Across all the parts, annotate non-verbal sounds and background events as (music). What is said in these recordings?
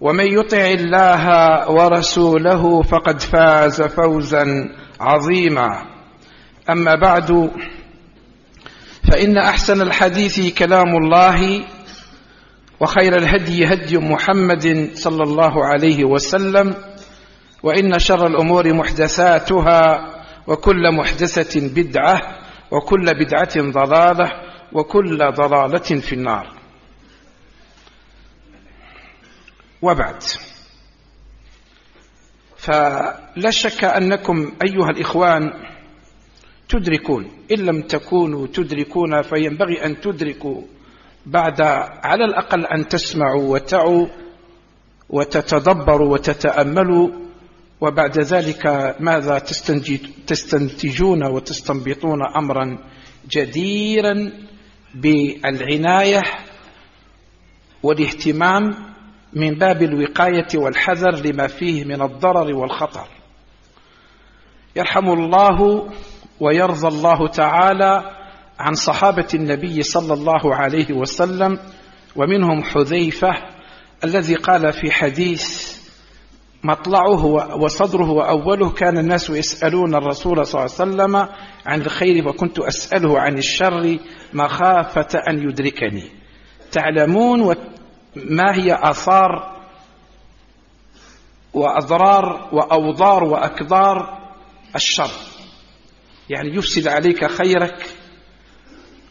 ومن يطع الله ورسوله فقد فاز فوزا عظيما. أما بعد فإن أحسن الحديث كلام الله وخير الهدي هدي محمد صلى الله عليه وسلم وإن شر الأمور محدثاتها وكل محدثة بدعة وكل بدعة ضلالة وكل ضلالة في النار. وبعد. فلا شك أنكم أيها الإخوان تدركون إن لم تكونوا تدركون فينبغي أن تدركوا بعد على الأقل أن تسمعوا وتعوا وتتدبروا وتتأملوا وبعد ذلك ماذا تستنتجون وتستنبطون امرا جديرا بالعناية والاهتمام من باب الوقاية والحذر لما فيه من الضرر والخطر. يرحم الله ويرضى الله تعالى عن صحابة النبي صلى الله عليه وسلم ومنهم حذيفة الذي قال في حديث مطلعه وصدره وأوله كان الناس يسألون الرسول صلى الله عليه وسلم عن الخير وكنت أسأله عن الشر مخافة أن يدركني. تعلمون ما هي آثار وأضرار وأوضار وأكدار الشر؟ يعني يفسد عليك خيرك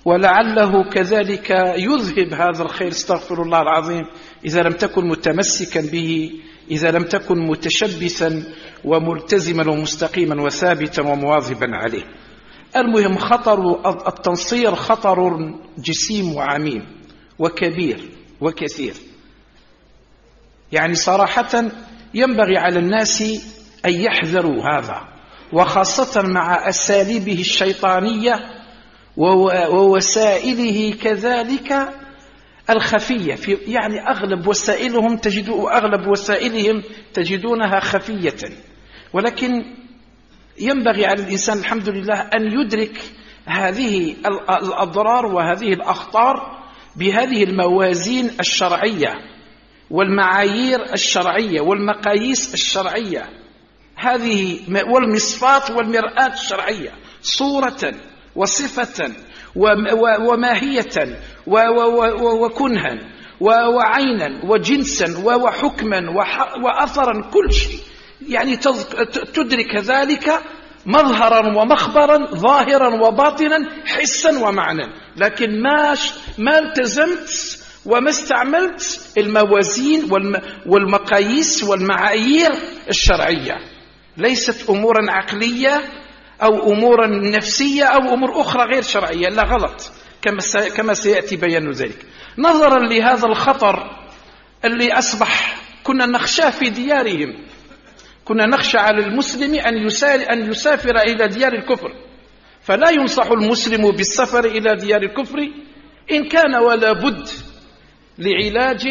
ولعله كذلك يذهب هذا الخير استغفر الله العظيم إذا لم تكن متمسكا به إذا لم تكن متشبثا وملتزما ومستقيما وثابتا ومواظبا عليه. المهم خطر التنصير خطر جسيم وعميم وكبير. وكثير. يعني صراحة ينبغي على الناس أن يحذروا هذا وخاصة مع أساليبه الشيطانية ووسائله كذلك الخفية. في يعني أغلب وسائلهم تجدوا أغلب وسائلهم تجدونها خفية. ولكن ينبغي على الإنسان الحمد لله أن يدرك هذه الأضرار وهذه الأخطار بهذه الموازين الشرعية والمعايير الشرعية والمقاييس الشرعية. هذه والمصفات والمرآة الشرعية صورة وصفة وماهية وكنها وعينا وجنسا وحكما وأثرا كل شيء. يعني تدرك ذلك مظهرا ومخبرا ظاهرا وباطنا حسا ومعنى لكن ما ما التزمت وما استعملت الموازين والمقاييس والمعايير الشرعية. ليست امورا عقلية أو امورا نفسية أو أمور أخرى غير شرعية. لا غلط. كما كما سيأتي بيان ذلك. نظرا لهذا الخطر اللي أصبح كنا نخشاه في ديارهم. كنا نخشى على المسلم أن أن يسافر إلى ديار الكفر. فلا ينصح المسلم بالسفر إلى ديار الكفر إن كان ولا بد لعلاج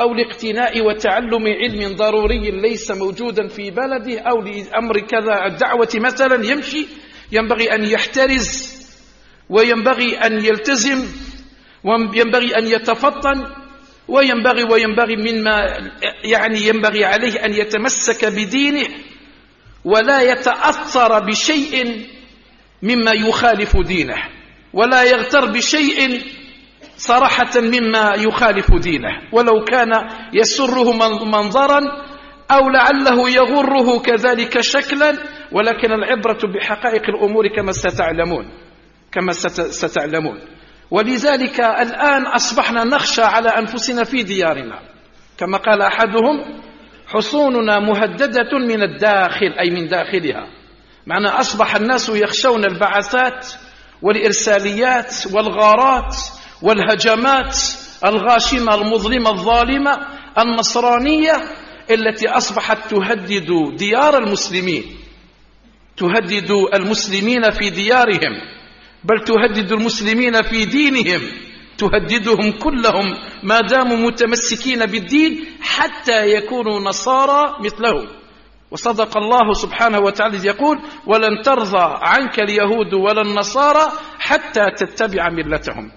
أو لاقتناء وتعلم علم ضروري ليس موجودا في بلده أو لأمر كذا. الدعوة مثلا يمشي ينبغي أن يحترز وينبغي أن يلتزم وينبغي أن يتفطن. وينبغي وينبغي مما يعني ينبغي عليه أن يتمسك بدينه ولا يتأثر بشيء مما يخالف دينه ولا يغتر بشيء صراحة مما يخالف دينه. ولو كان يسره منظرا أو لعله يغره كذلك شكلا ولكن العبرة بحقائق الأمور كما ستعلمون كما ستعلمون. ولذلك الآن أصبحنا نخشى على أنفسنا في ديارنا. كما قال أحدهم حصوننا مهددة من الداخل أي من داخلها. معنى أصبح الناس يخشون البعثات والإرساليات والغارات والهجمات الغاشمة المظلمة الظالمة النصرانية التي أصبحت تهدد ديار المسلمين. تهدد المسلمين في ديارهم. بل تهدد المسلمين في دينهم تهددهم كلهم ما داموا متمسكين بالدين حتى يكونوا نصارى مثلهم. وصدق الله سبحانه وتعالى يقول ولن ترضى عنك اليهود ولا النصارى حتى تتبع ملتهم.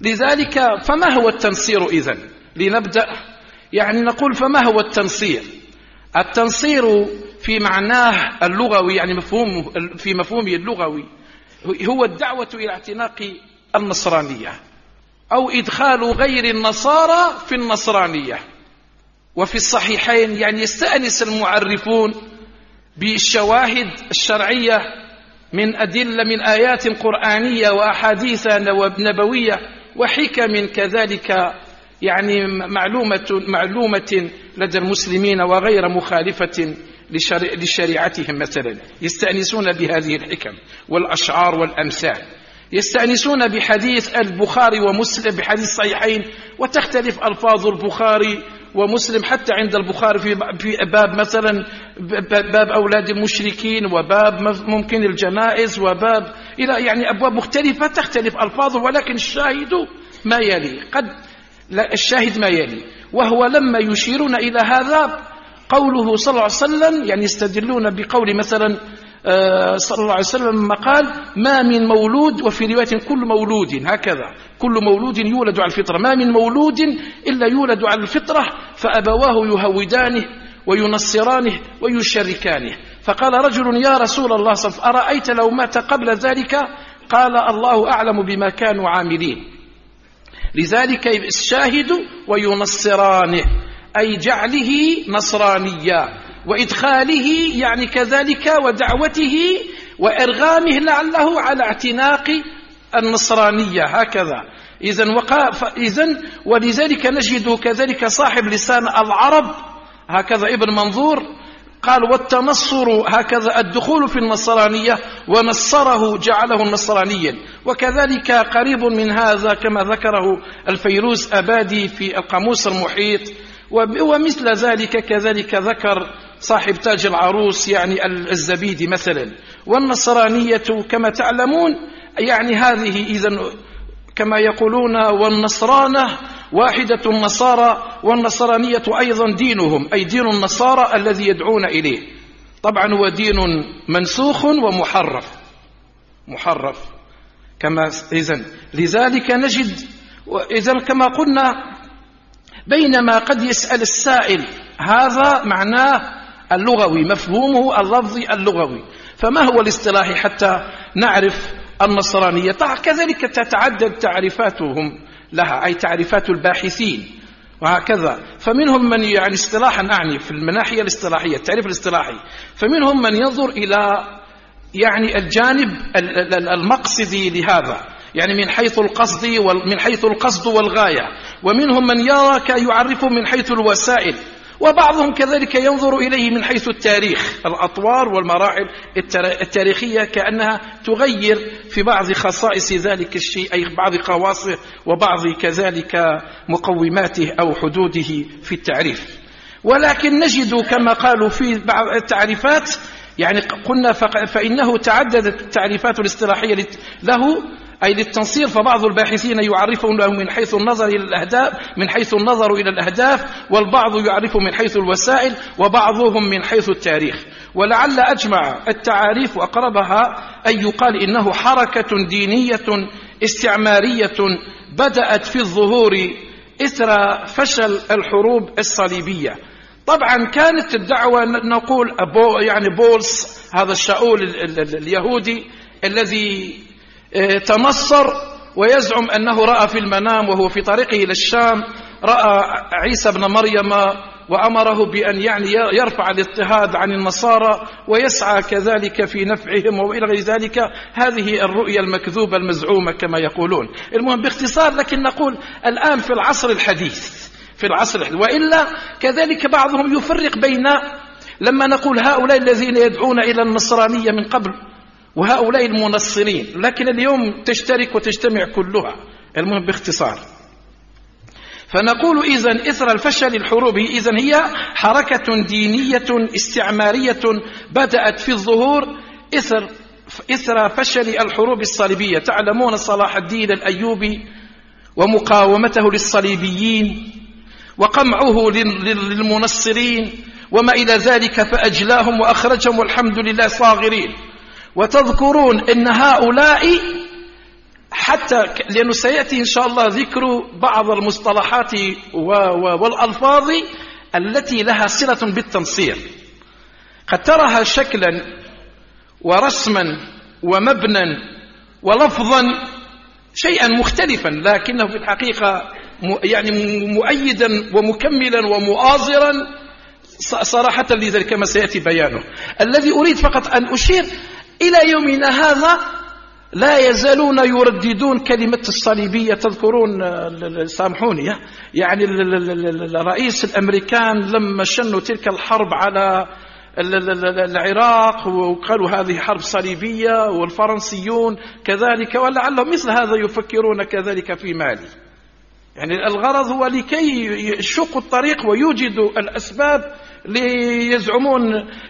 لذلك فما هو التنصير إذن؟ لنبدأ. يعني نقول فما هو التنصير؟ التنصير في معناه اللغوي يعني مفهوم في مفهومه اللغوي. هو الدعوة إلى اعتناق النصرانية أو إدخال غير النصارى في النصرانية. وفي الصحيحين يعني يستأنس المعرفون بالشواهد الشرعية من أدلة من آيات قرآنية وأحاديث نبوية وحكم كذلك يعني معلومة, معلومة لدى المسلمين وغير مخالفة لشريعتهم مثلا. يستأنسون بهذه الحكم والأشعار والأمثال. يستأنسون بحديث البخاري ومسلم بحديث صحيحين وتختلف ألفاظ البخاري ومسلم حتى عند البخاري في باب مثلا باب أولاد المشركين وباب ممكن الجنائز وباب إلى يعني أبواب مختلفة تختلف ألفاظه ولكن الشاهد ما يلي. قد الشاهد ما يلي. وهو لما يشيرون إلى هذا قوله صلى الله عليه وسلم يعني يستدلون بقول مثلا آه، صلى الله عليه وسلم لما قال ما من مولود وفي رواية كل مولود هكذا. كل مولود يولد على الفطرة. ما من مولود إلا يولد على الفطرة فأبواه يهودانه وينصرانه ويشركانه. فقال رجل يا رسول الله صف أرأيت لو مات قبل ذلك؟ قال الله أعلم بما كانوا عاملين. لذلك الشاهد وينصرانه. أي جعله نصرانيا وإدخاله يعني كذلك ودعوته وإرغامه لعله على اعتناق النصرانية. هكذا. إذا وقع إذن ولذلك نجد كذلك صاحب لسان العرب هكذا ابن منظور قال والتنصر هكذا الدخول في النصرانية ونصره جعله نصرانيا. وكذلك قريب من هذا كما ذكره الفيروز أبادي في القاموس المحيط ومثل ذلك كذلك ذكر صاحب تاج العروس يعني الزبيدي مثلا. والنصرانية كما تعلمون يعني هذه إذا كما يقولون والنصرانة واحدة النصارى والنصرانية أيضا دينهم أي دين النصارى الذي يدعون إليه. طبعا هو دين منسوخ ومحرف. محرف. كما إذن لذلك نجد إذا كما قلنا بينما قد يسأل السائل هذا معناه اللغوي مفهومه اللفظي اللغوي. فما هو الاصطلاح حتى نعرف النصرانية؟ كذلك تتعدد تعريفاتهم لها أي تعريفات الباحثين وهكذا. فمنهم من يعني اصطلاحا أعني في المناحية الاصطلاحية التعريف الاصطلاحي. فمنهم من ينظر إلى يعني الجانب المقصدي لهذا. يعني من حيث القصد من حيث القصد والغاية. ومنهم من يرى يعرف من حيث الوسائل. وبعضهم كذلك ينظر إليه من حيث التاريخ. الأطوار والمراحل التاريخية كأنها تغير في بعض خصائص ذلك الشيء أي بعض خواصه وبعض كذلك مقوماته أو حدوده في التعريف. ولكن نجد كما قالوا في بعض التعريفات يعني قلنا فإنه تعددت التعريفات الاصطلاحية له أي للتنصير فبعض الباحثين يعرفونه من حيث النظر إلى الأهداف من حيث النظر إلى الأهداف والبعض يعرفه من حيث الوسائل وبعضهم من حيث التاريخ. ولعل أجمع التعاريف وأقربها أن يقال إنه حركة دينية استعمارية بدأت في الظهور إثر فشل الحروب الصليبية. طبعا كانت الدعوة نقول يعني بولس هذا الشاول اليهودي الذي آه، تنصر ويزعم أنه رأى في المنام وهو في طريقه إلى الشام رأى عيسى بن مريم وأمره بأن يعني يرفع الاضطهاد عن النصارى ويسعى كذلك في نفعهم وإلى غير ذلك. هذه الرؤية المكذوبة المزعومة كما يقولون. المهم باختصار لكن نقول الآن في العصر الحديث في العصر الحديث وإلا كذلك بعضهم يفرق بين لما نقول هؤلاء الذين يدعون إلى النصرانية من قبل وهؤلاء المنصرين لكن اليوم تشترك وتجتمع كلها. المهم باختصار. فنقول إذا إثر الفشل الحروبي إذا هي حركة دينية استعمارية بدأت في الظهور. إثر إثر فشل الحروب الصليبية. تعلمون صلاح الدين الأيوبي ومقاومته للصليبيين وقمعه للمنصرين وما إلى ذلك فأجلاهم وأخرجهم والحمد لله صاغرين. وتذكرون أن هؤلاء حتى لأنه سيأتي إن شاء الله ذكر بعض المصطلحات والألفاظ التي لها صلة بالتنصير. قد ترها شكلا ورسما ومبنى ولفظا شيئا مختلفا لكنه في الحقيقة يعني مؤيدا ومكملا ومؤازرا صراحة لذلك كما سيأتي بيانه. الذي أريد فقط أن أشير إلى يومنا هذا لا يزالون يرددون كلمة الصليبية. تذكرون سامحوني يعني الرئيس الأمريكان لما شنوا تلك الحرب على العراق وقالوا هذه حرب صليبية والفرنسيون كذلك ولعلهم مثل هذا يفكرون كذلك في مالي. يعني الغرض هو لكي يشقوا الطريق ويوجدوا الأسباب ليزعمون.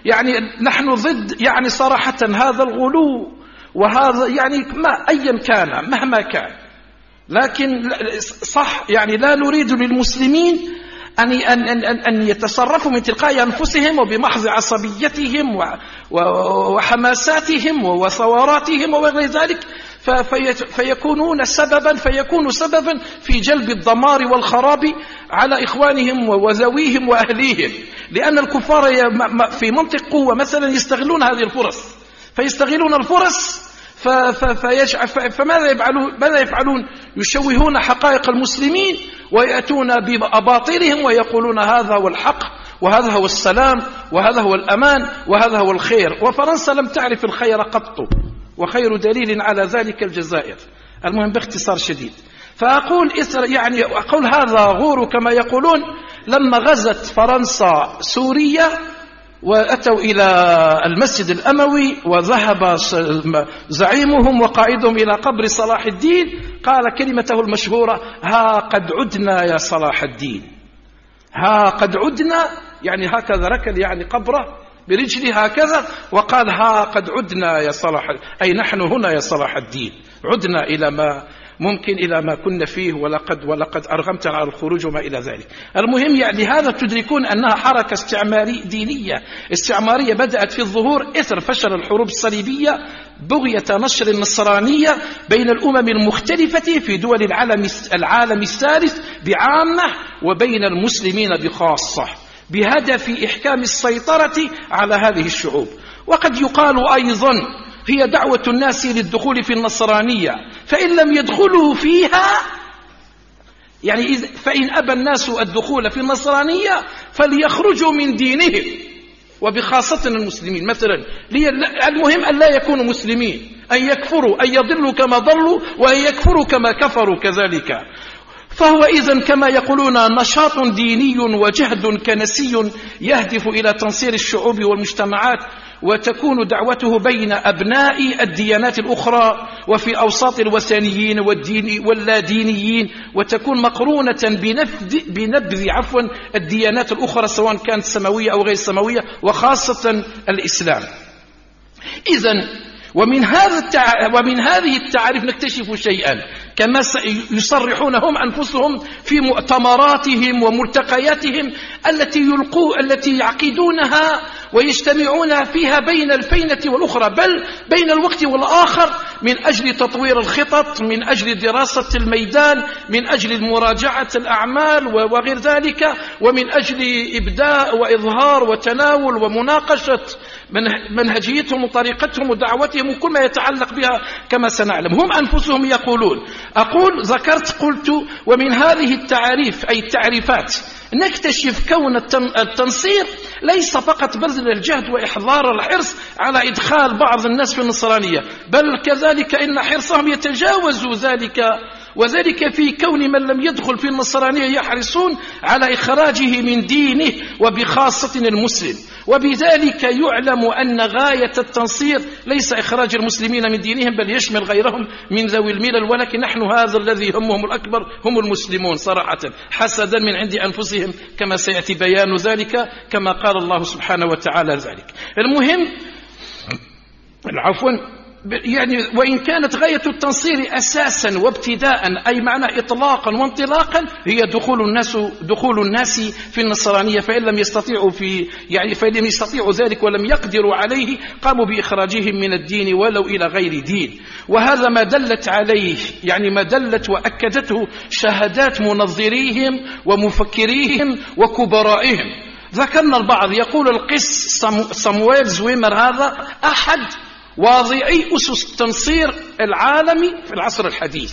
يعني نحن ضد يعني صراحة هذا الغلو وهذا يعني ما أيا كان مهما كان. لكن صح يعني لا نريد للمسلمين أن أن أن أن يتصرفوا من تلقاء أنفسهم وبمحض عصبيتهم وحماساتهم وثوراتهم وغير ذلك. فيكونون سببا فيكونوا سببا في جلب الدمار والخراب على إخوانهم وذويهم وأهليهم. لأن الكفار في منطق قوة مثلا يستغلون هذه الفرص. فيستغلون الفرص فماذا ماذا يفعلون؟ يشوهون حقائق المسلمين ويأتون بأباطيلهم ويقولون هذا هو الحق وهذا هو السلام وهذا هو الأمان وهذا هو الخير. وفرنسا لم تعرف الخير قط. وخير دليل على ذلك الجزائر. المهم باختصار شديد. فأقول يعني أقول هذا غور كما يقولون لما غزت فرنسا سوريا وأتوا إلى المسجد الأموي وذهب زعيمهم وقائدهم إلى قبر صلاح الدين قال كلمته المشهورة ها قد عدنا يا صلاح الدين. ها قد عدنا يعني هكذا ركل يعني قبره. برجله هكذا وقال ها قد عدنا يا صلاح أي نحن هنا يا صلاح الدين. عدنا إلى ما ممكن إلى ما كنا فيه ولقد ولقد أرغمت على الخروج وما إلى ذلك. المهم يعني هذا تدركون أنها حركة استعمارية دينية. استعمارية بدأت في الظهور إثر فشل الحروب الصليبية بغية نشر النصرانية بين الأمم المختلفة في دول العالم, العالم الثالث بعامة وبين المسلمين بخاصة. بهدف إحكام السيطرة على هذه الشعوب. وقد يقال أيضا هي دعوة الناس للدخول في النصرانية فإن لم يدخلوا فيها يعني فإن أبى الناس الدخول في النصرانية فليخرجوا من دينهم وبخاصة المسلمين. مثلا المهم أن لا يكونوا مسلمين أن يكفروا أن يضلوا كما ضلوا وأن يكفروا كما كفروا كذلك. فهو إذا كما يقولون نشاط ديني وجهد كنسي يهدف إلى تنصير الشعوب والمجتمعات وتكون دعوته بين أبناء الديانات الأخرى وفي أوساط الوثنيين والدين واللادينيين وتكون مقرونة بنبذ, بنبذ عفوا الديانات الأخرى سواء كانت سماوية أو غير سماوية وخاصة الإسلام. إذا ومن هذا التع... ومن هذه التعاريف نكتشف شيئا. كما يصرحون هم أنفسهم في مؤتمراتهم وملتقياتهم التي يلقوا التي يعقدونها ويجتمعون فيها بين الفينة والأخرى بل بين الوقت والآخر من أجل تطوير الخطط من أجل دراسة الميدان من أجل مراجعة الأعمال وغير ذلك ومن أجل إبداء وإظهار وتناول ومناقشة منهجيتهم وطريقتهم ودعوتهم وكل ما يتعلق بها كما سنعلم. هم أنفسهم يقولون أقول ذكرت قلت ومن هذه التعاريف أي التعريفات نكتشف كون التنصير ليس فقط بذل الجهد وإحضار الحرص على إدخال بعض الناس في النصرانية بل كذلك إن حرصهم يتجاوز ذلك وذلك في كون من لم يدخل في النصرانية يحرصون على إخراجه من دينه وبخاصة المسلم. وبذلك يعلم أن غاية التنصير ليس إخراج المسلمين من دينهم بل يشمل غيرهم من ذوي الملل ولكن نحن هذا الذي همهم الأكبر هم المسلمون صراحة. حسدا من عند أنفسهم كما سيأتي بيان ذلك كما قال الله سبحانه وتعالى ذلك. المهم عفوا يعني وإن كانت غاية التنصير أساسا وابتداء أي معنى إطلاقا وانطلاقا هي دخول الناس دخول الناس في النصرانية فإن لم يستطيعوا في يعني فإن لم يستطيعوا ذلك ولم يقدروا عليه قاموا بإخراجهم من الدين ولو إلى غير دين. وهذا ما دلت عليه يعني ما دلت وأكدته شهادات منظريهم ومفكريهم وكبرائهم. ذكرنا البعض يقول القس صمويل زويمر هذا أحد واضعي أسس التنصير العالمي في العصر الحديث.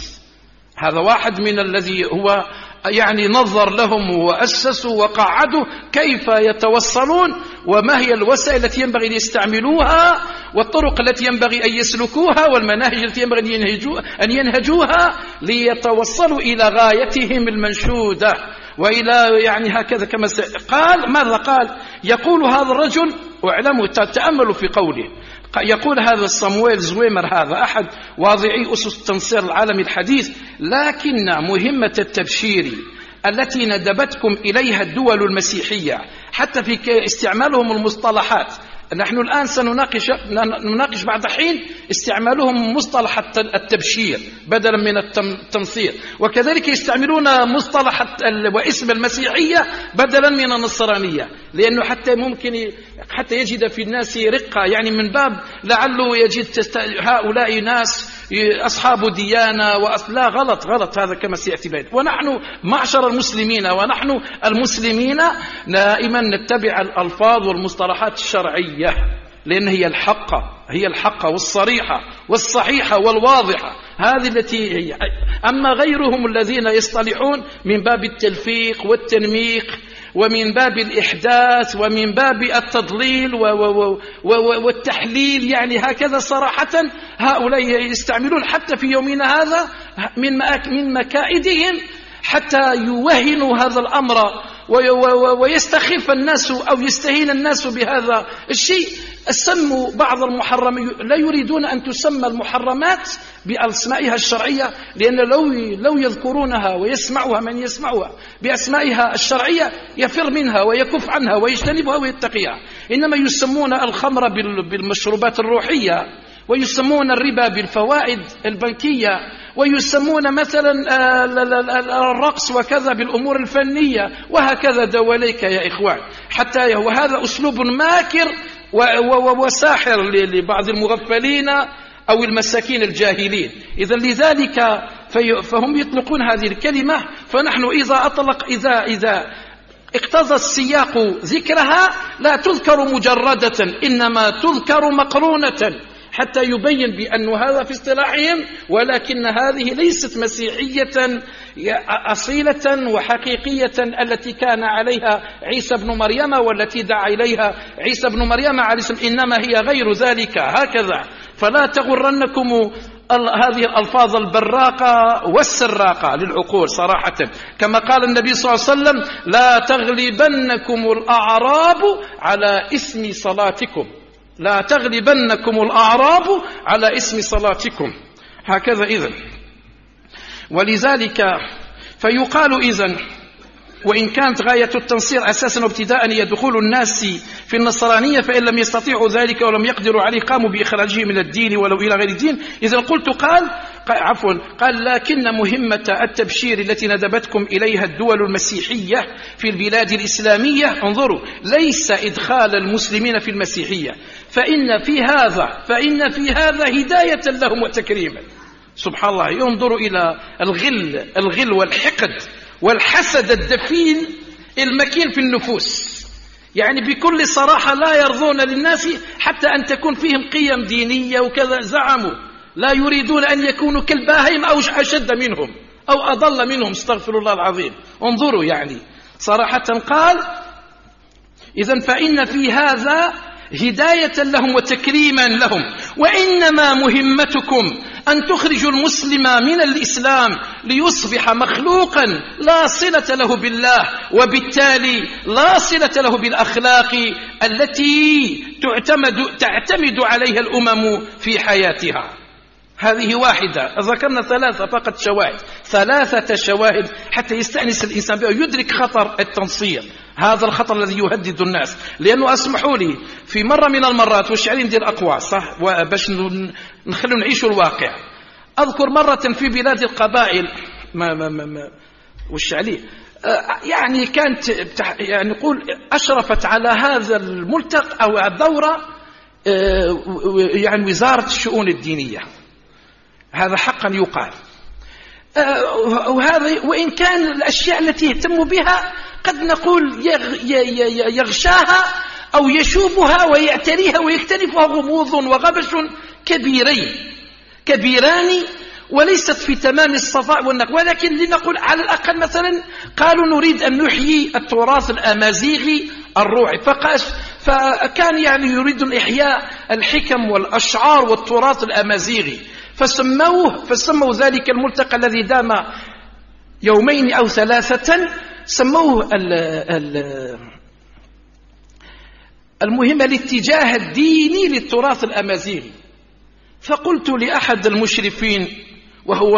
هذا واحد من الذي هو يعني نظر لهم وأسسوا وقعدوا كيف يتوصلون وما هي الوسائل التي ينبغي أن يستعملوها والطرق التي ينبغي أن يسلكوها والمناهج التي ينبغي أن ينهجوها ليتوصلوا إلى غايتهم المنشودة. وإلى يعني هكذا كما قال ماذا قال؟ يقول هذا الرجل واعلموا تأملوا في قوله. يقول هذا صمويل زويمر هذا أحد واضعي أسس التنصير العالمي الحديث لكن مهمة التبشير التي ندبتكم إليها الدول المسيحية حتى في استعمالهم المصطلحات. نحن الآن سنناقش نناقش بعد حين استعمالهم مصطلح التبشير بدلا من التنصير وكذلك يستعملون مصطلح واسم المسيحية بدلا من النصرانية. لأنه حتى ممكن حتى يجد في الناس رقة يعني من باب لعله يجد هؤلاء ناس أصحاب ديانة لا غلط غلط هذا كما سيأتي بيت ونحن معشر المسلمين ونحن المسلمين دائما نتبع الألفاظ والمصطلحات الشرعية لأن هي الحقة هي الحقة والصريحة والصحيحة والواضحة. هذه التي هي. أما غيرهم الذين يصطلحون من باب التلفيق والتنميق ومن باب الإحداث ومن باب التضليل والتحليل يعني هكذا صراحة هؤلاء يستعملون حتى في يومنا هذا من مكائدهم حتى يوهنوا هذا الأمر ويستخف الناس أو يستهين الناس بهذا الشيء. سموا بعض المحرمين لا يريدون أن تسمى المحرمات بأسمائها الشرعية لأن لو لو يذكرونها ويسمعها من يسمعها بأسمائها الشرعية يفر منها ويكف عنها ويجتنبها ويتقيها. إنما يسمون الخمر بالمشروبات الروحية ويسمون الربا بالفوائد البنكية ويسمون مثلا آه، الرقص وكذا بالأمور الفنية وهكذا دواليك يا إخوان. حتى وهذا أسلوب ماكر وساحر لبعض المغفلين أو المساكين الجاهلين. إذا لذلك فهم يطلقون هذه الكلمة فنحن إذا أطلق إذا إذا اقتضى السياق ذكرها لا تذكر مجردة إنما تذكر مقرونة. حتى يبين بأن هذا في اصطلاحهم ولكن هذه ليست مسيحية أصيلة وحقيقية التي كان عليها عيسى بن مريم والتي دعا إليها عيسى بن مريم عليه السلام. إنما هي غير ذلك. هكذا. فلا تغرنكم هذه الألفاظ البراقة والسراقة للعقول صراحة. كما قال النبي صلى الله عليه وسلم لا تغلبنكم الأعراب على اسم صلاتكم. لا تغلبنكم الأعراب على اسم صلاتكم. هكذا إذن. ولذلك فيقال إذن وإن كانت غاية التنصير أساسا وابتداء هي دخول الناس في النصرانية فإن لم يستطيعوا ذلك ولم يقدروا عليه قاموا بإخراجه من الدين ولو إلى غير الدين. إذا قلت قال عفوا قال لكن مهمة التبشير التي ندبتكم إليها الدول المسيحية في البلاد الإسلامية. انظروا ليس إدخال المسلمين في المسيحية. فإن في هذا فإن في هذا هداية لهم وتكريما. سبحان الله ينظر إلى الغل الغل والحقد والحسد الدفين المكين في النفوس. يعني بكل صراحة لا يرضون للناس حتى أن تكون فيهم قيم دينية وكذا. زعموا لا يريدون أن يكونوا كالباهيم أو أشد منهم أو أضل منهم استغفر الله العظيم. انظروا يعني صراحة قال إذا فإن في هذا هداية لهم وتكريما لهم. وإنما مهمتكم أن تخرجوا المسلم من الإسلام ليصبح مخلوقا لا صلة له بالله وبالتالي لا صلة له بالأخلاق التي تعتمد, تعتمد عليها الأمم في حياتها. هذه واحدة. ذكرنا ثلاثة فقط شواهد. ثلاثة شواهد حتى يستأنس الإنسان بها ويدرك خطر التنصير. هذا الخطر الذي يهدد الناس. لأنه أسمحوا لي في مرة من المرات والشعرين ندير أقوى صح؟ باش نخلو نعيشوا الواقع. أذكر مرة في بلاد القبائل ما ما ما, ما وش عليه؟ آه، يعني كانت يعني نقول أشرفت على هذا الملتقى أو الدورة آه، يعني وزارة الشؤون الدينية. هذا حقا يقال. آه، وهذا وإن كان الأشياء التي يهتم بها قد نقول يغشاها أو يشوبها ويعتريها ويكتنفها غموض وغبش كبيرين. كبيران وليست في تمام الصفاء والنقل ولكن لنقول على الأقل مثلا قالوا نريد أن نحيي التراث الأمازيغي الروعي. فكان يعني يريد إحياء الحكم والأشعار والتراث الأمازيغي. فسموه فسموا ذلك الملتقى الذي دام يومين أو ثلاثة سموه ال ال المهم الاتجاه الديني للتراث الأمازيغي. فقلت لأحد المشرفين وهو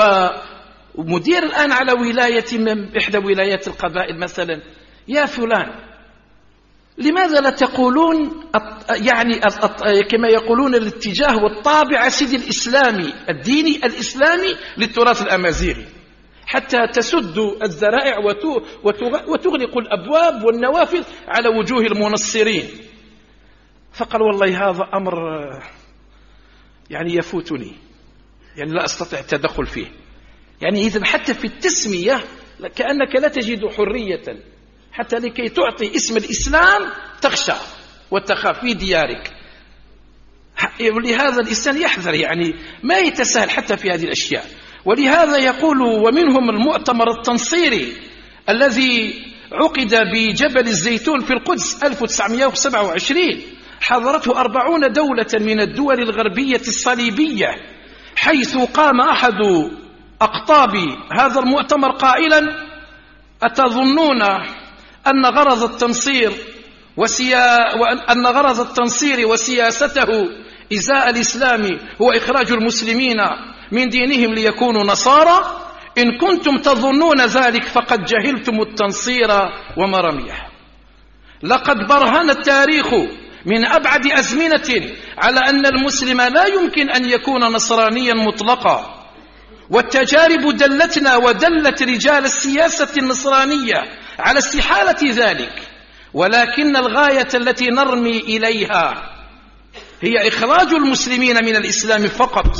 مدير الآن على ولاية من إحدى ولايات القبائل مثلا يا فلان لماذا لا تقولون يعني كما يقولون الاتجاه والطابع سيدي الإسلامي الديني الإسلامي للتراث الأمازيغي؟ حتى تسد الذرائع وتغلق الأبواب والنوافذ على وجوه المنصرين. فقال والله هذا أمر يعني يفوتني يعني لا أستطيع التدخل فيه. يعني إذا حتى في التسمية كأنك لا تجد حرية حتى لكي تعطي اسم الإسلام تخشى وتخاف في ديارك. ولهذا الإنسان يحذر يعني ما يتساهل حتى في هذه الأشياء. ولهذا يقول ومنهم المؤتمر التنصيري الذي عقد بجبل الزيتون في القدس 1927 حضرته أربعون دولة من الدول الغربية الصليبية حيث قام أحد أقطاب هذا المؤتمر قائلا أتظنون أن غرض التنصير وسيا وأن غرض التنصير وسياسته إزاء الإسلام هو إخراج المسلمين من دينهم ليكونوا نصارى. إن كنتم تظنون ذلك فقد جهلتم التنصير ومرميه لقد برهن التاريخ من أبعد أزمنة على أن المسلم لا يمكن أن يكون نصرانيا مطلقا. والتجارب دلتنا ودلت رجال السياسة النصرانية على استحالة ذلك. ولكن الغاية التي نرمي إليها هي إخراج المسلمين من الإسلام فقط.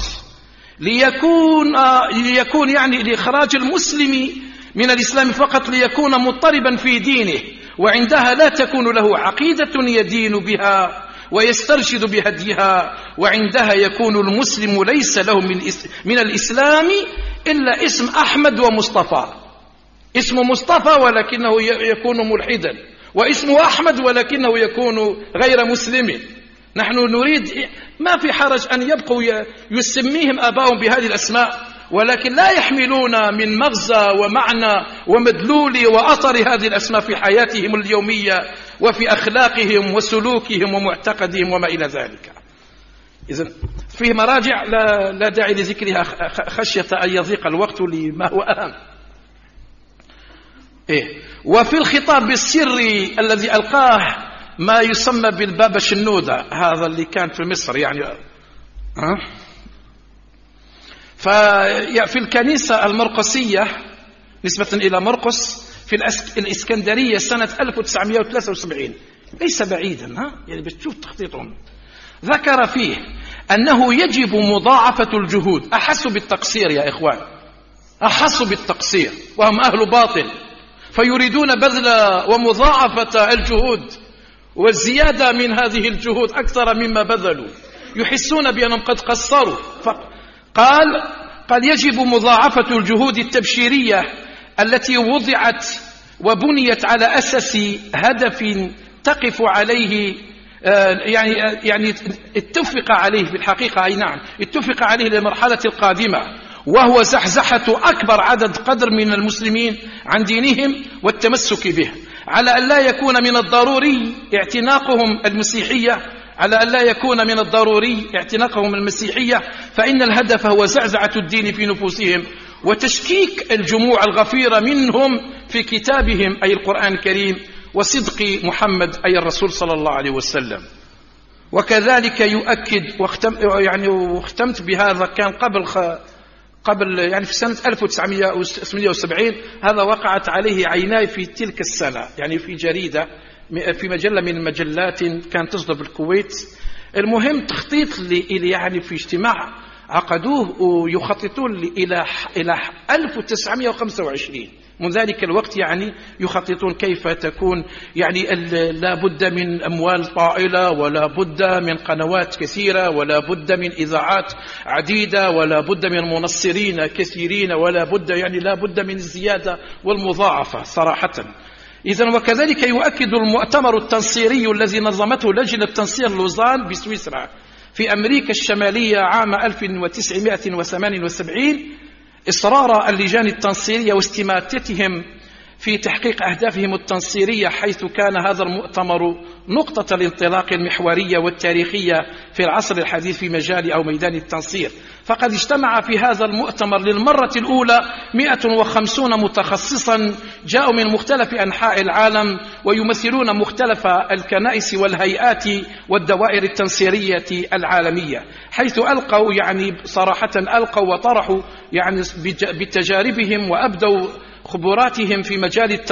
ليكون آه، ليكون يعني لإخراج المسلم من الإسلام فقط ليكون مضطربا في دينه وعندها لا تكون له عقيدة يدين بها ويسترشد بهديها وعندها يكون المسلم ليس له من, من الإسلام إلا اسم أحمد ومصطفى. اسم مصطفى ولكنه يكون ملحدا واسمه أحمد ولكنه يكون غير مسلم. نحن نريد ما في حرج أن يبقوا يسميهم آباؤهم بهذه الأسماء ولكن لا يحملون من مغزى ومعنى ومدلول وأثر هذه الأسماء في حياتهم اليومية وفي أخلاقهم وسلوكهم ومعتقدهم وما إلى ذلك. إذن فيه مراجع لا, لا داعي لذكرها خشية أن يضيق الوقت لما هو أهم. إيه. وفي الخطاب السري الذي ألقاه ما يسمى بالبابا شنودة هذا اللي كان في مصر يعني. أه؟ ففي الكنيسة المرقسية نسبة إلى مرقس في الإسكندرية سنة 1973 ليس بعيدا ها؟ يعني بتشوف تخطيطهم. ذكر فيه أنه يجب مضاعفة الجهود. أحسوا بالتقصير يا إخوان. أحسوا بالتقصير وهم أهل باطل. فيريدون بذل ومضاعفة الجهود. والزيادة من هذه الجهود أكثر مما بذلوا. يحسون بأنهم قد قصروا. قال قال يجب مضاعفة الجهود التبشيرية التي وضعت وبنيت على أساس هدف تقف عليه آه، يعني يعني اتفق عليه في الحقيقة. أي نعم اتفق عليه للمرحلة القادمة وهو زحزحة أكبر عدد قدر من المسلمين عن دينهم والتمسك به. على أن لا يكون من الضروري اعتناقهم المسيحية على أن لا يكون من الضروري اعتناقهم المسيحية فإن الهدف هو زعزعة الدين في نفوسهم وتشكيك الجموع الغفيرة منهم في كتابهم أي القرآن الكريم وصدق محمد أي الرسول صلى الله عليه وسلم. وكذلك يؤكد واختم يعني واختمت بهذا كان قبل قبل يعني في سنة 1978 هذا وقعت عليه عيناي في تلك السنة يعني في جريدة في مجلة من المجلات كانت تصدر في الكويت. المهم تخطيط لي يعني في اجتماع عقدوه ويخططون إلى إلى 1925 من ذلك الوقت يعني يخططون كيف تكون. يعني لا بد من أموال طائلة ولا بد من قنوات كثيرة ولا بد من إذاعات عديدة ولا بد من منصرين كثيرين ولا بد يعني لا بد من الزيادة والمضاعفة صراحة. إذا وكذلك يؤكد المؤتمر التنصيري الذي نظمته لجنة تنصير لوزان بسويسرا في أمريكا الشمالية عام 1978 إصرار اللجان التنصيرية واستماتتهم في تحقيق أهدافهم التنصيرية حيث كان هذا المؤتمر نقطة الانطلاق المحورية والتاريخية في العصر الحديث في مجال أو ميدان التنصير. فقد اجتمع في هذا المؤتمر للمرة الأولى 150 متخصصا جاءوا من مختلف أنحاء العالم ويمثلون مختلف الكنائس والهيئات والدوائر التنصيرية العالمية حيث ألقوا يعني صراحة ألقوا وطرحوا يعني بتجاربهم وأبدوا خبراتهم في مجال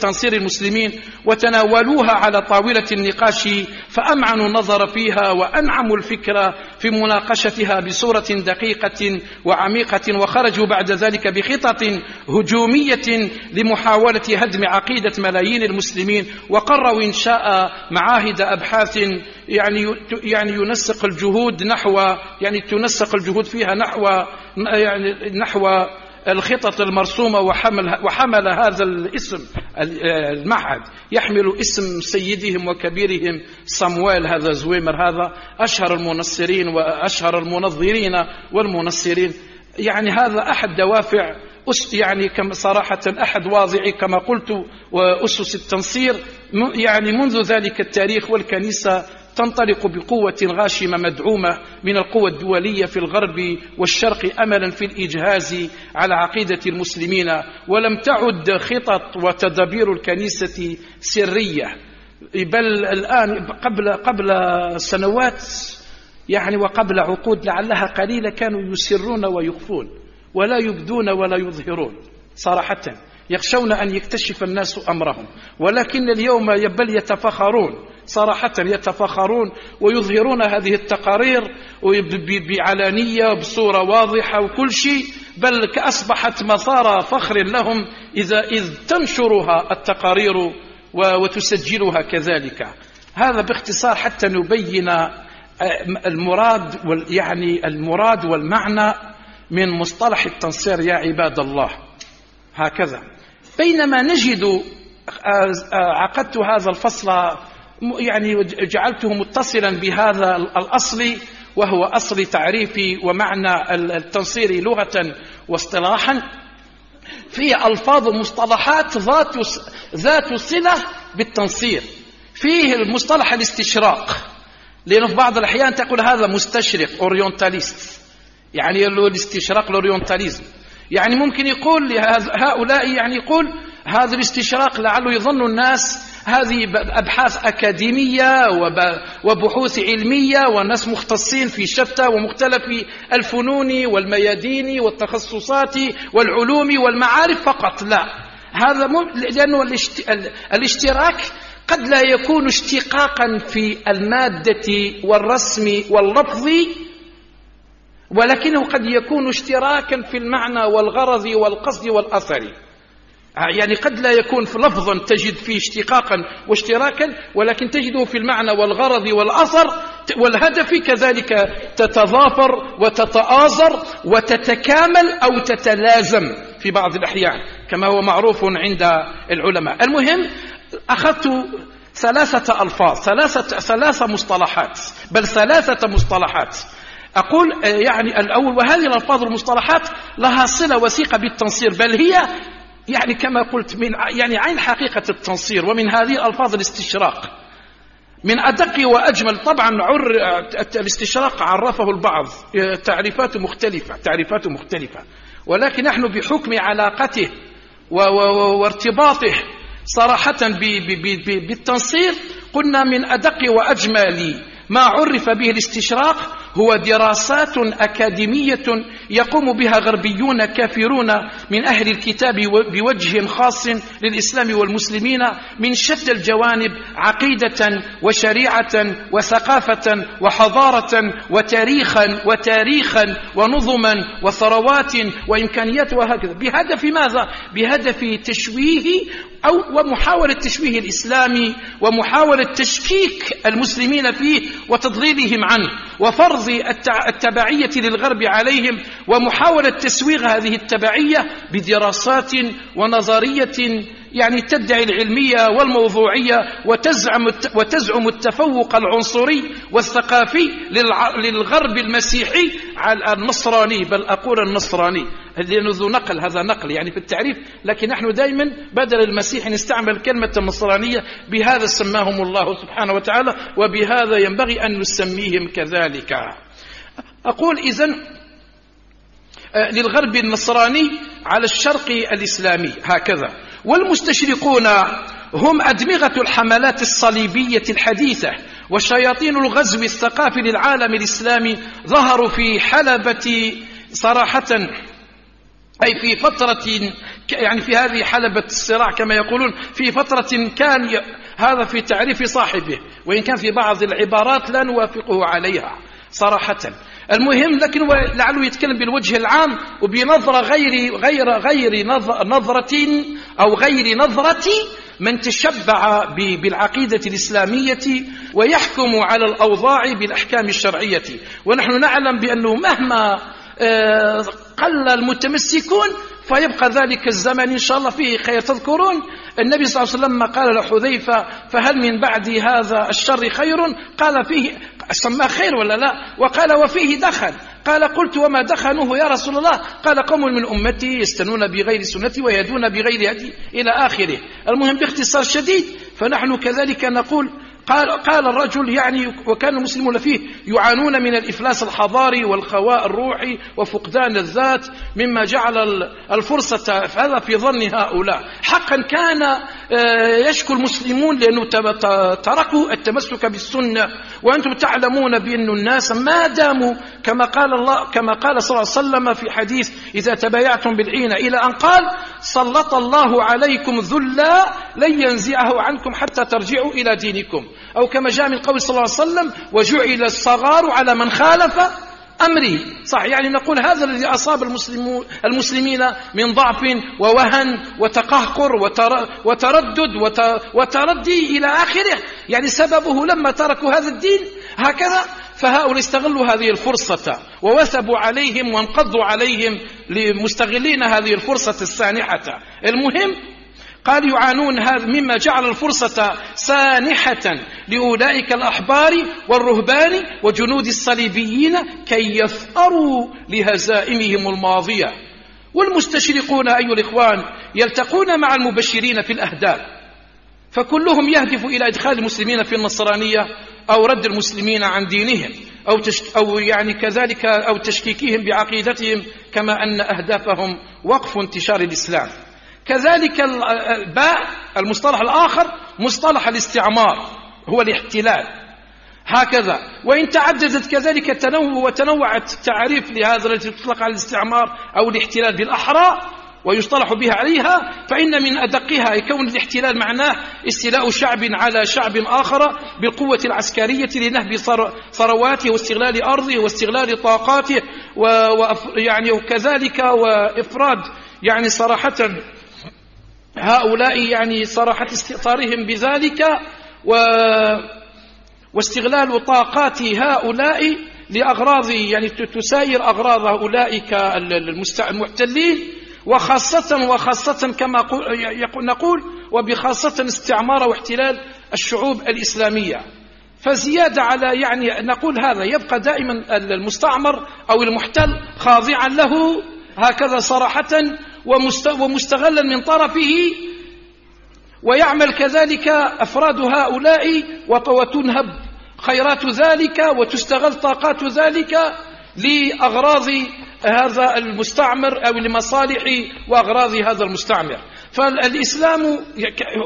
تنصير المسلمين وتناولوها على طاولة النقاش فأمعنوا النظر فيها وأنعموا الفكرة في مناقشتها بصورة دقيقة وعميقة وخرجوا بعد ذلك بخطط هجومية لمحاولة هدم عقيدة ملايين المسلمين وقرروا إنشاء معاهد أبحاث يعني يعني ينسق الجهود نحو يعني تنسق الجهود فيها نحو يعني نحو الخطط المرسومة وحمل, وحمل هذا الاسم المعهد. يحمل اسم سيدهم وكبيرهم صمويل هذا زويمر هذا أشهر المنصرين وأشهر المنظرين والمنصرين. يعني هذا أحد دوافع يعني كما صراحة أحد واضعي كما قلت وأسس التنصير يعني منذ ذلك التاريخ والكنيسة تنطلق بقوة غاشمة مدعومة من القوى الدولية في الغرب والشرق أملا في الإجهاز على عقيدة المسلمين ولم تعد خطط وتدابير الكنيسة سرية. بل الآن قبل قبل سنوات يعني وقبل عقود لعلها قليلة كانوا يسرون ويخفون ولا يبدون ولا يظهرون صراحة. يخشون أن يكتشف الناس أمرهم ولكن اليوم بل يتفخرون صراحة يتفخرون ويظهرون هذه التقارير بعلانية بصورة واضحة وكل شيء بل كأصبحت مسار فخر لهم إذا إذ تنشرها التقارير وتسجلها كذلك. هذا باختصار حتى نبين آه، المراد يعني المراد والمعنى من مصطلح التنصير يا عباد الله. هكذا. بينما نجد آه، آه، عقدت هذا الفصل يعني جعلته متصلا بهذا الأصل وهو أصل تعريف ومعنى التنصير لغة واصطلاحا. في ألفاظ ومصطلحات ذات ذات صلة بالتنصير. فيه المصطلح الاستشراق. لأنه في بعض الأحيان تقول هذا مستشرق أورينتاليست يعني الاستشراق الأورينتاليزم يعني ممكن يقول هؤلاء يعني يقول هذا الاستشراق لعله يظن الناس هذه أبحاث أكاديمية وبحوث علمية وناس مختصين في شتى ومختلف الفنون والميادين والتخصصات والعلوم والمعارف فقط لا. هذا لأنه الاشتراك قد لا يكون اشتقاقا في المادة والرسم واللفظ ولكنه قد يكون اشتراكا في المعنى والغرض والقصد والأثر. يعني قد لا يكون في لفظا تجد فيه اشتقاقا واشتراكا ولكن تجده في المعنى والغرض والأثر والهدف كذلك تتضافر وتتآزر وتتكامل أو تتلازم في بعض الأحيان كما هو معروف عند العلماء. المهم أخذت ثلاثة ألفاظ ثلاثة, ثلاثة مصطلحات بل ثلاثة مصطلحات. أقول يعني الأول وهذه الألفاظ المصطلحات لها صلة وثيقة بالتنصير بل هي يعني كما قلت من يعني عين حقيقة التنصير ومن هذه الألفاظ الاستشراق. من أدق وأجمل طبعا عر الاستشراق عرفه البعض تعريفات مختلفة تعريفات مختلفة. ولكن نحن بحكم علاقته وارتباطه صراحة بالتنصير قلنا من أدق وأجمل ما عرف به الاستشراق هو دراسات أكاديمية يقوم بها غربيون كافرون من أهل الكتاب بوجه خاص للإسلام والمسلمين من شتى الجوانب عقيدة وشريعة وثقافة وحضارة وتاريخا وتاريخا ونظما وثروات وإمكانيات وهكذا بهدف ماذا؟ بهدف تشويه أو ومحاولة تشويه الإسلام ومحاولة تشكيك المسلمين فيه وتضليلهم عنه وفرض التبعية للغرب عليهم ومحاولة تسويغ هذه التبعية بدراسات ونظرية يعني تدعي العلمية والموضوعية وتزعم وتزعم التفوق العنصري والثقافي للغرب المسيحي على النصراني بل أقول النصراني. لأنه ذو نقل هذا نقل يعني في التعريف. لكن نحن دائما بدل المسيح نستعمل كلمة النصرانية بهذا سماهم الله سبحانه وتعالى وبهذا ينبغي أن نسميهم كذلك. أقول إذن آه، للغرب النصراني على الشرق الإسلامي هكذا. والمستشرقون هم أدمغة الحملات الصليبية الحديثة وشياطين الغزو الثقافي للعالم الإسلامي ظهروا في حلبة صراحة أي في فترة يعني في هذه حلبة الصراع كما يقولون في فترة كان هذا في تعريف صاحبه وإن كان في بعض العبارات لا نوافقه عليها صراحة. المهم لكن لعله يتكلم بالوجه العام وبنظرة غير غير غير نظرة أو غير نظرة من تشبع بالعقيدة الإسلامية ويحكم على الأوضاع بالأحكام الشرعية. ونحن نعلم بأنه مهما آه، قل المتمسكون فيبقى ذلك الزمن إن شاء الله فيه خير تذكرون النبي صلى الله عليه وسلم قال لحذيفة فهل من بعد هذا الشر خير؟ قال فيه سماه خير ولا لا؟ وقال وفيه دخن قال قلت وما دخنوه يا رسول الله؟ قال قوم من أمتي يستنون بغير سنتي ويهدون بغير هدي إلى آخره. المهم باختصار شديد فنحن كذلك نقول قال, قال الرجل يعني وكان المسلمون فيه يعانون من الإفلاس الحضاري والخواء الروحي وفقدان الذات مما جعل الفرصة هذا في ظن هؤلاء. حقا كان آه، يشكو المسلمون لأنه تركوا التمسك بالسنة. وأنتم تعلمون بأن الناس ما داموا كما قال الله كما قال صلى الله عليه وسلم في حديث إذا تبايعتم بالعينة إلى أن قال سلط الله عليكم ذلا لن ينزعه عنكم حتى ترجعوا إلى دينكم. أو كما جاء من قول صلى الله عليه وسلم وجعل الصغار على من خالف أمري. صح يعني نقول هذا الذي أصاب المسلمين من ضعف ووهن وتقهقر وتردد وتردي إلى آخره. يعني سببه لما تركوا هذا الدين هكذا. فهؤلاء استغلوا هذه الفرصة ووثبوا عليهم وانقضوا عليهم لمستغلين هذه الفرصة السانحة. المهم قال يعانون هذا مما جعل الفرصة سانحة لأولئك الأحبار والرهبان وجنود الصليبيين كي يثأروا لهزائمهم الماضية. والمستشرقون أيها الإخوان يلتقون مع المبشرين في الأهداف فكلهم يهدف إلى إدخال المسلمين في النصرانية أو رد المسلمين عن دينهم أو, تشك أو يعني كذلك أو تشكيكهم بعقيدتهم كما أن أهدافهم وقف انتشار الإسلام. كذلك الباء المصطلح الآخر مصطلح الاستعمار هو الاحتلال. هكذا. وإن تعددت كذلك التنوع وتنوعت التعريف لهذا الذي يطلق على الاستعمار أو الاحتلال بالأحرى ويصطلح بها عليها فإن من أدقها يكون الاحتلال معناه استيلاء شعب على شعب آخر بالقوة العسكرية لنهب ثرواته واستغلال أرضه واستغلال طاقاته ويعني وكذلك وإفراد يعني صراحة هؤلاء يعني صراحة استئطارهم بذلك و واستغلال طاقات هؤلاء لأغراض يعني تساير أغراض أولئك المحتلين وخاصة وخاصة كما نقول وبخاصة استعمار واحتلال الشعوب الإسلامية. فزيادة على يعني نقول هذا يبقى دائما المستعمر أو المحتل خاضعا له. هكذا صراحة ومستغلا من طرفه ويعمل كذلك أفراد هؤلاء وتنهب خيرات ذلك وتستغل طاقات ذلك لأغراض هذا المستعمر أو لمصالح وأغراض هذا المستعمر. فالإسلام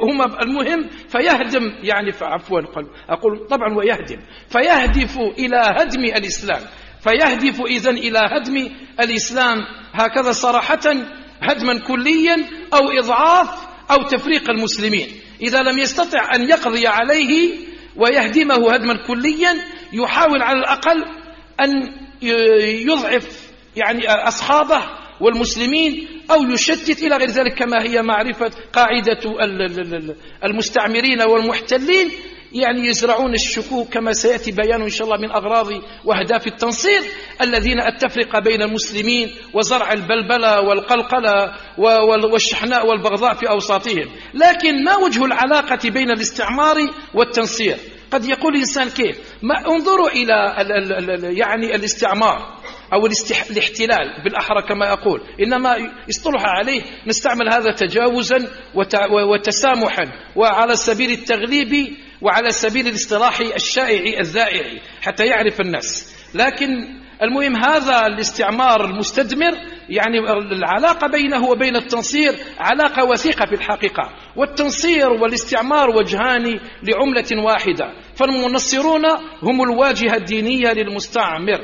هم المهم فيهدم يعني عفوا أقول طبعا ويهدم فيهدف إلى هدم الإسلام فيهدف إذن إلى هدم الإسلام هكذا صراحة هدما كليا أو إضعاف أو تفريق المسلمين. إذا لم يستطع أن يقضي عليه ويهدمه هدما كليا يحاول على الأقل أن يضعف يعني أصحابه والمسلمين أو يشتت إلى غير ذلك كما هي معرفة قاعدة المستعمرين والمحتلين يعني يزرعون الشكوك كما سيأتي بيان إن شاء الله من أغراض وأهداف التنصير الذين التفرقة بين المسلمين وزرع البلبلة والقلقلة والشحناء والبغضاء في أوساطهم. لكن ما وجه العلاقة بين الاستعمار والتنصير؟ قد يقول الإنسان كيف؟ ما انظروا إلى يعني الاستعمار أو الاحتلال بالأحرى كما أقول. إنما اصطلح عليه نستعمل هذا تجاوزا وتسامحا. وعلى سبيل التغليب وعلى سبيل الاصطلاح الشائع الذائع حتى يعرف الناس. لكن المهم هذا الاستعمار المستدمر يعني العلاقة بينه وبين التنصير علاقة وثيقة في الحقيقة. والتنصير والاستعمار وجهان لعملة واحدة. فالمنصرون هم الواجهة الدينية للمستعمر.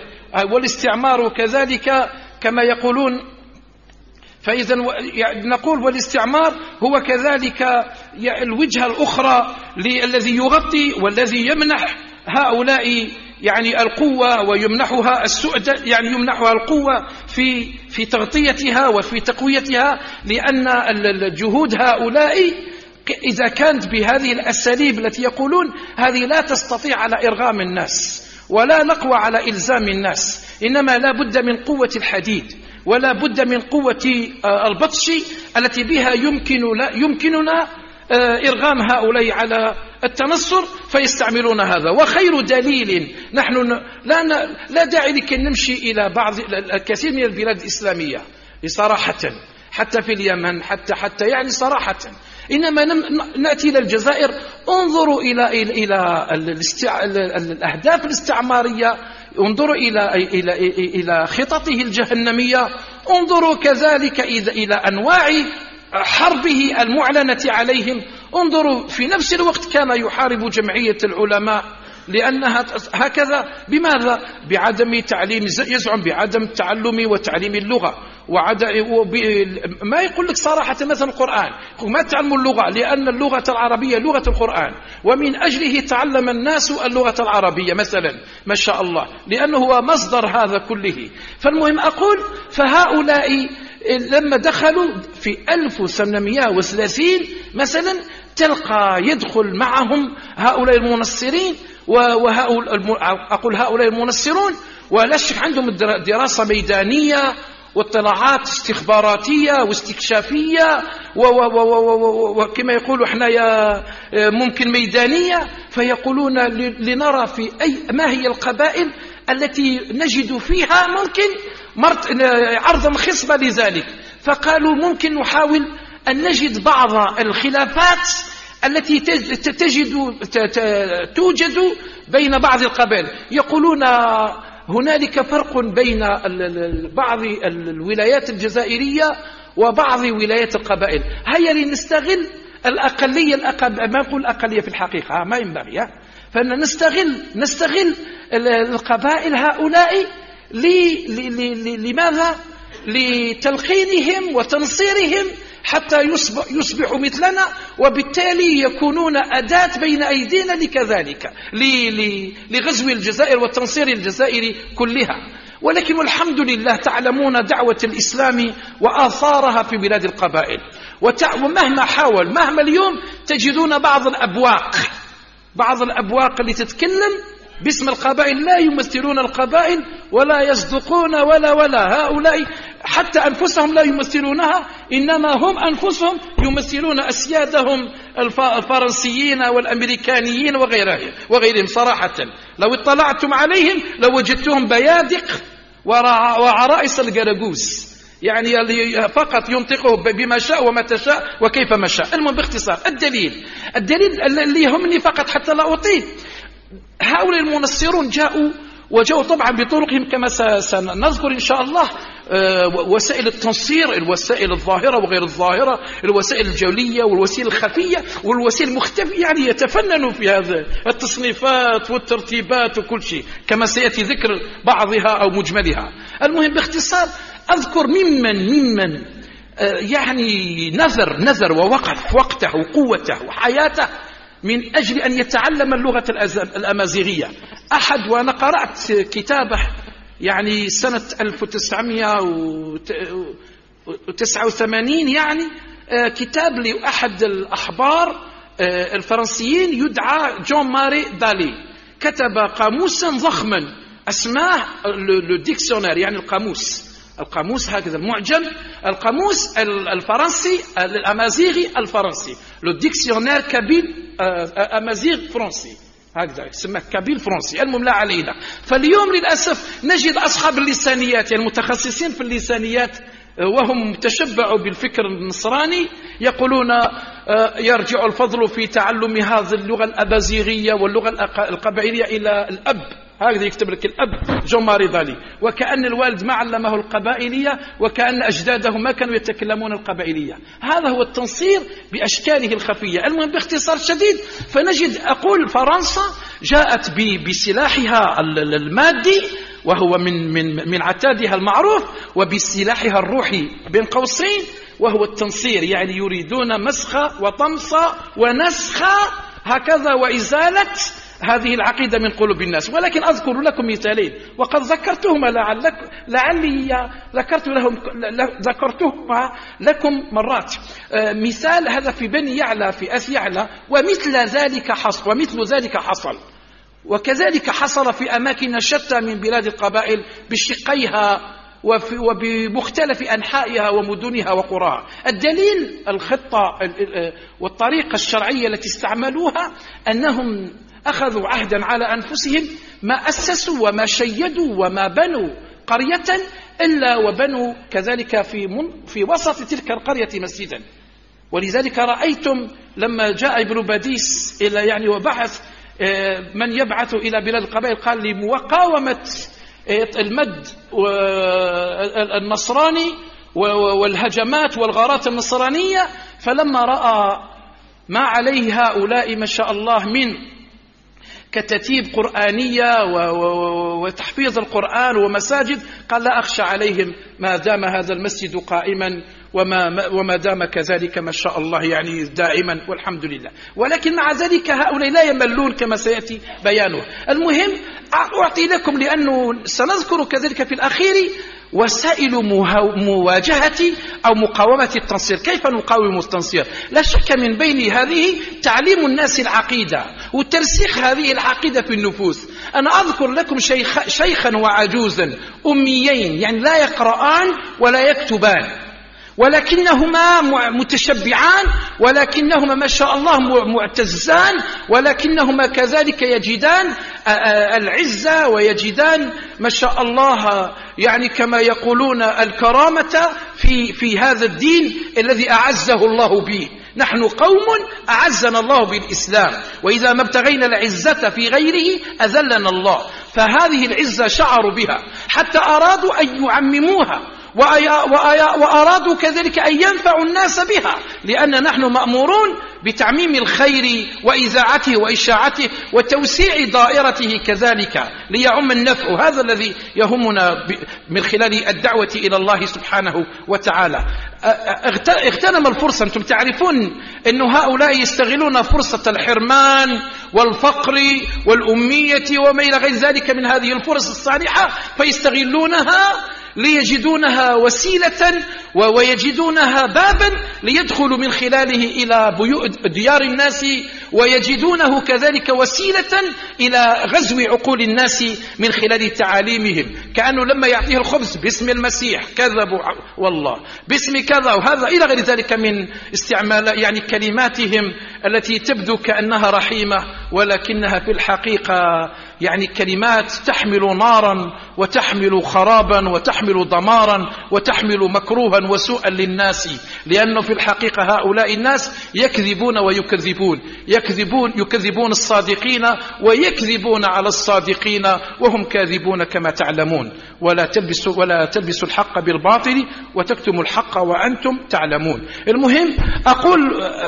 والاستعمار كذلك كما يقولون فإذا نقول والاستعمار هو كذلك الوجهة الأخرى الذي يغطي والذي يمنح هؤلاء يعني القوة ويمنحها السؤدة يعني يمنحها القوة في في تغطيتها وفي تقويتها لأن جهود هؤلاء إذا كانت بهذه الأساليب التي يقولون هذه لا تستطيع على إرغام الناس ولا نقوى على إلزام الناس إنما لا بد من قوة الحديد. ولا بد من قوة آه، البطش التي بها يمكن يمكننا آه، إرغام هؤلاء على التنصر فيستعملون هذا. وخير دليل نحن لا, لا داعي لكي نمشي إلى بعض الكثير من البلاد الإسلامية صراحة حتى في اليمن حتى حتى يعني صراحة. إنما نأتي إلى الجزائر انظروا إلى إلى الأهداف الاستعمارية انظروا إلى إلى إلى خططه الجهنمية. انظروا كذلك إلى أنواع حربه المعلنة عليهم. انظروا في نفس الوقت كان يحارب جمعية العلماء لأنها هكذا. بماذا؟ بعدم تعليم يزعم بعدم تعلم وتعليم اللغة. وعد ما يقول لك صراحة مثلا القرآن. ما تعلموا اللغة لأن اللغة العربية لغة القرآن. ومن أجله تعلم الناس اللغة العربية مثلا ما شاء الله. لأنه هو مصدر هذا كله. فالمهم أقول فهؤلاء لما دخلوا في 1830 مثلا تلقى يدخل معهم هؤلاء المنصرين وهؤلاء أقول هؤلاء المنصرون. ولا شك عندهم دراسة ميدانية واطلاعات استخباراتية واستكشافية وكما يقولوا إحنا يا ممكن ميدانية فيقولون لنرى في أي ما هي القبائل التي نجد فيها ممكن عرضا خصبة لذلك. فقالوا ممكن نحاول أن نجد بعض الخلافات التي تجد توجد بين بعض القبائل. يقولون هنالك فرق بين بعض الولايات الجزائرية وبعض ولايات القبائل هيا لنستغل الأقلية الأقل ما نقول الأقلية في الحقيقة ما ينبغي فأن نستغل نستغل القبائل هؤلاء لماذا؟ لتلقينهم وتنصيرهم حتى يصبح يصبحوا مثلنا وبالتالي يكونون أداة بين أيدينا لكذلك لغزو الجزائر وتنصير الجزائر كلها. ولكن الحمد لله تعلمون دعوة الإسلام وآثارها في بلاد القبائل. ومهما حاول مهما اليوم تجدون بعض الأبواق بعض الأبواق اللي تتكلم باسم القبائل لا يمثلون القبائل ولا يصدقون ولا ولا. هؤلاء حتى أنفسهم لا يمثلونها إنما هم أنفسهم يمثلون أسيادهم الفرنسيين والأمريكانيين وغيرهم, وغيرهم صراحة. لو اطلعتم عليهم لوجدتهم بيادق وعرائس القرقوس يعني فقط ينطقه بما شاء ومتى شاء وكيف ما شاء. المهم باختصار الدليل الدليل اللي يهمني فقط حتى لا أطيل. هؤلاء المنصرون جاءوا وجاءوا طبعا بطرقهم كما سنذكر إن شاء الله آه، وسائل التنصير الوسائل الظاهرة وغير الظاهرة الوسائل الجولية والوسائل الخفية والوسائل المختفية يعني يتفننوا في هذا التصنيفات والترتيبات وكل شيء كما سيأتي ذكر بعضها أو مجملها. المهم باختصار أذكر ممن ممن آه، يعني نذر نذر ووقف وقته وقوته وحياته من أجل أن يتعلم اللغة الأمازيغية. أحد وأنا قرأت كتابه يعني سنة 1989 يعني آه، كتاب لأحد الأحبار آه، الفرنسيين يدعى جون ماري دالي. كتب قاموسا ضخما أسماه le dictionnaire يعني القاموس. القاموس هكذا المعجم القاموس الفرنسي الأمازيغي الفرنسي. le dictionnaire kabyle أمازيغ فرنسي. هكذا يسمى kabyle فرنسي. المهم لا علينا فاليوم للأسف نجد أصحاب اللسانيات يعني المتخصصين في اللسانيات آه، وهم تشبعوا بالفكر النصراني يقولون آه، يرجع الفضل في تعلم هذه اللغة الأمازيغية واللغة القبائلية إلى الأب. هكذا يكتب لك الأب جون ماري دالي. وكأن الوالد ما علمه القبائلية وكأن أجداده ما كانوا يتكلمون القبائلية. هذا هو التنصير بأشكاله الخفية. المهم باختصار شديد فنجد أقول فرنسا جاءت بسلاحها المادي وهو من من من عتادها المعروف وبسلاحها الروحي بين قوسين وهو التنصير. يعني يريدون مسخ وطمس ونسخ هكذا وإزالة هذه العقيدة من قلوب الناس. ولكن أذكر لكم مثالين. وقد ذكرتهما لعلك لعلي ذكرت لهم ذكرتهما لكم مرات. آه، مثال هذا في بني يعلى في أث يعلى. ومثل ذلك حصل ومثل ذلك حصل. وكذلك حصل في أماكن شتى من بلاد القبائل بشقيها وبمختلف أنحائها ومدنها وقراها الدليل الخطة والطريقة الشرعية التي استعملوها أنهم أخذوا عهدا على أنفسهم ما أسسوا وما شيدوا وما بنوا قرية إلا وبنوا كذلك في, من في وسط تلك القرية مسجدا. ولذلك رأيتم لما جاء ابن باديس إلى يعني وبحث آه، من يبعث إلى بلاد القبائل قال لمقاومة آه، المد النصراني والهجمات والغارات النصرانية فلما رأى ما عليه هؤلاء ما شاء الله من كتتيب قرآنية وتحفيظ القرآن ومساجد قال لا أخشى عليهم ما دام هذا المسجد قائما وما, وما دام كذلك ما شاء الله يعني دائما والحمد لله. ولكن مع ذلك هؤلاء لا يملون كما سيأتي بيانه. المهم أعطي لكم لأنه سنذكر كذلك في الأخير وسائل مواجهة أو مقاومة التنصير. كيف نقاوم التنصير؟ لا شك من بين هذه تعليم الناس العقيدة وترسيخ هذه العقيدة في النفوس. أنا أذكر لكم شيخ شيخا وعجوزا أميين يعني لا يقرآن ولا يكتبان. ولكنهما متشبعان ولكنهما ما شاء الله معتزان ولكنهما كذلك يجدان العزة ويجدان ما شاء الله يعني كما يقولون الكرامة في, في هذا الدين الذي أعزه الله به. نحن قوم أعزنا الله بالإسلام وإذا ما ابتغينا العزة في غيره أذلنا الله. فهذه العزة شعروا بها حتى أرادوا أن يعمموها. وأرادوا كذلك أن ينفعوا الناس بها لأن نحن مأمورون بتعميم الخير وإذاعته وإشاعته وتوسيع دائرته كذلك ليعم النفع. هذا الذي يهمنا من خلال الدعوة إلى الله سبحانه وتعالى. اغتنم الفرصة أنتم تعرفون أن هؤلاء يستغلون فرصة الحرمان والفقر والأمية وما إلى غير ذلك من هذه الفرص الصالحة فيستغلونها ليجدونها وسيلة ويجدونها بابا ليدخلوا من خلاله إلى ديار الناس ويجدونه كذلك وسيلة إلى غزو عقول الناس من خلال تعاليمهم. كأنه لما يعطيه الخبز باسم المسيح كذبوا والله باسم كذا وهذا إلى غير ذلك من استعمال يعني كلماتهم التي تبدو كأنها رحيمة ولكنها في الحقيقة يعني كلمات تحمل نارا وتحمل خرابا وتحمل دمارا وتحمل مكروها وسوءا للناس لأنه في الحقيقة هؤلاء الناس يكذبون ويكذبون يكذبون يكذبون الصادقين ويكذبون على الصادقين وهم كاذبون كما تعلمون. ولا تلبسوا ولا تلبسوا الحق بالباطل وتكتموا الحق وأنتم تعلمون. المهم أقول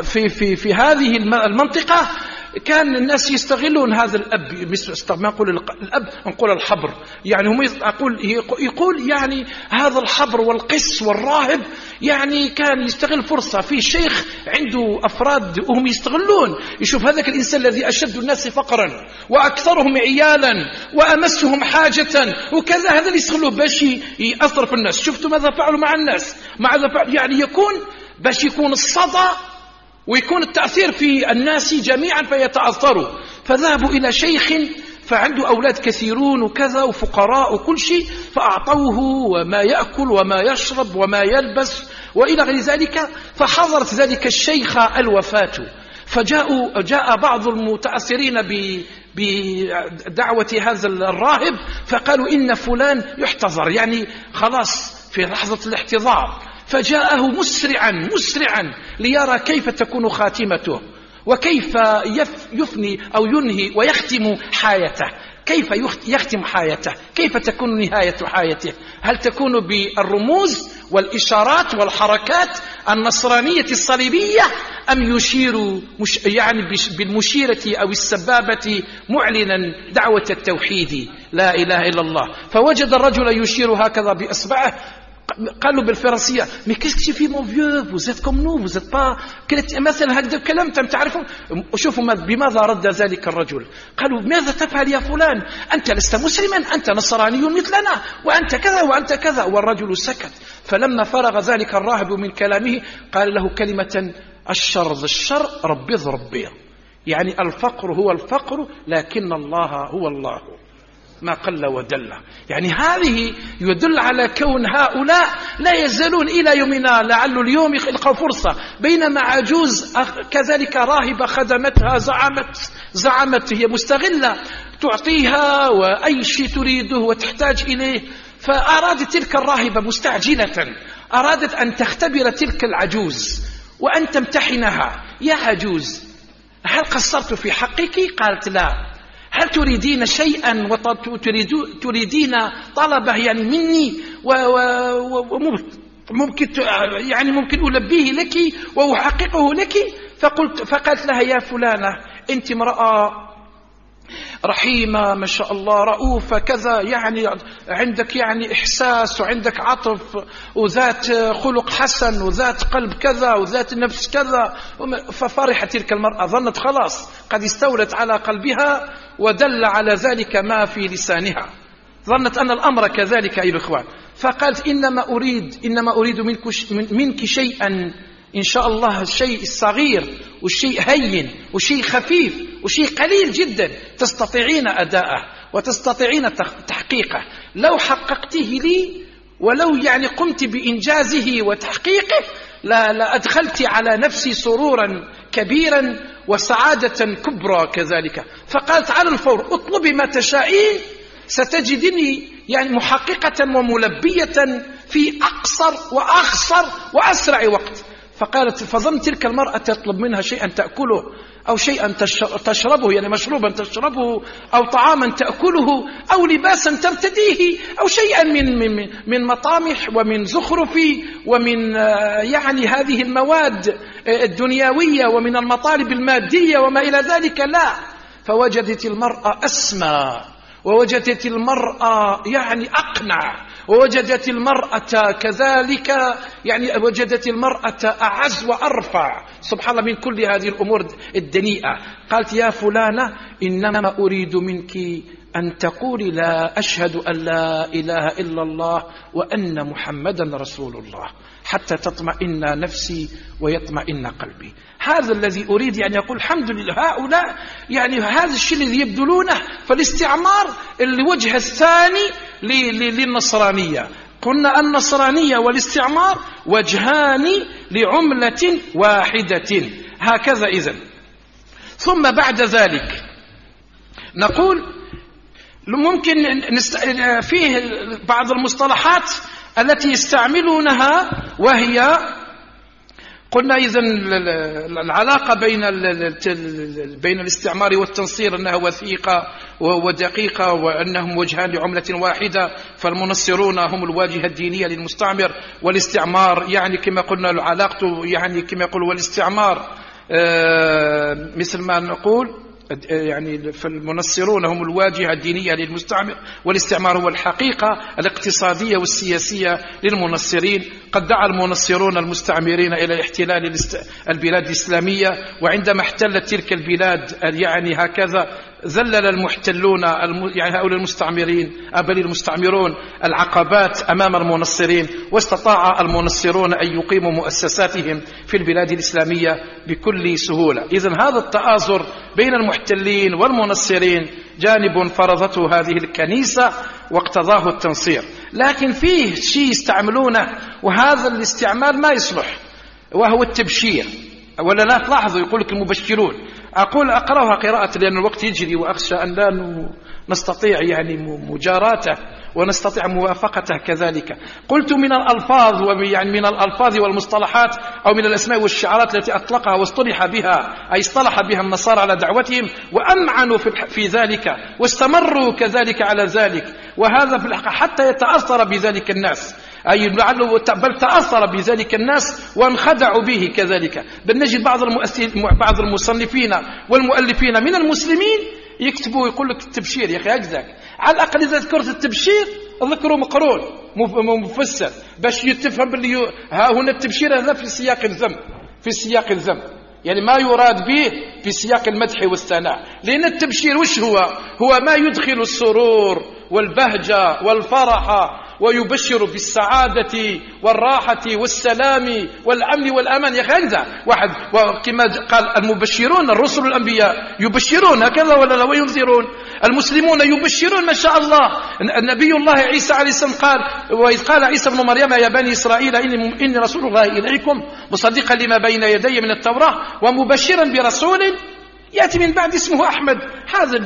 في في في هذه المنطقة كان الناس يستغلون هذا الأب ما نقول الأب نقول الحبر. يعني هم يقول يقول يعني هذا الحبر والقس والراهب يعني كان يستغل فرصة. في شيخ عنده أفراد وهم يستغلون. يشوف هذاك الإنسان الذي أشد الناس فقرا وأكثرهم عيالا وأمسهم حاجة وكذا هذا اللي يستغلوه باش يأثر في الناس. شفتوا ماذا فعلوا مع الناس؟ ماذا فعلوا يعني يكون باش يكون الصدى ويكون التأثير في الناس جميعا فيتأثروا. فذهبوا إلى شيخ فعنده أولاد كثيرون وكذا وفقراء وكل شيء فأعطوه وما يأكل وما يشرب وما يلبس وإلى غير ذلك. فحضرت ذلك الشيخ الوفاة. فجاءوا جاء بعض المتأثرين بدعوة هذا الراهب فقالوا إن فلان يحتضر. يعني خلاص في لحظة الاحتضار. فجاءه مسرعا مسرعا ليرى كيف تكون خاتمته وكيف يفني أو ينهي ويختم حياته. كيف يختم حياته؟ كيف تكون نهاية حياته؟ هل تكون بالرموز والإشارات والحركات النصرانية الصليبية أم يشير يعني بالمشيرة أو السبابة معلنا دعوة التوحيد؟ لا إله إلا الله. فوجد الرجل يشير هكذا بإصبعه قالوا بالفرنسية mais qu'est-ce que fait mon vieux vous êtes comme nous vous êtes pas مثلا هكذا الكلام تعرفون شوفوا بماذا رد ذلك الرجل؟ قالوا ماذا تفعل يا فلان؟ أنت لست مسلما أنت نصراني مثلنا وأنت كذا وأنت كذا. والرجل سكت. فلما فرغ ذلك الراهب من كلامه قال له كلمة الشر ذا الشر ربي اضرب يعني الفقر هو الفقر لكن الله هو الله. ما قل ودل. يعني هذه يدل على كون هؤلاء لا يزالون إلى يومنا لعل اليوم يلقوا فرصة. بينما عجوز كذلك راهبة خدمتها زعمت زعمت هي مستغلة تعطيها وأي شيء تريده وتحتاج إليه فأرادت تلك الراهبة مستعجلة أرادت أن تختبر تلك العجوز وأن تمتحنها. يا عجوز هل قصرت في حقك؟ قالت لا. هل تريدين شيئا وتريدين طلبه يعني مني وممكن يعني ممكن ألبيه لك وأحققه لك؟ فقلت فقالت لها يا فلانة أنت امرأة رحيمة ما شاء الله رؤوفة كذا يعني عندك يعني إحساس وعندك عطف وذات خلق حسن وذات قلب كذا وذات نفس كذا. ففرحت تلك المرأة ظنت خلاص قد استولت على قلبها ودل على ذلك ما في لسانها. ظنت أن الأمر كذلك أيها الإخوان. فقالت إنما أريد إنما أريد منك, شيئا إن شاء الله الشيء الصغير والشيء هين والشيء خفيف والشيء قليل جدا. تستطيعين أداءه وتستطيعين تحقيقه. لو حققته لي ولو يعني قمت بإنجازه وتحقيقه لأدخلت على نفسي سرورا كبيرا وسعادة كبرى كذلك. فقالت على الفور اطلبي ما تشائين ستجدني يعني محققة وملبية في أقصر وأخصر وأسرع وقت. فقالت فظن تلك المرأة تطلب منها شيئا تأكله. أو شيئا تشربه يعني مشروبا تشربه أو طعاما تأكله أو لباسا ترتديه أو شيئا من من من مطامح ومن زخرف ومن آه، يعني هذه المواد آه، الدنيوية ومن المطالب المادية وما إلى ذلك لا. فوجدت المرأة أسمى ووجدت المرأة يعني أقنع. ووجدت المرأة كذلك يعني وجدت المرأة أعز وأرفع. سبحان الله من كل هذه الأمور الدنيئة. قالت يا فلانة إنما أريد منك أن تقولي لا أشهد أن لا إله إلا الله وأن محمدا رسول الله. حتى تطمئن نفسي ويطمئن قلبي. هذا الذي أريد يعني أقول الحمد لله هؤلاء يعني هذا الشيء الذي يبذلونه فالاستعمار الوجه الثاني للنصرانية. قلنا النصرانية والاستعمار وجهان لعملة واحدة. هكذا إذن. ثم بعد ذلك نقول ممكن فيه بعض المصطلحات التي يستعملونها وهي قلنا إذا العلاقة بين بين الاستعمار والتنصير أنها وثيقة ودقيقة وأنهم وجهان لعملة واحدة فالمنصرون هم الواجهة الدينية للمستعمر. والاستعمار يعني كما قلنا علاقته يعني كما يقول والاستعمار آه، مثل ما نقول يعني فالمنصرون هم الواجهة الدينية للمستعمر والاستعمار هو الحقيقة الاقتصادية والسياسية للمنصرين. قد دعا المنصرون المستعمرين إلى احتلال البلاد الإسلامية وعندما احتلت تلك البلاد يعني هكذا ذلل المحتلون يعني هؤلاء المستعمرين بل المستعمرون العقبات أمام المنصرين واستطاع المنصرون أن يقيموا مؤسساتهم في البلاد الإسلامية بكل سهولة. إذا هذا التآزر بين المحتلين والمنصرين جانب فرضته هذه الكنيسة واقتضاه التنصير. لكن فيه شيء يستعملونه وهذا الاستعمال ما يصلح وهو التبشير. ولا لا؟ تلاحظوا يقول لك المبشرون. أقول أقرأها قراءة لأن الوقت يجري وأخشى أن لا نستطيع يعني مجاراته. ونستطيع موافقته كذلك. قلت من الألفاظ يعني من الألفاظ والمصطلحات أو من الأسماء والشعارات التي أطلقها واصطلح بها أي اصطلح بها النصارى على دعوتهم وأمعنوا في ذلك واستمروا كذلك على ذلك. وهذا في الحقيقة حتى يتأثر بذلك الناس. أي لعله بل تأثر بذلك الناس وانخدعوا به كذلك. بل نجد بعض بعض المصنفين والمؤلفين من المسلمين يكتبوا يقول لك التبشير يا أخي أجزاك. على الأقل إذا ذكرت التبشير ذكروا مقرون مفسر باش يتفهم باللي ها هنا التبشير هذا في سياق الذم في سياق الذم. يعني ما يراد به في سياق المدح والثناء. لأن التبشير وش هو؟ هو ما يدخل السرور والبهجة والفرح ويبشر بالسعادة والراحة والسلام والأمن والأمان. يا أخي واحد. وكما قال المبشرون الرسل الأنبياء يبشرون هكذا ولا لا؟ وينذرون. المسلمون يبشرون ما شاء الله. النبي الله عيسى عليه السلام قال وإذ قال عيسى ابن مريم يا بني إسرائيل إني, إني رسول الله إليكم مصدقا لما بين يدي من التوراة ومبشرا برسول يأتي من بعد اسمه أحمد. هذا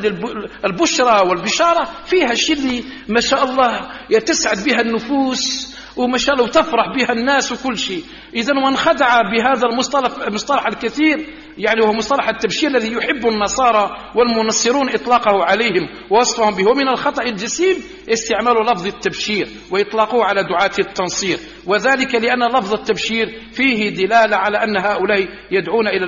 البشرى والبشارة فيها شيء اللي ما شاء الله يتسعد بها النفوس وما شاء الله وتفرح بها الناس وكل شيء. إذا وانخدع بهذا المصطلح المصطلح الكثير يعني هو مصطلح التبشير الذي يحب النصارى والمنصرون إطلاقه عليهم ووصفهم به. ومن الخطأ الجسيم استعمال لفظ التبشير وإطلاقه على دعاة التنصير. وذلك لأن لفظ التبشير فيه دلالة على أن هؤلاء يدعون إلى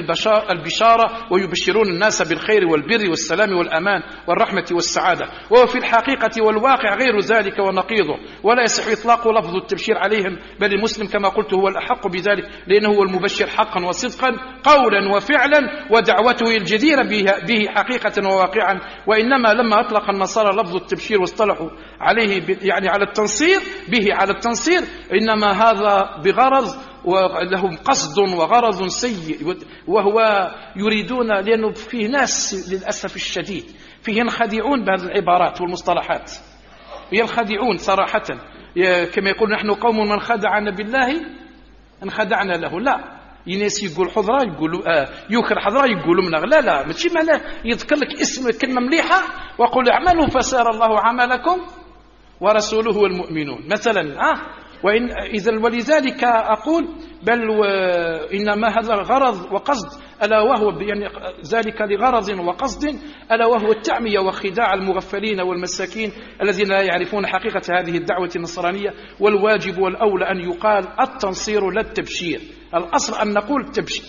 البشارة ويبشرون الناس بالخير والبر والسلام والأمان والرحمة والسعادة. وهو في الحقيقة والواقع غير ذلك ونقيضه. ولا يصح إطلاق لفظ التبشير عليهم بل المسلم كما قلت هو الأحق بذلك لأنه هو المبشر حقا وصدقا قولا وفعلا ودعوته الجديرة به حقيقة وواقعا. وإنما لما أطلق النصارى لفظ التبشير واصطلحوا عليه يعني على التنصير به على التنصير إنما هذا بغرض ولهم قصد وغرض سيء. وهو يريدون لأنه فيه ناس للأسف الشديد فيه ينخدعون بهذه العبارات والمصطلحات. ينخدعون صراحة. كما يقول نحن قوم من خدعنا بالله انخدعنا له. لا. يناس يقول حضرة يقولوا آه يوكر حضرة يقولوا من لا لا. ماشي معناه يذكر لك اسم كلمة مليحة وقل اعملوا فسار الله عملكم ورسوله والمؤمنون مثلا آه. وإن إذا ولذلك أقول بل إنما هذا غرض وقصد ألا وهو يعني ذلك لغرض وقصد ألا وهو التعمية وخداع المغفلين والمساكين الذين لا يعرفون حقيقة هذه الدعوة النصرانية والواجب والأولى أن يقال التنصير لا التبشير. الأصل أن نقول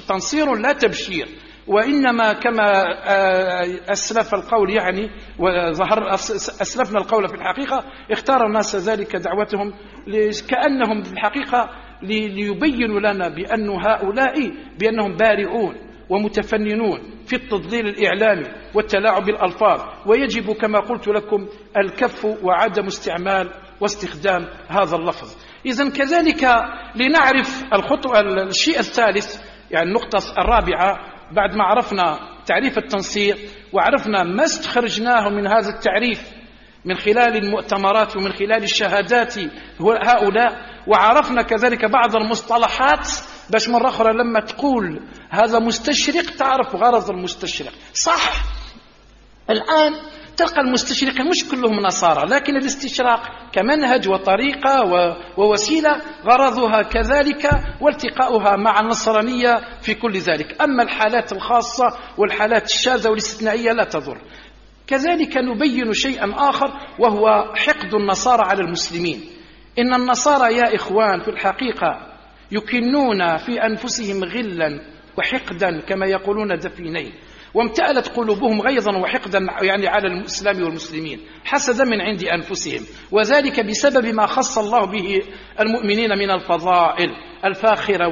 تنصير لا تبشير وإنما كما آه، أسلف القول يعني وظهر أسلفنا القول في الحقيقة اختار الناس ذلك دعوتهم كأنهم في الحقيقة ليبينوا لنا بأن هؤلاء بأنهم بارعون ومتفننون في التضليل الإعلامي والتلاعب بالألفاظ. ويجب كما قلت لكم الكف وعدم استعمال واستخدام هذا اللفظ. إذا كذلك لنعرف الخطوة الشيء الثالث يعني النقطة الرابعة بعد ما عرفنا تعريف التنصير وعرفنا ما استخرجناه من هذا التعريف من خلال المؤتمرات ومن خلال الشهادات هؤلاء وعرفنا كذلك بعض المصطلحات باش مرة أخرى لما تقول هذا مستشرق تعرف غرض المستشرق. صح. الآن تلقى المستشرقين مش كلهم نصارى لكن الاستشراق كمنهج وطريقة ووسيلة غرضها كذلك والتقاؤها مع النصرانية في كل ذلك. أما الحالات الخاصة والحالات الشاذة والاستثنائية لا تضر. كذلك نبين شيئا آخر وهو حقد النصارى على المسلمين. إن النصارى يا إخوان في الحقيقة يكنون في أنفسهم غلا وحقدا كما يقولون دفينين. وامتألت قلوبهم غيظا وحقدا يعني على الإسلام والمسلمين. حسدا من عند أنفسهم. وذلك بسبب ما خص الله به المؤمنين من الفضائل. الفاخرة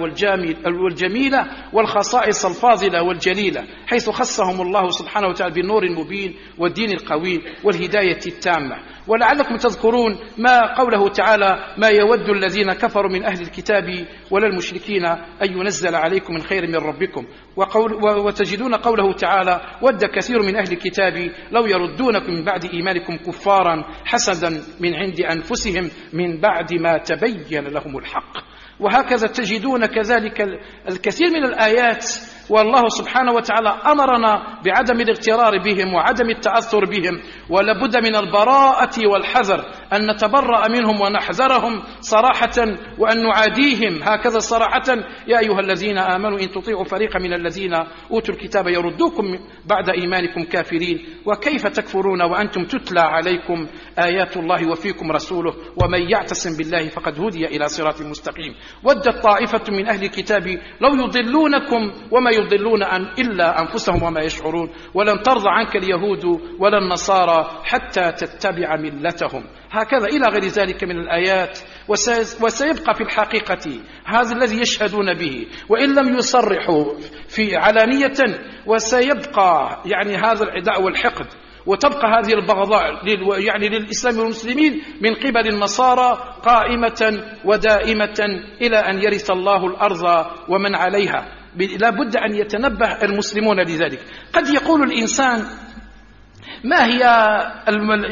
والجميلة والخصائص الفاضلة والجليلة حيث خصهم الله سبحانه وتعالى بالنور المبين والدين القوي والهداية التامة. ولعلكم تذكرون ما قوله تعالى ما يود الذين كفروا من أهل الكتاب ولا المشركين أن ينزل عليكم من خير من ربكم وقول وتجدون قوله تعالى ود كثير من أهل الكتاب لو يردونكم من بعد إيمانكم كفارا حسدا من عند أنفسهم من بعد ما تبين لهم الحق وهكذا تجدون كذلك الكثير من الآيات والله سبحانه وتعالى أمرنا بعدم الاغترار بهم وعدم التأثر بهم ولابد من البراءة والحذر. أن نتبرأ منهم ونحذرهم صراحة وأن نعاديهم هكذا صراحة. يا أيها الذين آمنوا إن تطيعوا فريقا من الذين أوتوا الكتاب يردوكم بعد إيمانكم كافرين. وكيف تكفرون وأنتم تتلى عليكم آيات الله وفيكم رسوله ومن يعتصم بالله فقد هدي إلى صراط مستقيم. ودت طائفة من أهل الكتاب لو يضلونكم وما يضلون عن إلا أنفسهم وما يشعرون. ولن ترضى عنك اليهود ولا النصارى حتى تتبع ملتهم. هكذا إلى غير ذلك من الآيات. وسيبقى في الحقيقة هذا الذي يشهدون به. وإن لم يصرحوا في علانية وسيبقى يعني هذا العداء والحقد. وتبقى هذه البغضاء يعني للإسلام والمسلمين من قبل النصارى قائمة ودائمة إلى أن يرث الله الأرض ومن عليها. لا بد أن يتنبه المسلمون لذلك. قد يقول الإنسان ما هي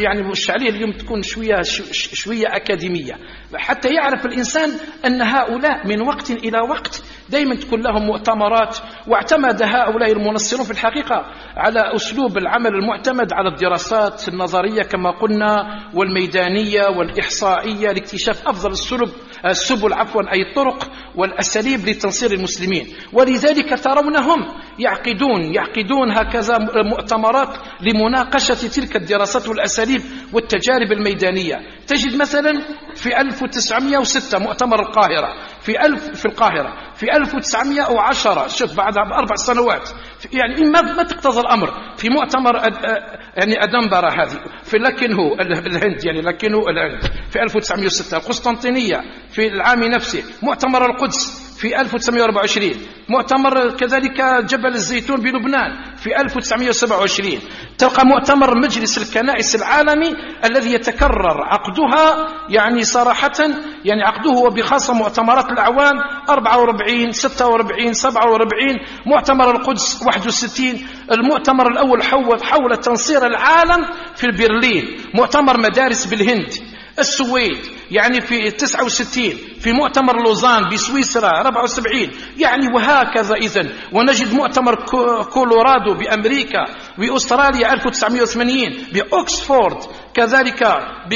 يعني مش عليه اليوم تكون شوية شوية أكاديمية. حتى يعرف الإنسان أن هؤلاء من وقت إلى وقت دائما تكون لهم مؤتمرات واعتمد هؤلاء المنصرون في الحقيقة على أسلوب العمل المعتمد على الدراسات النظرية كما قلنا والميدانية والإحصائية لاكتشاف أفضل السلب السبل عفوا أي الطرق والأساليب لتنصير المسلمين. ولذلك ترونهم يعقدون يعقدون هكذا مؤتمرات لمناقشة تلك الدراسات والأساليب والتجارب الميدانية. تجد مثلا في 1906 مؤتمر القاهرة في ألف في القاهرة في 1910 شوف بعد أربع سنوات يعني ما ما تقتضى الأمر. في مؤتمر يعني أدنبرة هذه. في لكن هو الهند يعني لكن هو الهند. في 1906 القسطنطينية في العام نفسه مؤتمر القدس. في 1924 مؤتمر كذلك جبل الزيتون بلبنان في 1927 تلقى مؤتمر مجلس الكنائس العالمي الذي يتكرر عقدها يعني صراحة يعني عقده وبخاصة مؤتمرات الأعوام 44 46 47 مؤتمر القدس 61 المؤتمر الأول حول تنصير العالم في برلين مؤتمر مدارس بالهند. السويد يعني في 69 في مؤتمر لوزان بسويسرا 74 يعني وهكذا إذن. ونجد مؤتمر كولورادو بأمريكا بأستراليا 1980 بأكسفورد كذلك ب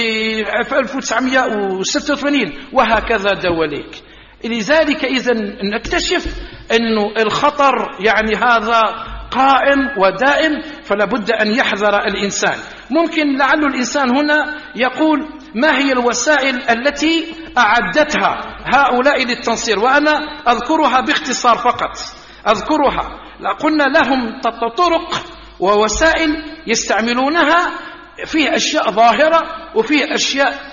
1986 وهكذا دواليك. لذلك إذا نكتشف أنه الخطر يعني هذا قائم ودائم فلا بد أن يحذر الإنسان. ممكن لعل الإنسان هنا يقول ما هي الوسائل التي أعدتها هؤلاء للتنصير؟ وأنا أذكرها باختصار فقط. أذكرها. قلنا لهم طرق ووسائل يستعملونها فيه أشياء ظاهرة وفيه أشياء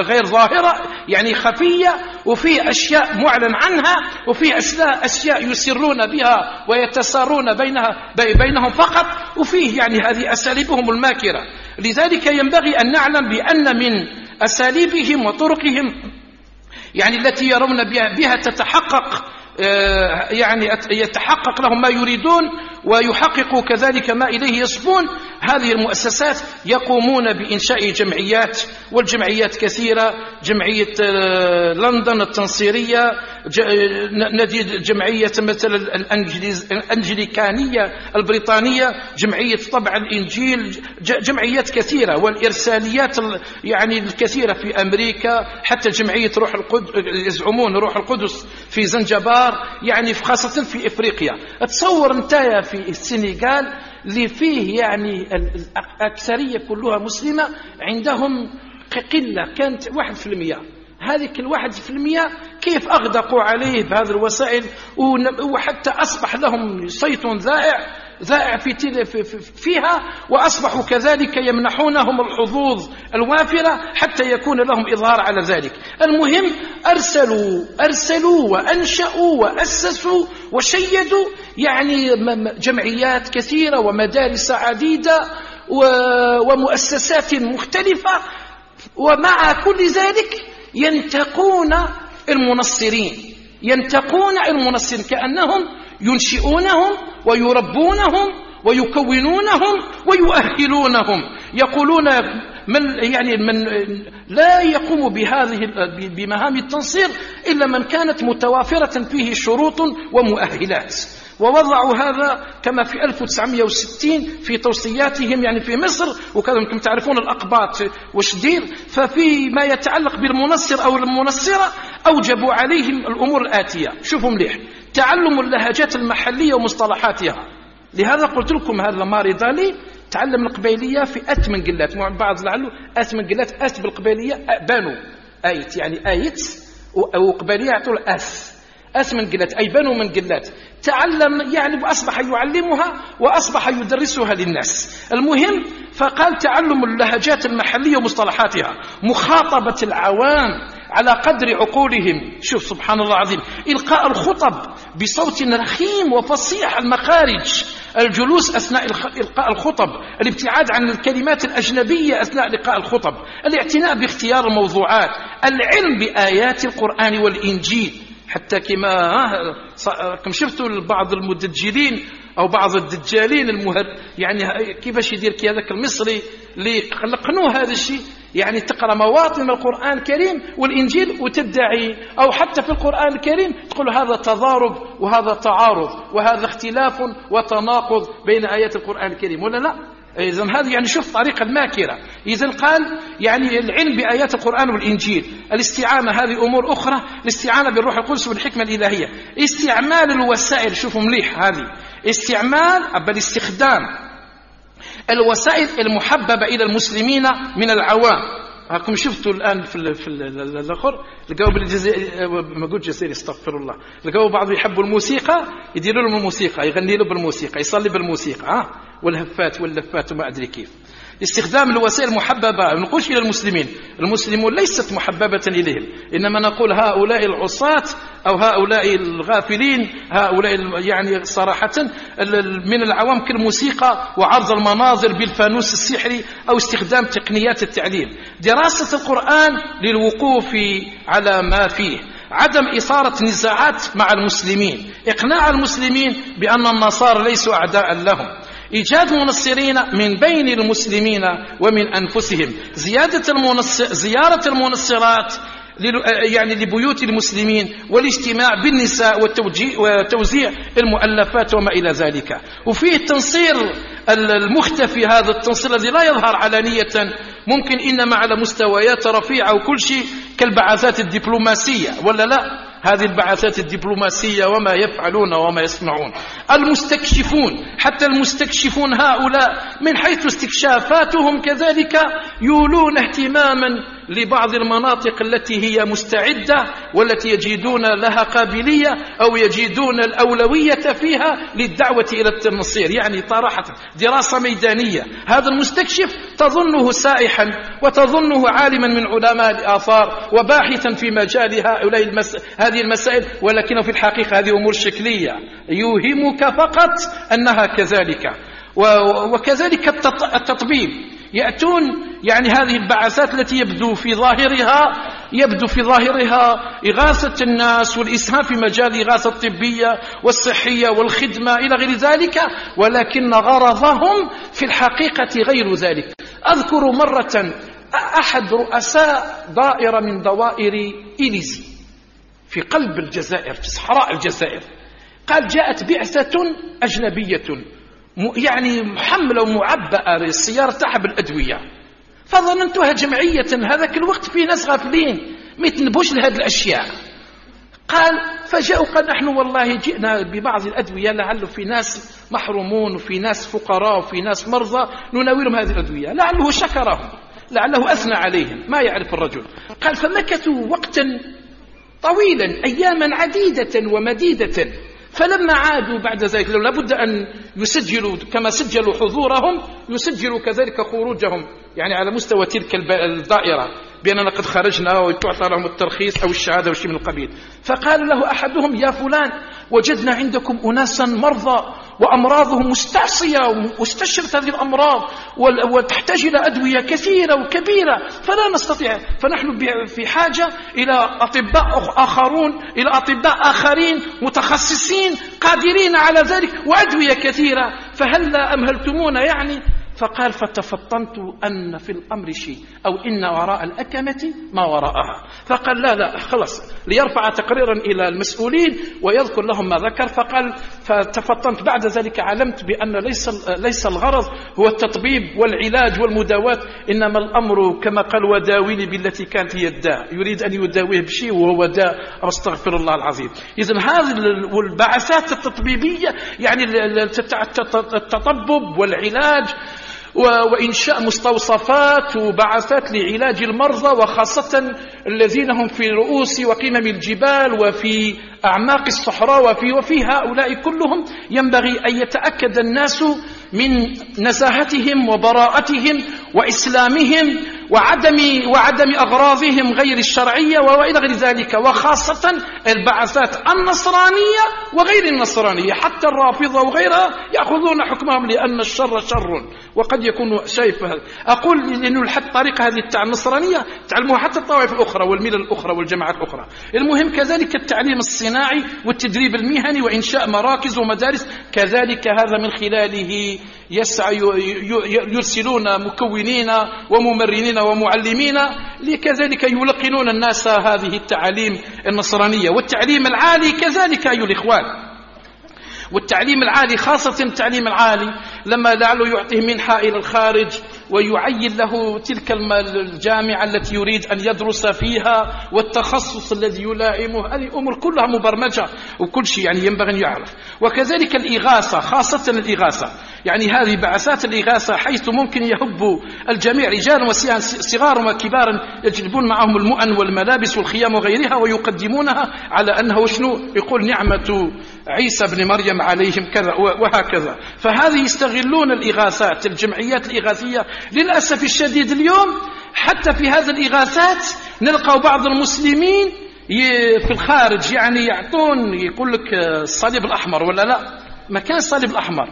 غير ظاهرة يعني خفية وفي أشياء معلن عنها وفي أشياء, يسرون بها ويتسارون بينها بينهم فقط وفيه يعني هذه أساليبهم الماكرة. لذلك ينبغي أن نعلم بأن من أساليبهم وطرقهم يعني التي يرون بها, تتحقق آه، يعني يتحقق لهم ما يريدون ويحققوا كذلك ما إليه يصبون. هذه المؤسسات يقومون بإنشاء جمعيات والجمعيات كثيرة جمعية آه، لندن التنصيرية نادي جمعية مثلا الأنجليكانية البريطانية جمعية طبع الإنجيل جمعيات كثيرة والإرساليات يعني الكثيرة في أمريكا حتى جمعية روح القدس يزعمون روح القدس في زنجبار. يعني خاصة في إفريقيا. تصور انتايا في السنغال اللي فيه يعني الأكثرية كلها مسلمة عندهم قلة كانت واحد في المئة هذه الواحد في المئة كيف أغدقوا عليه بهذه الوسائل؟ وحتى أصبح لهم صيت ذائع. ذائع في فيها وأصبحوا كذلك يمنحونهم الحظوظ الوافرة حتى يكون لهم إظهار على ذلك. المهم أرسلوا أرسلوا وأنشأوا وأسسوا وشيدوا يعني جمعيات كثيرة ومدارس عديدة ومؤسسات مختلفة ومع كل ذلك ينتقون المنصرين. ينتقون المنصرين كأنهم ينشئونهم ويربونهم ويكونونهم ويؤهلونهم. يقولون من يعني من لا يقوم بهذه بمهام التنصير إلا من كانت متوافرة فيه شروط ومؤهلات. ووضعوا هذا كما في 1960 في توصياتهم يعني في مصر وكذا أنتم تعرفون الأقباط وشدير ففي ما يتعلق بالمنصر أو المنصرة أوجبوا عليهم الأمور الآتية. شوفوا مليح. تعلم اللهجات المحلية ومصطلحاتها. لهذا قلت لكم هذا ماري دالي تعلم القبيلية في أت من قلات. بعض لعله أت من قلات أت بالقبيلية بانوا أيت يعني أيت وقبيليه يعطوا اس اس من قلات أي بنوا من قلات. تعلم يعني وأصبح يعلمها وأصبح يدرسها للناس. المهم فقال تعلم اللهجات المحلية ومصطلحاتها. مخاطبة العوام على قدر عقولهم. شوف سبحان الله العظيم. إلقاء الخطب بصوت رخيم وفصيح المخارج. الجلوس أثناء إلقاء الخطب. الابتعاد عن الكلمات الأجنبية أثناء إلقاء الخطب. الاعتناء باختيار الموضوعات العلم بآيات القرآن والإنجيل. حتى كما كم شفتوا بعض المدجلين أو بعض الدجالين المهد يعني كيفاش يدير كي هذاك المصري اللي قنوه هذا الشيء؟ يعني تقرأ مواطن القرآن الكريم والإنجيل وتدعي أو حتى في القرآن الكريم تقول هذا تضارب وهذا تعارض وهذا اختلاف وتناقض بين آيات القرآن الكريم ولا لا؟ إذا هذه يعني شوف طريقة الماكرة. إذا قال يعني العلم بآيات القرآن والإنجيل. الاستعانة هذه أمور أخرى. الاستعانة بالروح القدس والحكمة الإلهية. استعمال الوسائل شوفوا مليح هذه. استعمال بل استخدام الوسائل المحببة إلى المسلمين من العوام. راكم شفتوا الآن في في الآخر؟ لقاو ما قلت جزائري استغفر الله. لقاو بعض يحبوا الموسيقى يديروا لهم الموسيقى يغني له بالموسيقى يصلي بالموسيقى ها؟ والهفات واللفات وما أدري كيف. استخدام الوسائل محببة ما نقولش إلى المسلمين المسلمون ليست محببة إليهم إنما نقول هؤلاء العصاة أو هؤلاء الغافلين هؤلاء يعني صراحة من العوام كالموسيقى وعرض المناظر بالفانوس السحري أو استخدام تقنيات التعليم. دراسة القرآن للوقوف على ما فيه. عدم إثارة نزاعات مع المسلمين. إقناع المسلمين بأن النصارى ليسوا أعداء لهم. إيجاد منصرين من بين المسلمين ومن أنفسهم. زيادة المنصر زيارة المنصرات يعني لبيوت المسلمين والاجتماع بالنساء وتوزيع المؤلفات وما إلى ذلك. وفيه التنصير المختفي هذا التنصير الذي لا يظهر علانية ممكن إنما على مستويات رفيعة وكل شيء كالبعثات الدبلوماسية. ولا لا؟ هذه البعثات الدبلوماسية وما يفعلون وما يصنعون. المستكشفون. حتى المستكشفون هؤلاء من حيث استكشافاتهم كذلك يولون اهتماما لبعض المناطق التي هي مستعدة والتي يجدون لها قابلية أو يجدون الأولوية فيها للدعوة إلى التنصير. يعني طرحة دراسة ميدانية. هذا المستكشف تظنه سائحا وتظنه عالما من علماء الآثار وباحثا في مجال هؤلاء المس... هذه المسائل ولكنه في الحقيقة هذه أمور شكلية. يوهمك فقط أنها كذلك. وكذلك التطبيب يأتون يعني هذه البعثات التي يبدو في ظاهرها يبدو في ظاهرها إغاثة الناس والإسهام في مجال الإغاثة الطبية والصحية والخدمة إلى غير ذلك ولكن غرضهم في الحقيقة غير ذلك. أذكر مرة أحد رؤساء دائرة من دوائر إليزي في قلب الجزائر في صحراء الجزائر قال جاءت بعثة أجنبية يعني محملة ومعبأة للسيارة تاعها بالأدوية. فظننتها جمعية هذاك الوقت في ناس غافلين ما يتنبوش لهذه الأشياء. قال فجاءوا قال نحن والله جئنا ببعض الأدوية لعل في ناس محرومون وفي ناس فقراء وفي ناس مرضى نناولهم هذه الأدوية. لعله شكرهم لعله أثنى عليهم ما يعرف الرجل. قال فمكثوا وقتا طويلا أياما عديدة ومديدة. فلما عادوا بعد ذلك لابد أن يسجلوا كما سجلوا حضورهم يسجلوا كذلك خروجهم يعني على مستوى تلك الدائرة. بأننا قد خرجنا وتعطى لهم الترخيص أو الشهادة أو شيء من القبيل. فقال له أحدهم يا فلان وجدنا عندكم أناسا مرضى وأمراضهم مستعصية واستشرت هذه الأمراض وتحتاج إلى أدوية كثيرة وكبيرة فلا نستطيع. فنحن في حاجة إلى أطباء آخرون إلى أطباء آخرين متخصصين قادرين على ذلك وأدوية كثيرة. فهل أمهلتمونا يعني فقال فتفطنت أن في الأمر شيء أو إن وراء الأكمة ما وراءها. فقال لا لا خلاص ليرفع تقريرا إلى المسؤولين ويذكر لهم ما ذكر. فقال فتفطنت. بعد ذلك علمت بأن ليس, ليس الغرض هو التطبيب والعلاج والمداواة إنما الأمر كما قال وداويني بالتي كانت هي الداء. يريد أن يداويه بشيء وهو داء. أستغفر الله العظيم. إذا هذه البعثات التطبيبية يعني التطبب والعلاج وإنشاء مستوصفات وبعثات لعلاج المرضى وخاصة الذين هم في رؤوس وقمم الجبال وفي أعماق الصحراء وفي, وفي هؤلاء كلهم ينبغي أن يتأكد الناس من نزاهتهم وبراءتهم وإسلامهم وعدم, وعدم أغراضهم غير الشرعية وإلى غير ذلك. وخاصة البعثات النصرانية وغير النصرانية. حتى الرافضة وغيرها يأخذون حكمهم لأن الشر شر. وقد يكون شايف هذا. أقول لأنه الحد طريقة هذه النصرانية تعلموها حتى الطوائف الأخرى والملل الأخرى والجماعات الأخرى. المهم كذلك التعليم الصناعي والتدريب المهني وإنشاء مراكز ومدارس. كذلك هذا من خلاله يسعى يرسلون مكونين وممرنين ومعلمين لكذلك يلقنون الناس هذه التعاليم النصرانية. والتعليم العالي كذلك أيها الإخوان. والتعليم العالي خاصة التعليم العالي لما لعله يعطيه منحة إلى الخارج ويعين له تلك الجامعة التي يريد أن يدرس فيها والتخصص الذي يلائمه. هذه أمور كلها مبرمجة وكل شيء يعني ينبغي أن يعرف. وكذلك الإغاثة خاصة الإغاثة. يعني هذه بعثات الإغاثة حيث ممكن يهب الجميع رجال صغار وكبار يجلبون معهم المؤن والملابس والخيام وغيرها ويقدمونها على أنه شنو؟ يقول نعمة عيسى بن مريم عليهم كذا وهكذا. فهذه يستغلون الإغاثات الجمعيات الإغاثية للأسف الشديد اليوم حتى في هذه الإغاثات نلقى بعض المسلمين في الخارج يعني يعطون يقول لك الصليب الأحمر ولا لا؟ ما كان الصليب الأحمر.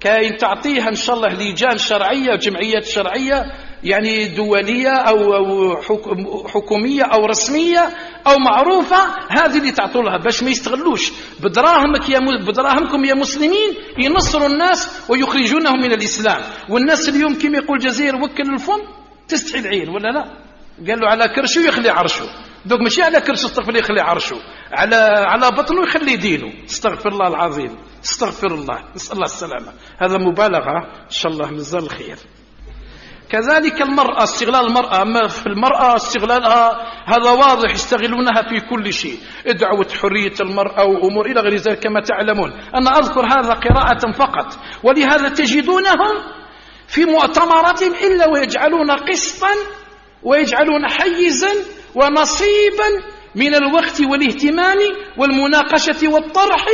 كاين تعطيها إن شاء الله لجان شرعية وجمعيات شرعية يعني دولية أو حكومية أو رسمية أو معروفة هذه اللي تعطوا لها باش ما يستغلوش. بدراهمك يا بدراهمكم يا مسلمين ينصروا الناس ويخرجونهم من الإسلام. والناس اليوم كما يقول الجزائر وكل الفم تستحي العين. ولا لا؟ قال له على كرشه يخلي عرشه. دوك ماشي على كرشه استغفر يخلي عرشه. على على بطنه يخلي دينه. استغفر الله العظيم. استغفر الله. نسأل الله السلامة. هذا مبالغة. إن شاء الله مازال الخير. كذلك المرأة استغلال المرأة أما في المرأة استغلالها هذا واضح يستغلونها في كل شيء. دعوة حرية المرأة وأمور إلى غير ذلك كما تعلمون. أنا أذكر هذا قراءة فقط. ولهذا تجدونهم في مؤتمراتهم إلا ويجعلون قسطا ويجعلون حيزا ونصيبا من الوقت والاهتمام والمناقشة والطرح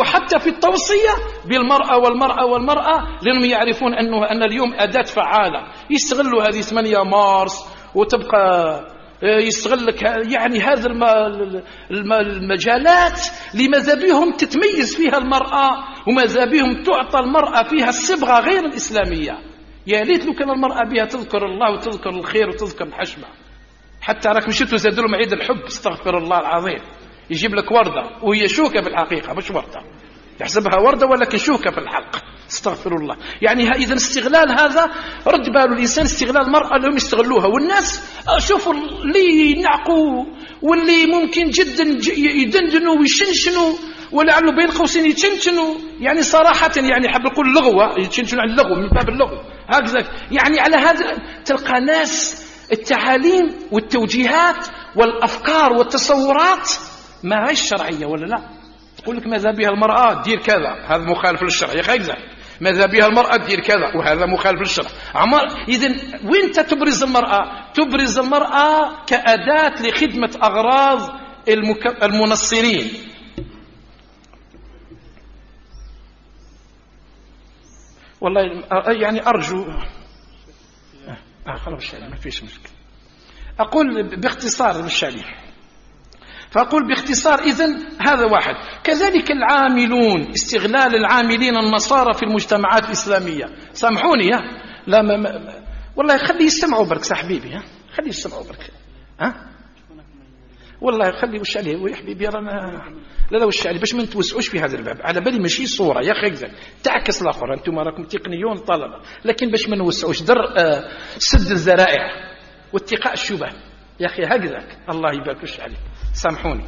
وحتى في التوصية بالمرأة والمرأة والمرأة لأنهم يعرفون أنه أن اليوم أداة فعالة. يستغلوا هذه 8 مارس وتبقى يستغل لك يعني هذا المجالات لماذا بهم تتميز فيها المرأة وماذا بهم تعطى المرأة فيها الصبغة غير الإسلامية. يا ليت لو كان المرأة بها تذكر الله وتذكر الخير وتذكر الحشمة. حتى راك مشيت وزاد لهم عيد الحب استغفر الله العظيم. يجيب لك وردة وهي شوكة في الحقيقة مش وردة. يحسبها وردة ولكن شوكة في الحلق استغفر الله. يعني إذا استغلال هذا رد باله الإنسان استغلال المرأة لهم يستغلوها. والناس شوفوا اللي ينعقوا واللي ممكن جدا يدندنوا ويشنشنوا ولعله بين قوسين يتشنشنوا. يعني صراحة يعني حاب نقول لغوة يتشنشنوا عن اللغو من باب اللغو. هكذا. يعني على هذا تلقى ناس التعاليم والتوجيهات والأفكار والتصورات ما هي الشرعية ولا لا؟ تقول لك ماذا بها المرأة؟ دير كذا. هذا مخالف للشرع. يا أخي ماذا بها المرأة؟ دير كذا. وهذا مخالف للشرع. عمر إذا وين تبرز المرأة؟ تبرز المرأة كأداة لخدمة أغراض المنصرين. والله يعني أرجو آه خلاص ما فيش مشكلة. أقول باختصار مش فأقول باختصار إذن هذا واحد. كذلك العاملون استغلال العاملين النصارى في المجتمعات الإسلامية. سامحوني ها؟ لا ما ما والله خلي يستمعوا برك حبيبي ها؟ خلي يستمعوا برك ها؟ والله خلي وش عليه؟ ويا حبيبي رانا لا لا وش عليه باش ما نتوسعوش في هذا الباب. على بالي ماشي صورة يا أخي تعكس الآخر أنتم راكم تقنيون طلبة. لكن باش ما نوسعوش در آه سد الذرائع واتقاء الشبه. يا أخي هكذاك. الله يبارك وش عليه سامحوني.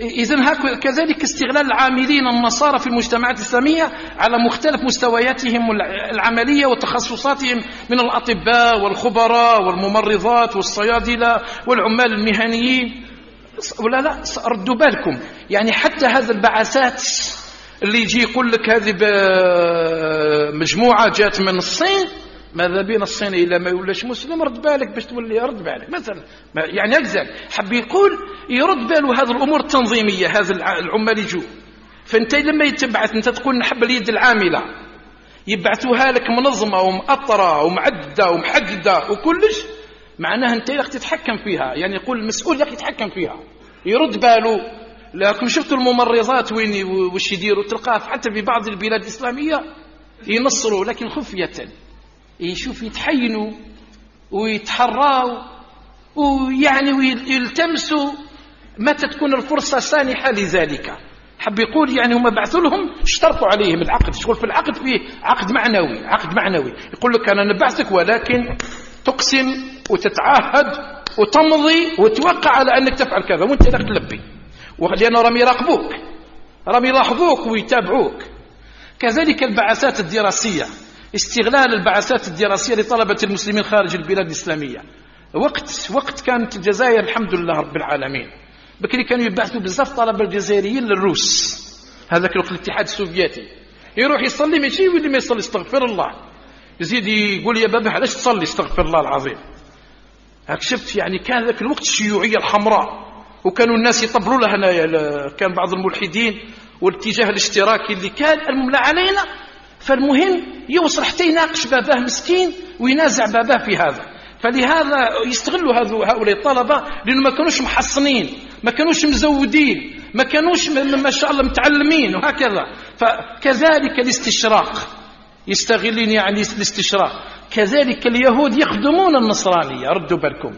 إذا كذلك استغلال العاملين النصارى في المجتمعات الإسلامية على مختلف مستوياتهم العملية وتخصصاتهم من الأطباء والخبراء والممرضات والصيادلة والعمال المهنيين. ولا لا؟ ردوا بالكم. يعني حتى هذا البعثات اللي يجي يقول لك هذه مجموعة جات من الصين ماذا بين الصين إلى ما يولاش مسلم؟ رد بالك باش تولي رد بالك. مثلا يعني أجزاك حب يقول يرد باله هذه الأمور التنظيمية هذا العمال يجوا. فأنت لما يتبعث أنت تقول نحب اليد العاملة. يبعثوها لك منظمة ومأطرة ومعدة ومحددة وكلش. معناها أنت يا تتحكم فيها يعني يقول المسؤول يا يتحكم فيها. يرد باله لكن شفتوا الممرضات وين وش يديروا تلقاه حتى في بعض البلاد الإسلامية ينصروا لكن خفية. يشوف يتحينوا ويتحراوا ويعني ويلتمسوا متى تكون الفرصة سانحة لذلك. حب يقول يعني هم بعثوا لهم اشترطوا عليهم العقد. تقول في العقد فيه عقد معنوي عقد معنوي. يقول لك أنا نبعثك ولكن تقسم وتتعهد وتمضي وتوقع على أنك تفعل كذا وأنت لك تلبي. لأنه راهم يراقبوك راهم يلاحظوك ويتابعوك. كذلك البعثات الدراسية استغلال البعثات الدراسية لطلبة المسلمين خارج البلاد الإسلامية. وقت وقت كانت الجزائر الحمد لله رب العالمين. بكري كانوا يبعثوا بزاف طلبة الجزائريين للروس. هذاك الوقت الاتحاد السوفيتي. يروح يصلي ماشي يولي ما يصلي استغفر الله. يزيد يقول يا بابا علاش تصلي؟ استغفر الله العظيم. هاك شفت يعني كان ذاك الوقت الشيوعية الحمراء وكانوا الناس يطبلوا له هنايا كان بعض الملحدين والاتجاه الاشتراكي اللي كان المملى علينا. فالمهم يوصل حتى يناقش باباه مسكين وينازع باباه في هذا. فلهذا يستغلوا هؤلاء الطلبة لأنه ما كانوش محصنين ما كانوش مزودين ما كانوش ما شاء الله متعلمين وهكذا. فكذلك الاستشراق. يستغلين يعني الاستشراق. كذلك اليهود يخدمون النصرانية. ردوا بالكم.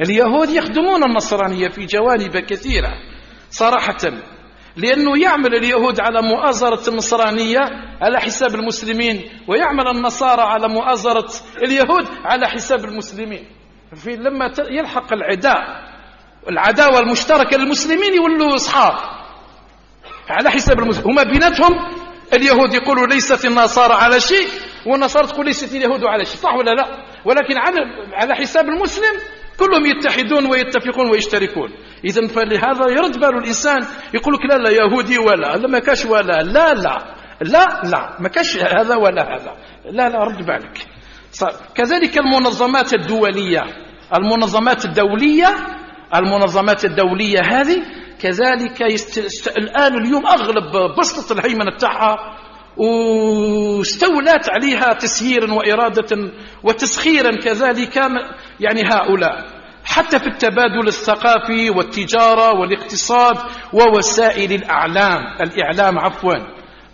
اليهود يخدمون النصرانية في جوانب كثيرة صراحة لأنه يعمل اليهود على مؤازرة النصرانية على حساب المسلمين ويعمل النصارى على مؤازرة اليهود على حساب المسلمين. في لما يلحق العداء العداوة المشتركة للمسلمين يولوا أصحاب على حساب المسلمين هما بيناتهم اليهود يقولوا ليست النصارى على شيء والنصارى تقول ليست اليهود على شيء صح ولا لا؟ ولكن على حساب المسلم كلهم يتحدون ويتفقون ويشتركون. اذا فلهذا يرد بال الإنسان يقول لك لا لا يهودي ولا لا ما كاش ولا لا لا لا لا ما كاش هذا ولا هذا لا لا رد بالك. كذلك المنظمات الدولية المنظمات الدولية المنظمات الدولية هذه كذلك يست... الآن اليوم أغلب بسطة الهيمنة تاعها واستولت عليها تسييرا وإرادة وتسخيرا كذلك يعني هؤلاء. حتى في التبادل الثقافي والتجارة والاقتصاد ووسائل الأعلام. الإعلام عفوا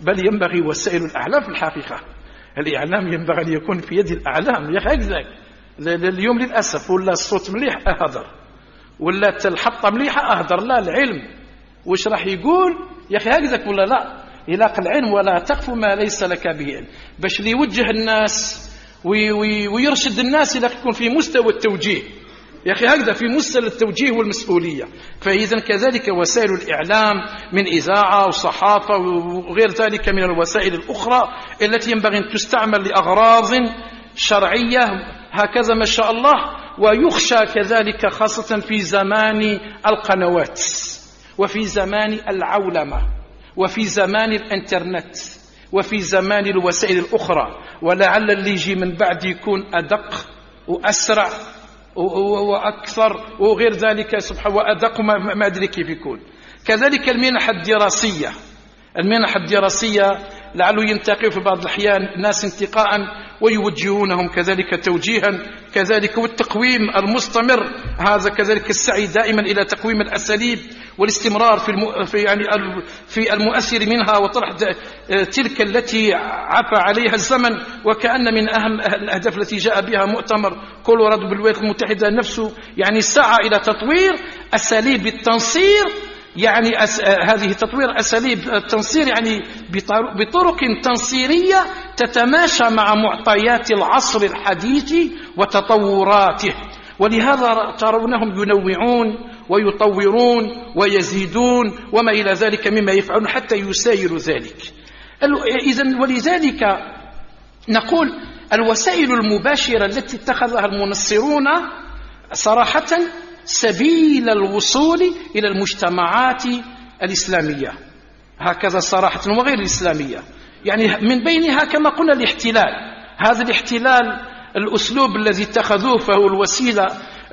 بل ينبغي وسائل الأعلام في الحقيقة. الإعلام ينبغي أن يكون في يد الأعلام. يا اليوم للأسف ولا الصوت مليح أهدر. ولا الحطة مليحة أهدر. لا العلم. وش راح يقول؟ يا أخي هكذاك ولا لا؟ إلاق العلم ولا تقف ما ليس لك به علم. باش ليوجه الناس وي وي ويرشد الناس إلى يكون في مستوى التوجيه. يا أخي هكذا في مستوى التوجيه والمسؤولية. فإذا كذلك وسائل الإعلام من إذاعة وصحافة وغير ذلك من الوسائل الأخرى التي ينبغي أن تستعمل لأغراض شرعية هكذا ما شاء الله ويخشى كذلك خاصة في زمان القنوات وفي زمان العولمة وفي زمان الإنترنت وفي زمان الوسائل الأخرى. ولعل اللي يجي من بعد يكون أدق وأسرع وأكثر وغير ذلك سبحانه وأدق ما أدري كيف يكون. كذلك المنح الدراسية. المنح الدراسية لعله ينتقي في بعض الأحيان الناس انتقاء ويوجهونهم كذلك توجيها كذلك والتقويم المستمر هذا كذلك السعي دائما إلى تقويم الأساليب والاستمرار في. في يعني في المؤثر منها وطرح تلك التي عفى عليها الزمن وكأن من أهم الأهداف التي جاء بها مؤتمر كولورادو بالولايات المتحدة نفسه يعني سعى إلى تطوير أساليب التنصير يعني أس... هذه تطوير أساليب التنصير يعني بطرق تنصيرية تتماشى مع معطيات العصر الحديث وتطوراته. ولهذا ترونهم ينوعون ويطورون ويزيدون وما إلى ذلك مما يفعلون حتى يساير ذلك. إذا ولذلك نقول الوسائل المباشرة التي اتخذها المنصرون صراحة سبيل الوصول إلى المجتمعات الإسلامية. هكذا صراحة وغير الإسلامية. يعني من بينها كما قلنا الاحتلال. هذا الاحتلال الأسلوب الذي اتخذوه فهو الوسيلة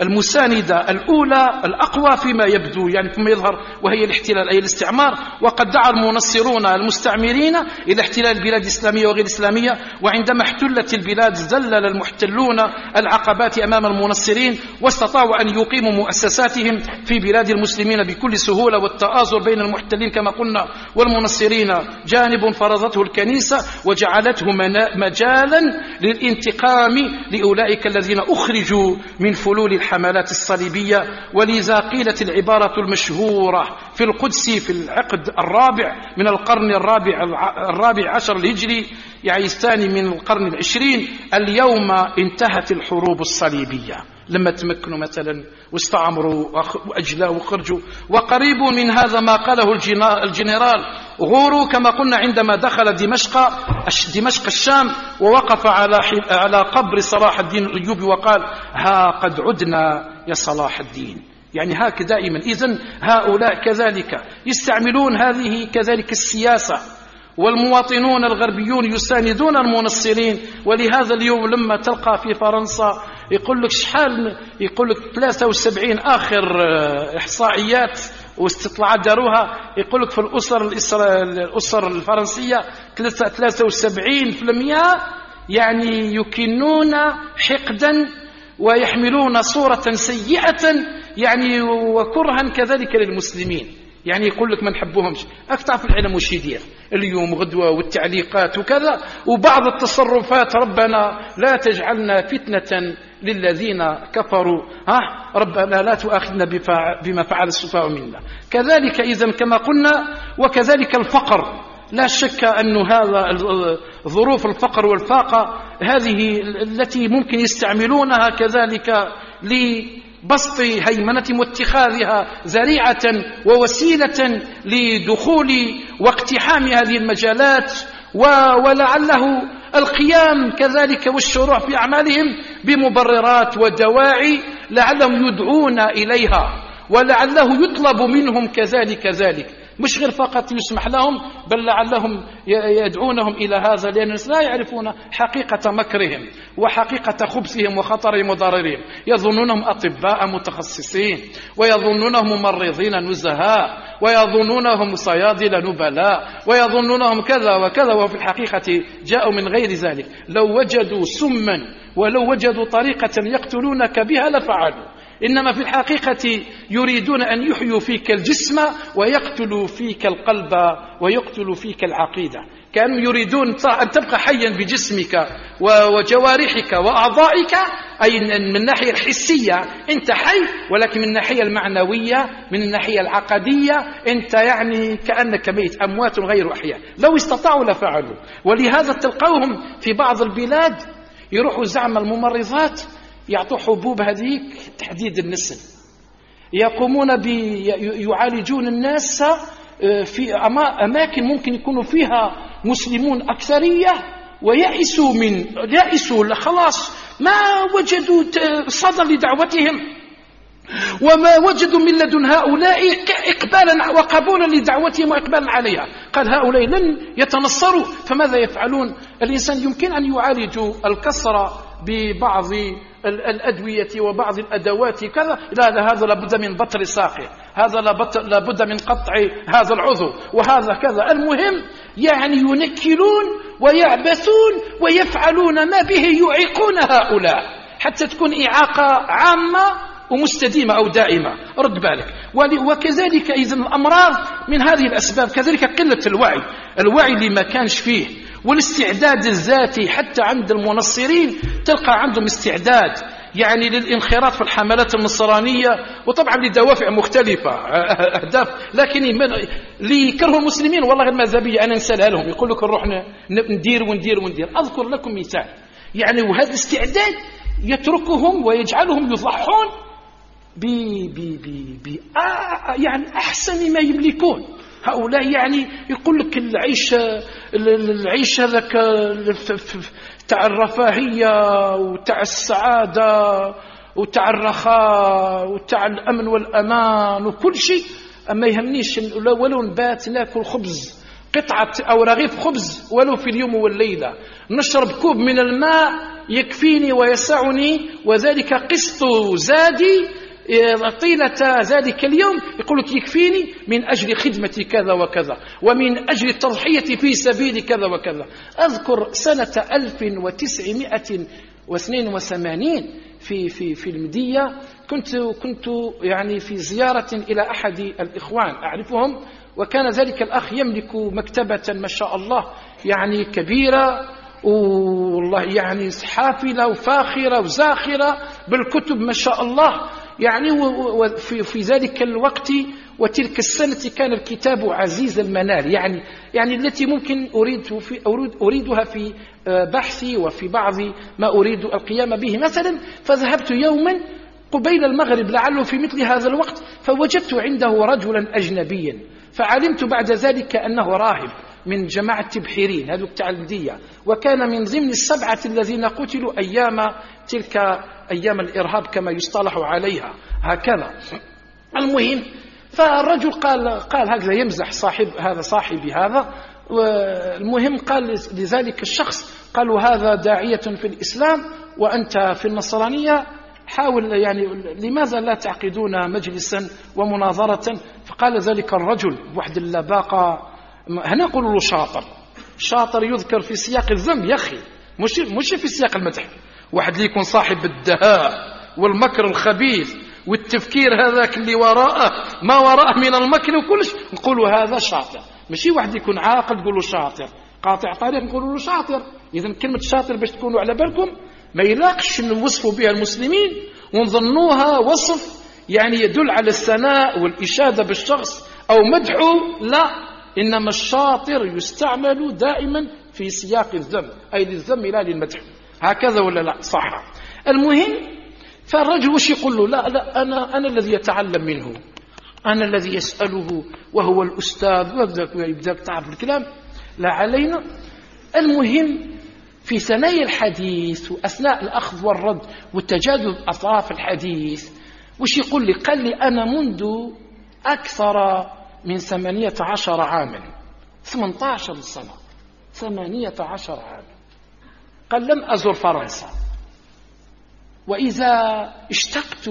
المساندة الأولى الأقوى فيما يبدو يعني فيما يظهر وهي الاحتلال أي الاستعمار. وقد دعا المنصرون المستعمرين إلى احتلال البلاد الإسلامية وغير الإسلامية وعندما احتلت البلاد زلل المحتلون العقبات أمام المنصرين واستطاعوا أن يقيموا مؤسساتهم في بلاد المسلمين بكل سهولة والتآزر بين المحتلين كما قلنا. والمنصرين جانب فرضته الكنيسة وجعلته مجالا للانتقام لأولئك الذين أخرجوا من فلول الحملات الصليبية ولذا قيلت العبارة المشهورة في القدس في العقد الرابع من القرن الرابع الرابع عشر الهجري يعني الثاني من القرن العشرين اليوم انتهت الحروب الصليبية. لما تمكنوا مثلا واستعمروا واجلاوا وخرجوا. وقريب من هذا ما قاله الجنرال. غورو كما قلنا عندما دخل دمشق دمشق الشام ووقف على على قبر صلاح الدين الأيوبي وقال ها قد عدنا يا صلاح الدين. يعني هاك دائما. اذا هؤلاء كذلك يستعملون هذه كذلك السياسة. والمواطنون الغربيون يساندون المنصرين. ولهذا اليوم لما تلقى في فرنسا يقول لك شحال يقول لك 73 آخر آه، إحصائيات واستطلاعات داروها. يقول لك في الأسر الأسر الفرنسية 73% يعني يكنون حقدا ويحملون صورة سيئة يعني وكرها كذلك للمسلمين. يعني يقول لك ما نحبوهمش. أكثر في العلم وش يدير؟ اليوم غدوة والتعليقات وكذا وبعض التصرفات ربنا لا تجعلنا فتنة للذين كفروا. ها؟ ربنا لا تؤاخذنا بما فعل السفهاء منا. كذلك إذا كما قلنا وكذلك الفقر. لا شك أن هذا ظروف الفقر والفاقة هذه التي ممكن يستعملونها كذلك بسط هيمنة واتخاذها ذريعة ووسيلة لدخول واقتحام هذه المجالات. ولعله القيام كذلك والشروع في أعمالهم بمبررات ودواعي لعلهم يدعون إليها ولعله يطلب منهم كذلك ذلك مش غير فقط يسمح لهم بل لعلهم يدعونهم إلى هذا لأن الناس لا يعرفون حقيقة مكرهم وحقيقة خبثهم وخطرهم وضررهم. يظنونهم أطباء متخصصين ويظنونهم ممرضين نزهاء ويظنونهم صيادل نبلاء ويظنونهم كذا وكذا وفي الحقيقة جاءوا من غير ذلك. لو وجدوا سما ولو وجدوا طريقة يقتلونك بها لفعلوا. إنما في الحقيقة يريدون أن يحيوا فيك الجسم ويقتلوا فيك القلب ويقتلوا فيك العقيدة. كانوا يريدون أن تبقى حيا بجسمك وجوارحك وأعضائك. أي من الناحية الحسية أنت حي ولكن من الناحية المعنوية من الناحية العقدية أنت يعني كأنك ميت أموات غير أحياء. لو استطاعوا لفعلوا. ولهذا تلقوهم في بعض البلاد يروحوا زعم الممرضات. يعطوا حبوب هذيك تحديد النسل. يقومون يعالجون الناس آه، في أماكن ممكن يكونوا فيها مسلمون أكثرية ويأسوا من يأسوا خلاص ما وجدوا صدى لدعوتهم. وما وجدوا من لدن هؤلاء إقبالا وقبولا لدعوتهم وإقبالا عليها. قال هؤلاء لن يتنصروا فماذا يفعلون؟ الإنسان يمكن أن يعالج الكسر ببعض الأدوية وبعض الأدوات كذا. لا هذا لابد من بطر ساقه هذا لابد من قطع هذا العضو. وهذا كذا. المهم يعني ينكلون ويعبثون ويفعلون ما به يعيقون هؤلاء. حتى تكون إعاقة عامة ومستديمة أو دائمة. رد بالك. وكذلك إذا الأمراض من هذه الأسباب كذلك قلة الوعي. الوعي اللي ما كانش فيه. والاستعداد الذاتي حتى عند المنصرين تلقى عندهم استعداد يعني للانخراط في الحملات النصرانية وطبعا لدوافع مختلفة (laughs) أهداف لكن يكرهوا المسلمين والله بي أنا نسألها لهم يقول لك نروح ندير وندير وندير. أذكر لكم مثال يعني وهذا الاستعداد يتركهم ويجعلهم يضحون ب ب ب ب آه يعني أحسن ما يملكون. هؤلاء يعني يقول لك العيش العيش هذاك تاع الرفاهية وتاع السعادة وتاع الرخاء وتاع الأمن والأمان وكل شيء. ما يهمنيش ولو نبات ناكل خبز قطعة أو رغيف خبز ولو في اليوم والليلة. نشرب كوب من الماء يكفيني ويسعني وذلك قسط زادي طيلة ذلك اليوم يقول لك يكفيني من أجل خدمة كذا وكذا ومن أجل التضحية في سبيل كذا وكذا. أذكر سنة 1982 في في في المدية كنت كنت يعني في زيارة إلى أحد الإخوان أعرفهم وكان ذلك الأخ يملك مكتبة ما شاء الله يعني كبيرة والله يعني حافلة وفاخرة وزاخرة بالكتب ما شاء الله. يعني في ذلك الوقت وتلك السنة كان الكتاب عزيز المنال. يعني يعني التي ممكن أريد في أريد أريدها في آه، بحثي وفي بعض ما أريد القيام به. مثلا فذهبت يوما قبيل المغرب لعله في مثل هذا الوقت فوجدت عنده رجلا أجنبيا فعلمت بعد ذلك أنه راهب. من جماعة تبحيرين هذو التعلمدية وكان من ضمن السبعة الذين قتلوا أيام تلك أيام الإرهاب كما يصطلح عليها. هكذا. المهم فالرجل قال قال هكذا يمزح صاحب هذا صاحبي هذا. والمهم قال لذلك الشخص قالوا هذا داعية في الإسلام وأنت في النصرانية حاول يعني لماذا لا تعقدون مجلسا ومناظرة؟ فقال ذلك الرجل بواحد اللباقة هنا نقول له شاطر. شاطر يذكر في سياق الذم يا أخي. مش, مش في سياق المدح. واحد اللي يكون صاحب الدهاء والمكر الخبيث والتفكير هذاك اللي وراءه ما وراءه من المكر وكلش نقولوا هذا شاطر. ماشي واحد يكون عاقل تقولوا شاطر. قاطع طريق نقولوا له شاطر. اذا كلمة شاطر باش تكونوا على بالكم ما يلاقش نوصفوا بها المسلمين ونظنوها وصف يعني يدل على الثناء والإشادة بالشخص أو مدحه لا. إنما الشاطر يستعمل دائما في سياق الذم أي للذم لا للمدح. هكذا ولا لا؟ صح. المهم فالرجل وش يقول له؟ لا لا أنا, أنا الذي يتعلم منه. أنا الذي يسأله وهو الأستاذ. ويبدأ تعرف الكلام؟ لا علينا. المهم في ثنايا الحديث وأثناء الأخذ والرد والتجادل أطراف الحديث وش يقول لي؟ قال لي أنا منذ أكثر من ثمانية عشر عاما. ثمانية عشر سنة. ثمانية عشر عاما. قال لم أزر فرنسا. وإذا اشتقت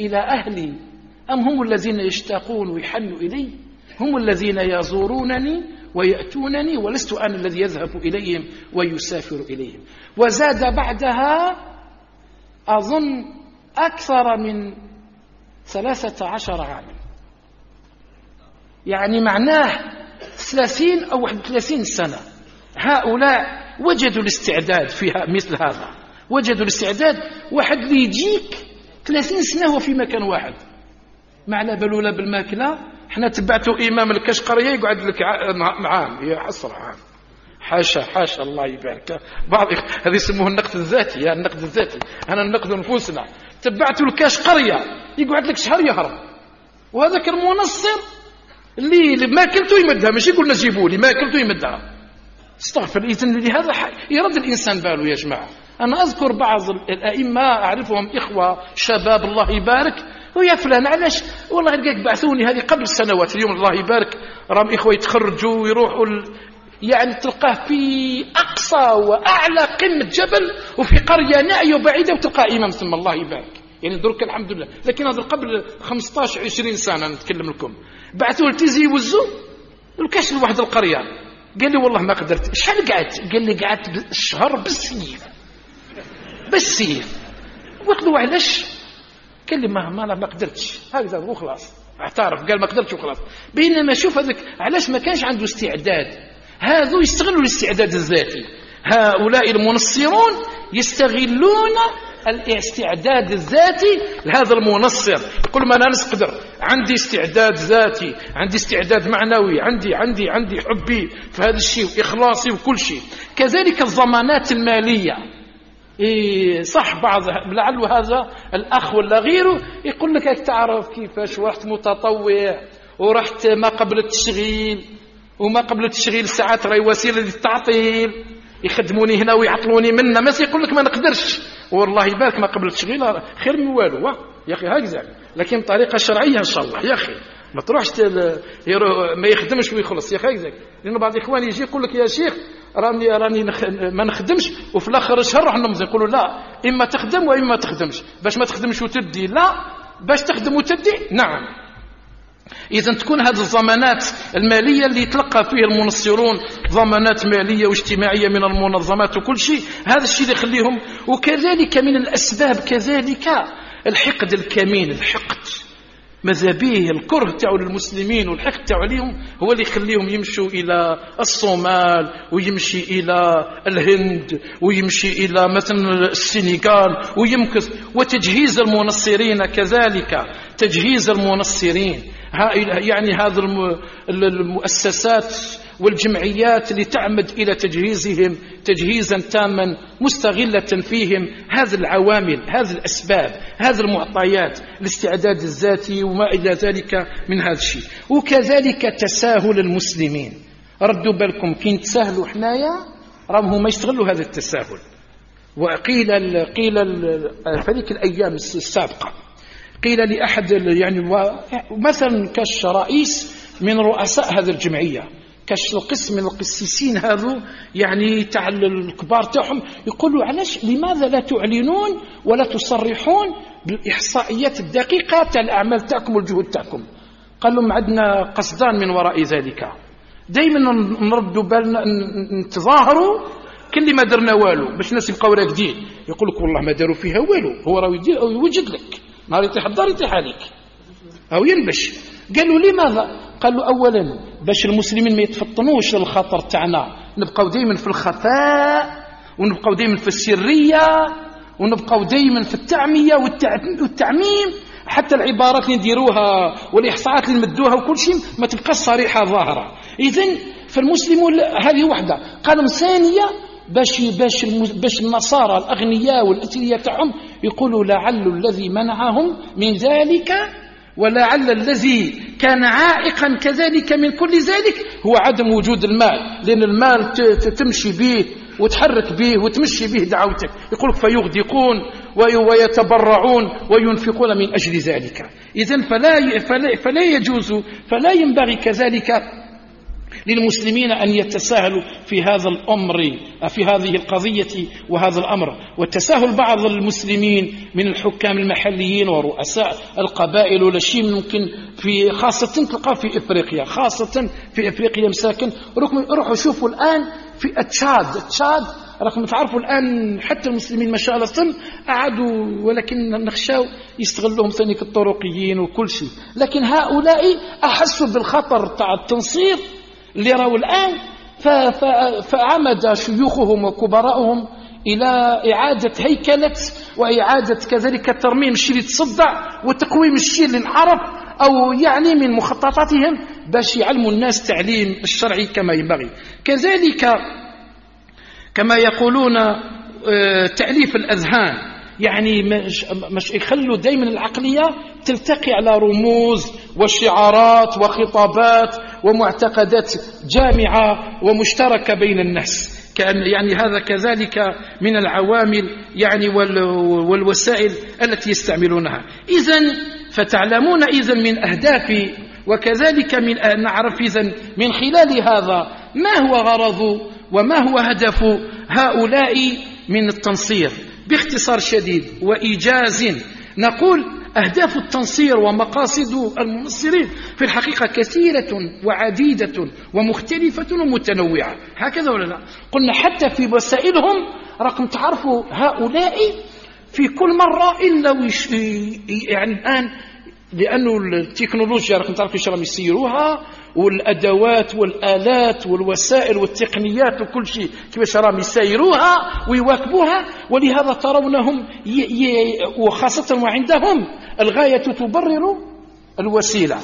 إلى أهلي أم هم الذين يشتاقون ويحنوا إلي؟ هم الذين يزورونني ويأتونني ولست أنا الذي يذهب إليهم ويسافر إليهم. وزاد بعدها أظن أكثر من ثلاثة عشر عاما. يعني معناه ثلاثين أو واحد وثلاثين سنة. هؤلاء وجدوا الاستعداد في مثل هذا. وجدوا الاستعداد واحد اللي يجيك ثلاثين سنة هو في مكان واحد. ما على بالولا بالماكلة؟ إحنا تبعتوا إمام الكشقرية يقعد لك يا حسرة عام. حاشا حاشا الله يبارك. بعض هذه يسموه النقد الذاتي. يا النقد الذاتي. أنا نقد نفوسنا تبعتوا الكاش قريه يقعد لك شهر يهرب. وهذاك المنصر اللي ماكلته يمدها ماشي يقول جيبوا لي ماكلته يمدها. استغفر إذن لهذا يرد الإنسان باله يا جماعة. أنا أذكر بعض الأئمة أعرفهم إخوة شباب الله يبارك. ويا فلان علاش؟ والله لقاك بعثوني هذه قبل سنوات اليوم الله يبارك. راهم إخوة يتخرجوا ويروحوا يعني تلقاه في أقصى وأعلى قمة جبل وفي قرية نائية وبعيدة وتلقاه إمام ثم الله يبارك. يعني درك الحمد لله. لكن هذا قبل 15 20 سنة نتكلم لكم. بعثوا التيزي يوزوا الكاش لواحد القرية. قال لي والله ما قدرت. شحال قعدت؟ قال لي قعدت شهر بالسيف بالسيف قلت له علاش؟ قال لي ما ما, ما قدرتش. هكذا وخلاص اعترف. قال ما قدرتش وخلاص. بينما شوف هذاك علاش ما كانش عنده استعداد. هذو يستغلوا الاستعداد الذاتي. هؤلاء المنصرون يستغلون الاستعداد الذاتي لهذا المنصر. يقول ما أنا نقدر عندي استعداد ذاتي عندي استعداد معنوي عندي عندي عندي حبي في هذا الشيء وإخلاصي وكل شيء. كذلك الضمانات المالية. إيه صح بعض لعل هذا الأخ ولا غيره يقول لك تعرف كيفاش رحت متطوع ورحت ما قبل التشغيل وما قبل التشغيل ساعات راهي وسيلة للتعطيل. يخدموني هنا ويعطلوني منا ما يقول لك ما نقدرش. والله يبارك ما قبل التشغيل خير من والو. يا أخي هكذا لكن بطريقه شرعية إن شاء الله. يا أخي ما تروحش ما يخدمش ويخلص. يا أخي هكذا لأنه بعض الاخوان يجي يقول لك يا شيخ راني راني ما نخدمش. وفي الآخر الشهر راح نمضي يقولوا لا إما تخدم وإما ما تخدمش. باش ما تخدمش وتدي لا باش تخدم وتدي نعم. إذا تكون هذه الضمانات المالية اللي يتلقى فيها المنصرون ضمانات مالية واجتماعية من المنظمات وكل شيء هذا الشيء اللي يخليهم وكذلك من الأسباب كذلك الحقد الكمين الحقد. ماذا به الكره تاعو للمسلمين والحقد تاعو عليهم هو اللي يخليهم يمشوا إلى الصومال ويمشي إلى الهند ويمشي إلى مثلا السنغال ويمكث. وتجهيز المنصرين كذلك تجهيز المنصرين. يعني هذه المؤسسات والجمعيات اللي تعمد إلى تجهيزهم تجهيزا تاما مستغلة فيهم هذه العوامل هذه الأسباب هذه المعطيات الاستعداد الذاتي وما إلى ذلك من هذا الشيء. وكذلك تساهل المسلمين. ردوا بالكم كي نتساهلوا حنايا راهم هما يستغلوا هذا التساهل. وقيل قيل في الأيام السابقة. قيل لأحد يعني مثلا كش رئيس من رؤساء هذه الجمعية كش القسم من القسيسين هذو يعني تاع الكبار تاعهم يقولوا علاش لماذا لا تعلنون ولا تصرحون بالإحصائيات الدقيقة تاع الأعمال تاعكم والجهود تاعكم؟ قال لهم عندنا قصدان من وراء ذلك. دائما نردوا بالنا نتظاهروا كل ما درنا والو باش الناس يبقاو راكدين. يقول لك والله ما داروا فيها والو هو راه يوجد لك. نهار يطيح الدار يطيح عليك أو ينبش. قالوا لماذا؟ قالوا أولا باش المسلمين ما يتفطنوش للخطر تاعنا. نبقاو دائما في الخفاء ونبقاو دائما في السرية ونبقاو دائما في التعمية والتعميم. حتى العبارات اللي نديروها والإحصاءات اللي نمدوها وكل شيء ما تبقاش صريحة ظاهرة. إذن فالمسلمون هذه وحدة. قالوا ثانية باش باش باش النصارى الأغنياء والاثرياء تاعهم يقولوا لعل الذي منعهم من ذلك ولعل الذي كان عائقا كذلك من كل ذلك هو عدم وجود المال لأن المال تمشي به وتحرك به وتمشي به دعوتك. يقولك فيغدقون ويتبرعون وينفقون من أجل ذلك. إذا فلا, فلا, فلا يجوز فلا ينبغي كذلك للمسلمين أن يتساهلوا في هذا الأمر في هذه القضية وهذا الأمر. والتساهل بعض المسلمين من الحكام المحليين ورؤساء القبائل ولا شيء ممكن في خاصة تلقى في إفريقيا خاصة في إفريقيا مساكن. روحوا شوفوا الآن في تشاد. تشاد راكم تعرفوا الآن حتى المسلمين ما شاء الله صم قعدوا ولكن نخشاو يستغلوهم ثاني الطرقيين وكل شيء. لكن هؤلاء أحسوا بالخطر تاع التنصير. اللي راهو الآن فعمد شيوخهم وكبراءهم إلى إعادة هيكلة وإعادة كذلك ترميم الشيء اللي تصدع وتقويم الشيء اللي انحرف أو يعني من مخططاتهم باش يعلموا الناس تعليم الشرعي كما ينبغي. كذلك كما يقولون آه، تأليف الأذهان يعني مش, مش يخلوا دائما العقلية تلتقي على رموز وشعارات وخطابات ومعتقدات جامعة ومشتركة بين الناس. كأن يعني هذا كذلك من العوامل يعني والوسائل التي يستعملونها. إذا فتعلمون إذا من أهداف وكذلك من نعرف إذا من خلال هذا ما هو غرض وما هو هدف هؤلاء من التنصير. باختصار شديد وإيجاز نقول أهداف التنصير ومقاصد المنصرين في الحقيقة كثيرة وعديدة ومختلفة ومتنوعة. هكذا ولا لا؟ قلنا حتى في وسائلهم رقم تعرفوا هؤلاء في كل مرة إلا يعني الآن لأنه التكنولوجيا راكم تعرفوا إيش راهم يسيروها والأدوات والآلات والوسائل والتقنيات وكل شيء. كيفاش راهم يسيروها ويواكبوها؟ ولهذا ترونهم وخاصة وعندهم الغاية تبرر الوسيلة.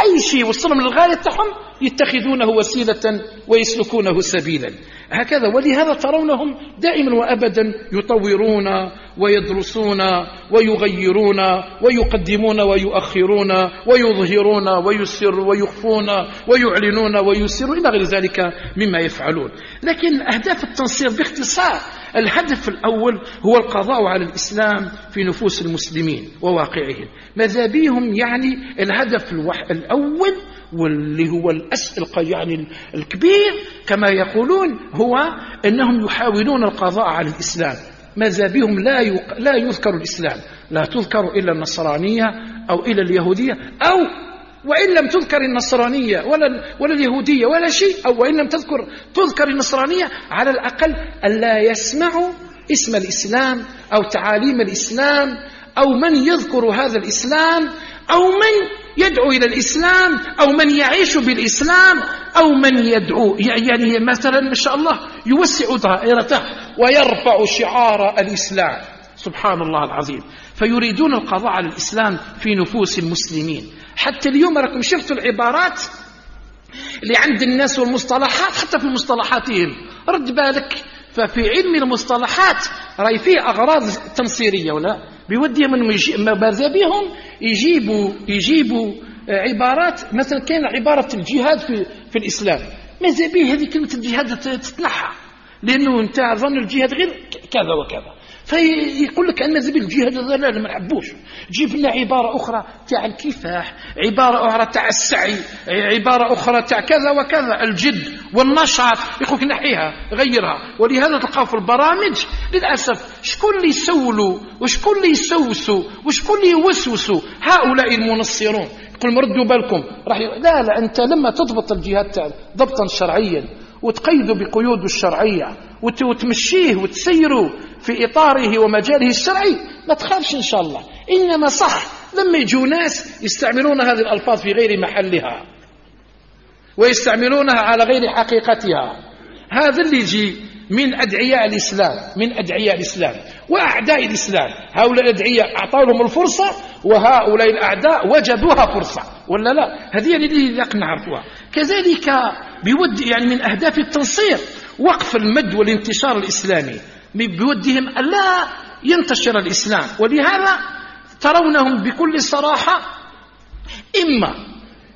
أي شيء وصلهم للغايه تاعهم يتخذونه وسيلة ويسلكونه سبيلا. هكذا. ولهذا ترونهم دائما وأبدا يطورون ويدرسون ويغيرون ويقدمون ويؤخرون ويظهرون ويسر ويخفون ويعلنون ويسرون إلى غير ذلك مما يفعلون. لكن أهداف التنصير باختصار الهدف الأول هو القضاء على الإسلام في نفوس المسلمين وواقعهم. ماذا بهم يعني الهدف الأول واللي هو الأسئل يعني الكبير كما يقولون هو أنهم يحاولون القضاء على الإسلام. ماذا بهم لا, يق... لا يذكر الإسلام. لا تذكر إلا النصرانية أو إلا اليهودية أو وإن لم تذكر النصرانية ولا, ولا اليهودية ولا شيء أو وإن لم تذكر تذكر النصرانية على الأقل ألا يسمعوا اسم الإسلام أو تعاليم الإسلام أو من يذكر هذا الإسلام أو من يدعو إلى الإسلام أو من يعيش بالإسلام أو من يدعو يعني مثلا ما شاء الله يوسع دائرته ويرفع شعار الإسلام. سبحان الله العظيم. فيريدون القضاء على الإسلام في نفوس المسلمين. حتى اليوم راكم شفتوا العبارات اللي عند الناس والمصطلحات حتى في مصطلحاتهم. رد بالك ففي علم المصطلحات راي فيه أغراض تنصيرية ولا؟ بيوديهم ماذا بهم يجيبوا يجيبوا عبارات مثلا كاين عبارة الجهاد في, في الإسلام. ماذا به هذه كلمة الجهاد تتنحى؟ لأنه أنت ظن الجهاد غير كذا وكذا. فيقول لك أن زبيل الجهاد هذا لا ما نحبوش. جيب لنا عبارة أخرى تاع الكفاح عبارة أخرى تاع السعي عبارة أخرى تاع كذا وكذا الجد والنشاط. يقول لك نحيها غيرها. ولهذا تلقى في البرامج للأسف شكون اللي يسولوا وشكون اللي يسوسوا وشكون اللي يوسوسوا؟ هؤلاء المنصرون. يقول مردوا بالكم. راح لا لا أنت لما تضبط الجهاد تاعك ضبطا شرعيا. وتقيده بقيوده الشرعية وتمشيه وتسيره في إطاره ومجاله الشرعي. ما تخافش إن شاء الله. إنما صح لما يجوا ناس يستعملون هذه الألفاظ في غير محلها ويستعملونها على غير حقيقتها. هذا اللي يجي من أدعياء الإسلام من أدعياء الإسلام وأعداء الإسلام. هؤلاء الأدعياء أعطوا لهم الفرصة وهؤلاء الأعداء وجدوها فرصة. ولا لا؟ هذه اللي نعرفوها كذلك بود يعني من أهداف التنصير وقف المد والانتشار الإسلامي. بودهم ألا ينتشر الإسلام. ولهذا ترونهم بكل صراحة إما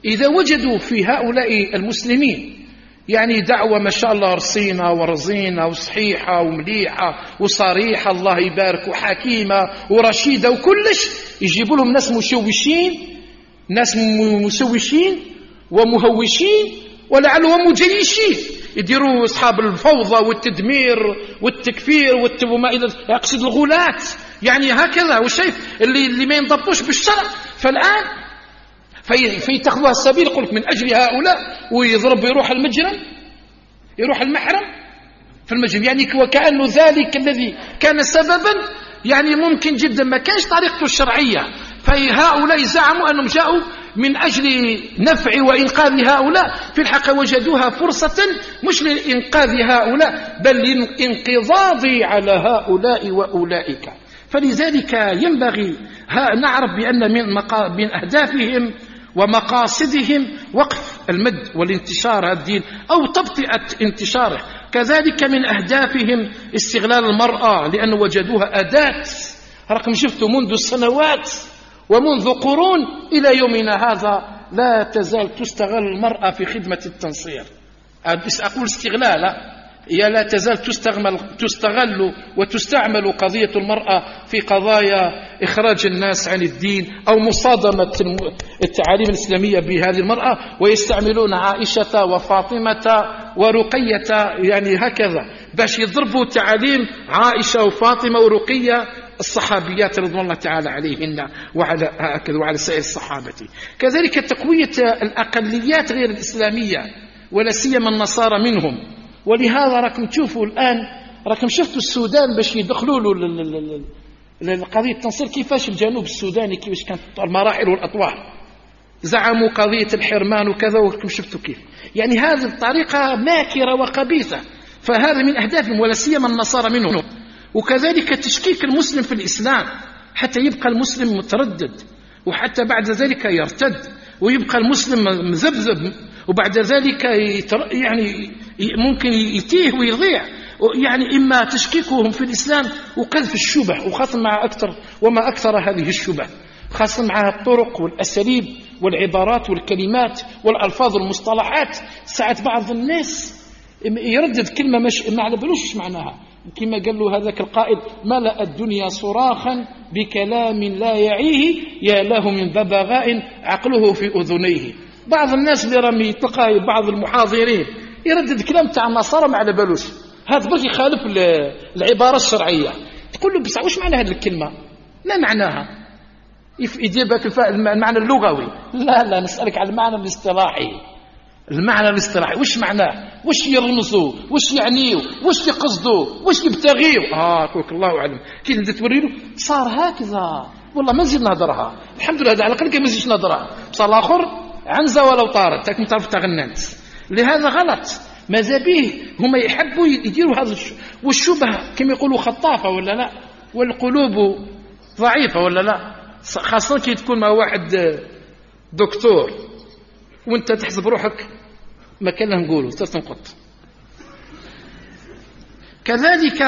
إذا وجدوا في هؤلاء المسلمين يعني دعوة ما شاء الله رصينة ورزينة وصحيحة ومليحة وصريحة الله يبارك وحكيمة ورشيدة وكلش يجيبوا لهم ناس مشوشين ناس مسوشين ومهوشين ولعلهم مجيشين. يديروا أصحاب الفوضى والتدمير والتكفير وما إلى يقصد الغلاة. يعني هكذا. وشايف اللي اللي ما ينضبطوش بالشرع. فالآن في فيتخذوها السبيل يقول من أجل هؤلاء ويضرب يروح المجرم. يروح المحرم في المجرم. يعني وكانه ذلك الذي كان سببا يعني ممكن جدا. ما كانش طريقته الشرعية. فهؤلاء زعموا أنهم جاءوا من أجل نفع وإنقاذ هؤلاء. في الحق وجدوها فرصة مش لإنقاذ هؤلاء بل للانقضاض على هؤلاء وأولئك. فلذلك ينبغي نعرف بأن من, من أهدافهم ومقاصدهم وقف المد والانتشار الدين أو تبطئة انتشاره. كذلك من أهدافهم استغلال المرأة لأن وجدوها أداة. رقم شفتوا منذ سنوات ومنذ قرون إلى يومنا هذا لا تزال تستغل المرأة في خدمة التنصير. أقول استغلال هي لا تزال تستغل, تستغل وتستعمل قضية المرأة في قضايا إخراج الناس عن الدين أو مصادمة التعاليم الإسلامية بهذه المرأة ويستعملون عائشة وفاطمة ورقية يعني هكذا. باش يضربوا تعاليم عائشة وفاطمة ورقية الصحابيات رضوان الله تعالى عليهن وعلى هكذا وعلى سائر الصحابة. كذلك تقوية الأقليات غير الإسلامية ولا سيما النصارى منهم. ولهذا راكم تشوفوا الآن راكم شفتوا السودان باش يدخلوا له قضية التنصير كيفاش الجنوب السوداني كيفاش كانت المراحل والأطوار؟ زعموا قضية الحرمان وكذا وراكم شفتوا كيف. يعني هذه الطريقة ماكرة وقبيحة فهذا من أهدافهم ولا سيما النصارى منهم. وكذلك تشكيك المسلم في الإسلام حتى يبقى المسلم متردد وحتى بعد ذلك يرتد ويبقى المسلم مذبذب وبعد ذلك يعني ممكن يتيه ويضيع. يعني إما تشكيكهم في الإسلام وقذف الشبه وخاصة مع أكثر وما أكثر هذه الشبه خاصة مع الطرق والأساليب والعبارات والكلمات والألفاظ والمصطلحات. ساعات بعض الناس يردد كلمة مش ما على بالوش معناها. كما قال له هذاك القائد ملأ الدنيا صراخا بكلام لا يعيه يا له من ذبغاء عقله في أذنيه. بعض الناس اللي رمي تلقى بعض المحاضرين يردد كلام تاع النصارى ما على بالوش هذا باش يخالف العبارة الشرعية. تقول له بس واش معنى هذه الكلمة؟ ما معناها. يدير بك المعنى اللغوي. لا لا نسألك على المعنى الاصطلاحي. المعنى الاصطلاحي وش معناه؟ وش يرمزوا وش يعنيوا وش يقصدوا وش يبتغيوا آه قولك الله أعلم. كي انت توري له صار هكذا. والله ما نزيد نهضرها الحمد لله على الأقل ما نزيدش نهضرها بصح الآخر عنزة ولو طارت. تاك تعرف تغننت. لهذا غلط. ماذا به. هما يحبوا يديروا هذا والشبهة. كما يقولوا خطافة ولا لا؟ والقلوب ضعيفة ولا لا؟ خاصة كي تكون مع واحد دكتور. وانت تحسب روحك ما كان نقوله تنقط كذلك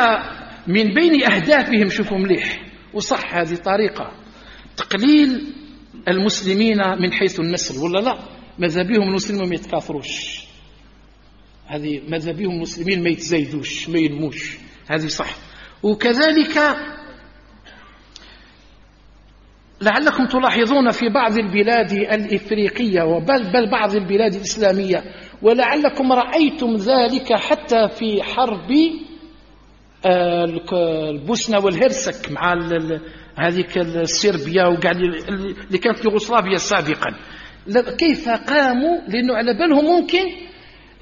من بين أهدافهم شوفوا مليح وصح هذه طريقة تقليل المسلمين من حيث النسل ولا لا؟ ماذا بهم المسلمين ما يتكاثروش هذه ماذا بهم المسلمين ما يتزايدوش ما ينموش. هذه صح. وكذلك لعلكم تلاحظون في بعض البلاد الإفريقية وبل بل بعض البلاد الإسلامية ولعلكم رأيتم ذلك حتى في حرب آه، البوسنة والهرسك مع هذيك السربيا وقاعد اللي كانت يوغوسلافيا سابقا. كيف قاموا؟ لأنه على بالهم ممكن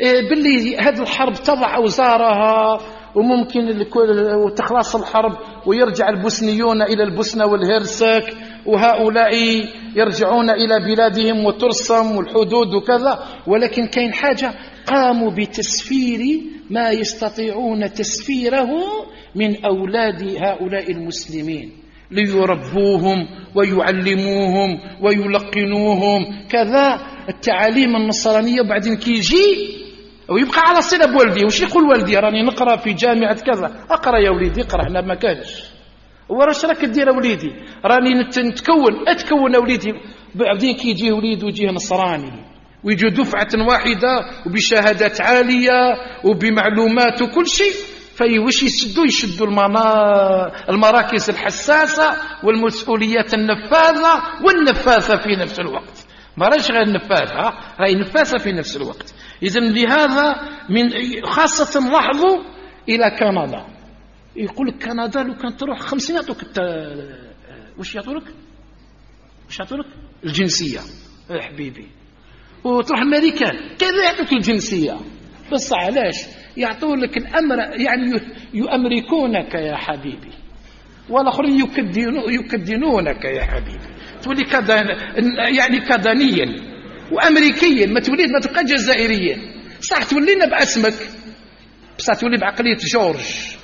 آه، باللي هذه الحرب تضع أوزارها وممكن تخلص الحرب ويرجع البوسنيون إلى البوسنة والهرسك وهؤلاء يرجعون إلى بلادهم وترسم والحدود وكذا. ولكن كاين حاجة قاموا بتسفير ما يستطيعون تسفيره من أولاد هؤلاء المسلمين. ليربوهم ويعلموهم ويلقنوهم. كذا التعاليم النصرانية وبعدين كيجي ويبقى على صلة بوالدي. وش يقول والدي؟ راني نقرأ في جامعة كذا. أقرأ يا وليدي اقرأ هنا ما كانش وراش راك دير وليدي؟ راني نتكون اتكون وليدي. بعدين كي يجي وليد ويجيه نصراني. ويجوا دفعة واحدة وبشهادات عالية وبمعلومات وكل شيء. فيوش يسدوا يشدوا المراكز الحساسة والمسؤوليات النفاذة والنفاثة في نفس الوقت. ما راهيش غير نفاذة راهي نفاثة في نفس الوقت. إذا لهذا من خاصة لاحظوا إلى كندا. يقول لك كندا لو كان تروح خمسين يعطوك وش يعطوك؟ وش يعطوك؟ الجنسية. يا حبيبي. وتروح امريكان كذا يعطوك الجنسية؟ بس علاش؟ يعطوا لك الأمر يعني يؤمركونك يا حبيبي. والآخرين يكدنونك يا حبيبي. تولي كدن يعني كدنيا وامريكيا ما تولي ما تبقى جزائريا. صح تولينا بأسمك. بصح تولي بعقلية جورج.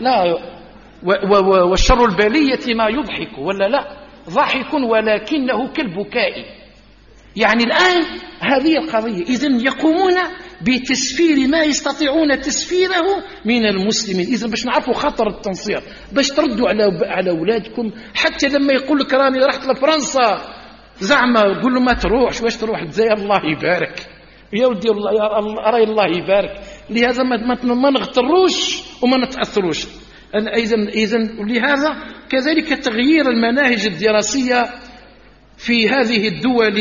لا والشر البالية ما يضحك ولا لا؟ ضاحك ولكنه كالبكاء. يعني الآن هذه القضية إذا يقومون بتسفير ما يستطيعون تسفيره من المسلمين. إذا باش نعرفوا خطر التنصير باش تردوا على على أولادكم. حتى لما يقول لك راني رحت لفرنسا زعما قول له ما تروحش واش تروح الجزائر الله يبارك. يا ولدي الله يا الله راي الله يبارك. لهذا ما نغتروش وما نتأثروش. اذا اذا لهذا كذلك تغيير المناهج الدراسية في هذه الدول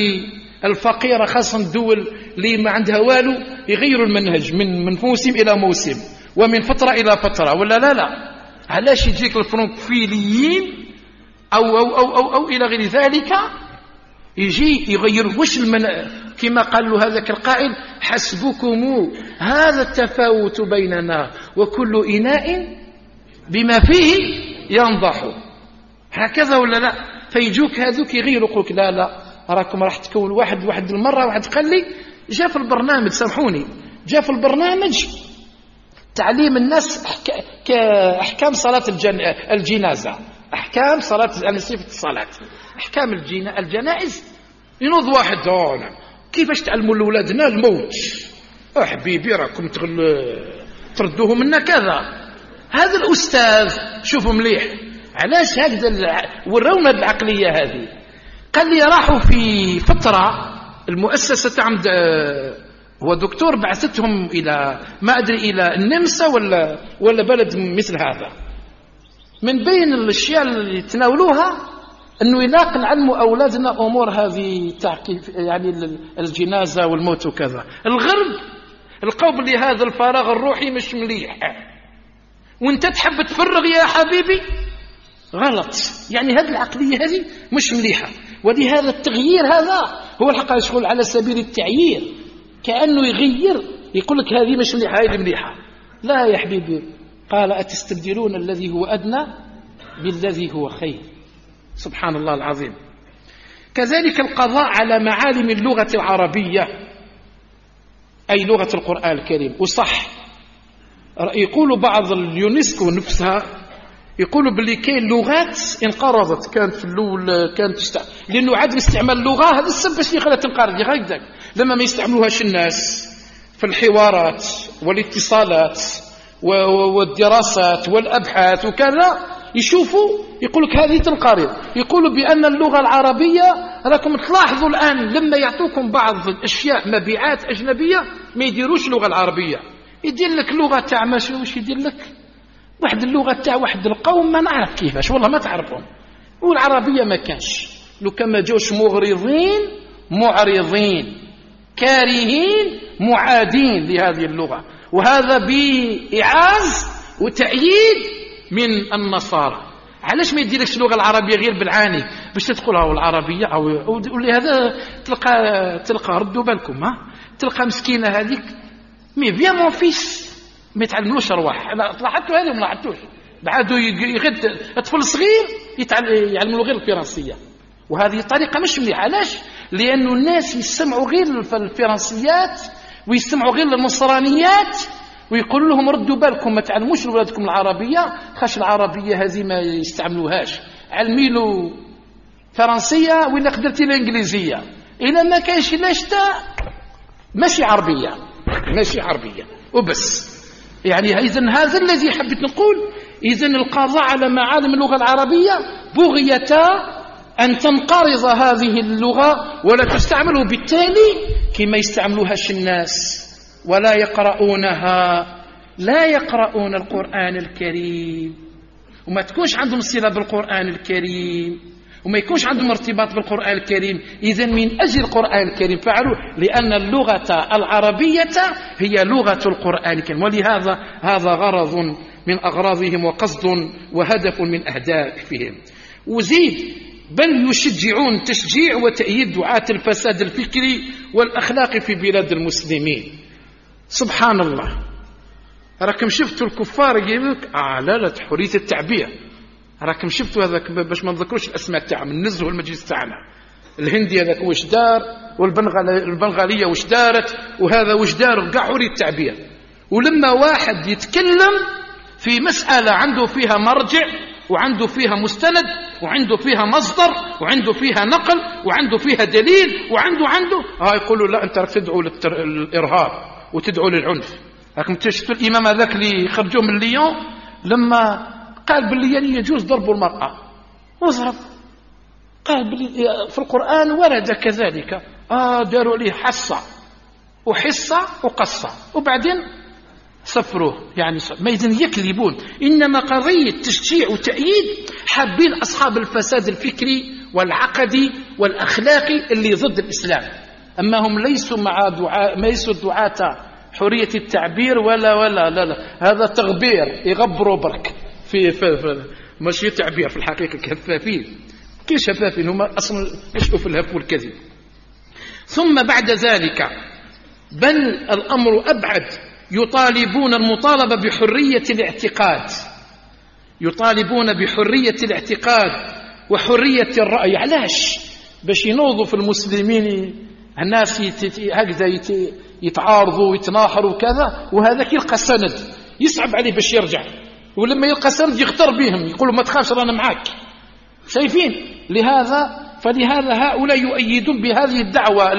الفقيرة خاصة الدول اللي ما عندها والو يغيروا المنهج من من موسم إلى موسم ومن فترة إلى فترة ولا لا لا. علاش يجيك الفرنكفيليين أو أو أو أو, أو إلى غير ذلك؟ يجي يغير وش المن... كما قال له هذاك القائل حسبكم هذا التفاوت بيننا وكل إناء بما فيه ينضح. هكذا ولا لا؟ فيجوك هذوك يغيروا يقولك لا لا راكم راح تكون واحد واحد المرة واحد قال لي جاء في البرنامج سامحوني جاء في البرنامج تعليم الناس كأحكام صلاة الجنازة أحكام صلاة يعني صفة الصلاة. أحكام الجنائز. ينوض واحد. كيفاش تعلموا لأولادنا الموت؟ حبيبي راكم تغل تردوه منا كذا. هذا الأستاذ شوفوا مليح. علاش هكذا ورونا العقلية هذه؟ قال لي راحوا في فترة المؤسسة عند هو دكتور بعثتهم إلى ما أدري إلى النمسا ولا ولا بلد مثل هذا. من بين الأشياء اللي تناولوها أنه يلاق نعلموا أولادنا أمور هذه تعقيف يعني الجنازة والموت وكذا. الغرب القوم بلي هذا الفراغ الروحي مش مليح. وانت تحب تفرغ يا حبيبي؟ غلط. يعني هذه العقلية هذه مش مليحة. ولهذا التغيير هذا هو الحق يشغل على سبيل التعيير. كأنه يغير يقول لك هذه مش مليحة هذه مليحة. لا يا حبيبي قال أتستبدلون الذي هو أدنى بالذي هو خير. سبحان الله العظيم. كذلك القضاء على معالم اللغة العربية. أي لغة القرآن الكريم. وصح. يقول بعض اليونسكو نفسها يقولوا باللي كاين لغات انقرضت. كانت في الأول كانت تست... لأنه عدم استعمال اللغة هذا السبب باش خلاها تنقرض. هكذاك لما ما يستعملوهاش الناس في الحوارات والإتصالات والدراسات والأبحاث وكذا يشوفوا يقول لك هذه تنقرض. يقولوا بأن اللغة العربية راكم تلاحظوا الآن لما يعطوكم بعض الأشياء مبيعات أجنبية ما يديروش اللغة العربية. يدير لك لغة تاع ماشي وش يدير لك؟ واحد اللغة تاع واحد القوم ما نعرف كيفاش والله ما تعرفهم. والعربية ما كانش. لو كان ما جوش مغرضين معرضين. كارهين معادين لهذه اللغة. وهذا بإيعاز وتأييد من النصارى. علاش ما يديركش اللغة العربية غير بالعاني؟ باش تدخلها العربية أو ولهذا تلقى تلقى ردوا بالكم ها؟ تلقى مسكينة هذيك. mais viens mon fils. ما يتعلموش أرواح. لا لاحظتوا هذه ما لاحظتوش؟ بعدوا يغد طفل صغير يعلموا غير الفرنسية. وهذه طريقة مش مليحة. علاش؟ لأنه الناس يسمعوا غير الفرنسيات ويسمعوا غير النصرانيات ويقولوا لهم ردوا بالكم ما تعلموش لاولادكم العربية؟ خاش العربية هذه ما يستعملوهاش. علمي له فرنسية ولا قدرتي الانجليزيه اذا ما كانش لا ماشي عربية. ماشي عربية. وبس. يعني إذا هذا الذي حبيت نقول إذا القضاء على معالم اللغة العربية بغية أن تنقرض هذه اللغة ولا تستعمل بالتالي كما يستعملوهاش الناس ولا يقرؤونها. لا يقرؤون القرآن الكريم. وما تكونش عندهم صلة بالقرآن الكريم. وما يكونش عندهم ارتباط بالقرآن الكريم. إذا من أجل القرآن الكريم فعلوا لأن اللغة العربية هي لغة القرآن الكريم. ولهذا هذا غرض من أغراضهم وقصد وهدف من أهدافهم. وزيد بل يشجعون تشجيع وتأييد دعاة الفساد الفكري والأخلاقي في بلاد المسلمين. سبحان الله. راكم شفتوا الكفار يقولك آه لا لا حرية التعبير. راكم شفتوا هذاك باش ما نذكروش الأسماء تاعهم ننزهوا المجلس تاعنا. الهندي هذاك واش دار؟ والبنغاليه واش دارت؟ وهذا واش دار؟ كاع حرية التعبير. ولما واحد يتكلم في مسألة عنده فيها مرجع وعنده فيها مستند وعنده فيها مصدر وعنده فيها نقل وعنده فيها دليل وعنده عنده ها يقولوا لا أنت تدعو للارهاب وتدعو للعنف. راكم شفتوا الإمام هذاك اللي خرجوه من ليون لما قال باللي يعني يجوز ضرب المرأة. وضرب. قال في القرآن ورد كذلك. آه داروا عليه حصة. وحصة وقصة. وبعدين صفروه. يعني ما إذن يكذبون. إنما قضية تشجيع وتأييد حابين أصحاب الفساد الفكري والعقدي والأخلاقي اللي ضد الإسلام. أما هم ليسوا مع دعاء ليسوا دعاة حرية التعبير ولا ولا لا لا. هذا تغبير يغبروا برك. في, في, في ماشي تعبير في الحقيقة كفافين. كي شفافين هما أصلا يشقوا في الهف والكذب ثم بعد ذلك بل الأمر أبعد. يطالبون المطالبة بحرية الاعتقاد. يطالبون بحرية الاعتقاد وحرية الرأي. علاش؟ باش ينوضوا في المسلمين الناس هكذا يتعارضوا ويتناحروا وكذا وهذاك يلقى سند يصعب عليه باش يرجع. ولما يلقى سند يختار بهم يقول ما تخافش رانا معاك. شايفين؟ لهذا فلهذا هؤلاء يؤيدون بهذه الدعوة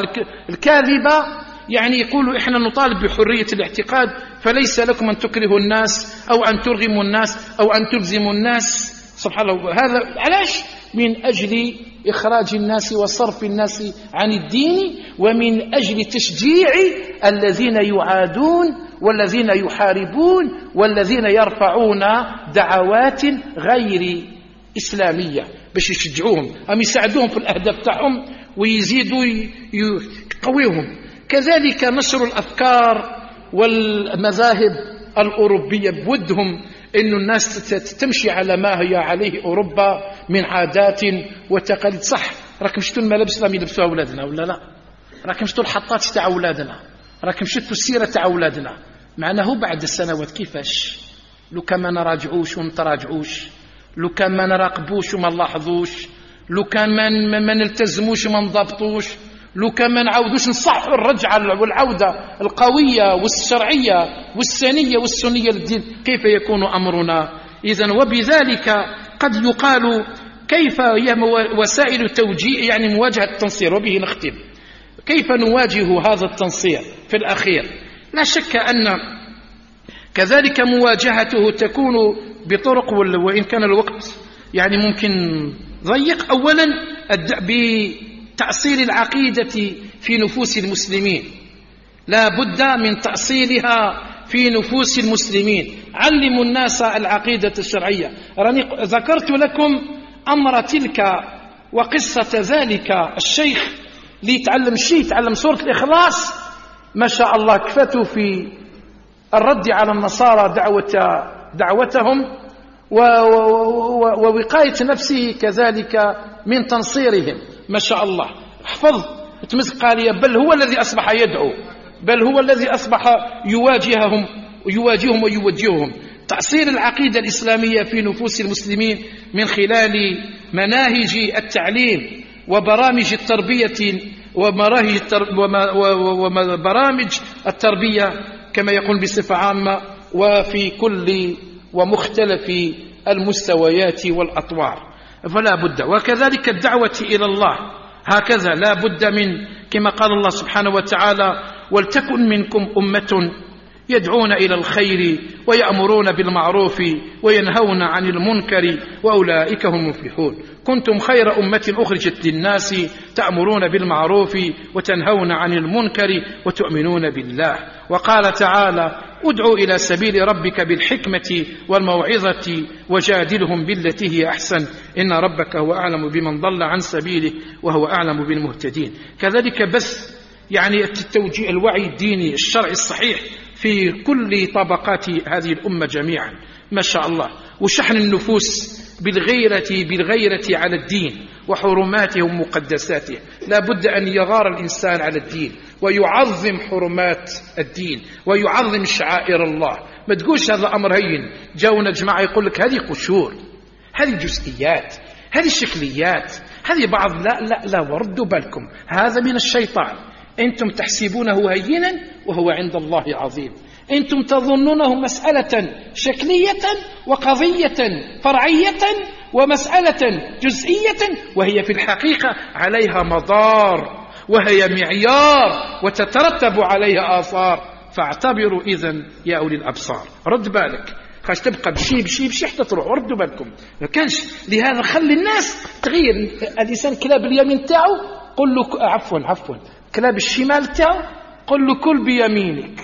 الكاذبة. يعني يقولوا إحنا نطالب بحرية الاعتقاد فليس لكم أن تكرهوا الناس أو أن ترغموا الناس أو أن تلزموا الناس. سبحان الله. هذا علاش؟ من أجل إخراج الناس وصرف الناس عن الدين ومن أجل تشجيع الذين يعادون والذين يحاربون والذين يرفعون دعوات غير إسلامية. باش يشجعوهم أم يساعدوهم في الأهداف تاعهم ويزيدوا يقويهم. كذلك نشر الأفكار والمذاهب الأوروبية بودهم. أن الناس تمشي على ما هي عليه أوروبا من عادات وتقاليد. صح راكم شفتوا الملابس اللي يلبسوها أولادنا ولا لا؟ راكم شفتوا الحطات تاع أولادنا؟ راكم شفتوا السيرة تاع أولادنا؟ معنا هو بعد السنوات كيفاش؟ لو كان ما نراجعوش ونتراجعوش لو كان ما نراقبوش وما نلاحظوش لو كان ما نلتزموش وما نضبطوش. لو كان ما نعاودوش نصحوا الرجعة والعودة القوية والشرعية والسنية والسنية للدين. كيف يكون أمرنا؟ إذا وبذلك قد يقال كيف هي وسائل توجيه يعني مواجهة التنصير وبه نختم. كيف نواجه هذا التنصير في الأخير؟ لا شك أن كذلك مواجهته تكون بطرق وإن كان الوقت يعني ممكن ضيق. أولا تأصيل العقيدة في نفوس المسلمين. لا بد من تأصيلها في نفوس المسلمين. علموا الناس العقيدة الشرعية. راني ذكرت لكم أمر تلك وقصة ذلك. الشيخ اللي شيء يتعلم سورة الإخلاص ما شاء الله كفته في الرد على النصارى دعوة دعوتهم ووقاية نفسه كذلك من تنصيرهم. ما شاء الله. احفظ. تمسك قاليا بل هو الذي أصبح يدعو. بل هو الذي أصبح يواجههم ويواجههم ويوجههم. تأصيل العقيدة الإسلامية في نفوس المسلمين من خلال مناهج التعليم وبرامج التربية ومراهج وبرامج التربية كما يقول بصفة عامة وفي كل ومختلف المستويات والأطوار فلا بد. وكذلك الدعوة إلى الله. هكذا لا بد من كما قال الله سبحانه وتعالى ولتكن منكم أمة يدعون إلى الخير ويأمرون بالمعروف وينهون عن المنكر وأولئك هم المفلحون. كنتم خير أمة أخرجت للناس تأمرون بالمعروف وتنهون عن المنكر وتؤمنون بالله. وقال تعالى ادعوا إلى سبيل ربك بالحكمة والموعظة وجادلهم بالتي هي أحسن. إن ربك هو أعلم بمن ضل عن سبيله وهو أعلم بالمهتدين. كذلك بث يعني التوجيه الوعي الديني الشرعي الصحيح في كل طبقات هذه الأمة جميعا ما شاء الله. وشحن النفوس بالغيرة بالغيرة على الدين وحرماته ومقدساته. لا بد أن يغار الإنسان على الدين ويعظم حرمات الدين ويعظم شعائر الله. ما تقولش هذا أمر هين جاونا جماعة يقول لك هذه قشور هذه جزئيات هذه شكليات هذه بعض لا لا لا وردوا بالكم هذا من الشيطان. أنتم تحسبونه هينا وهو عند الله عظيم. أنتم تظنونه مسألة شكلية وقضية فرعية ومسألة جزئية وهي في الحقيقة عليها مدار وهي معيار وتترتب عليها آثار. فاعتبروا إذا يا أولي الأبصار. رد بالك. خاش تبقى بشي بشي بشي حتى تروح. ردوا بالكم. ما كانش لهذا خلي الناس تغير. الانسان كلاب اليمين تاعو. قل له عفوا عفوا. كلاب الشمال تاعو قل له كل بيمينك.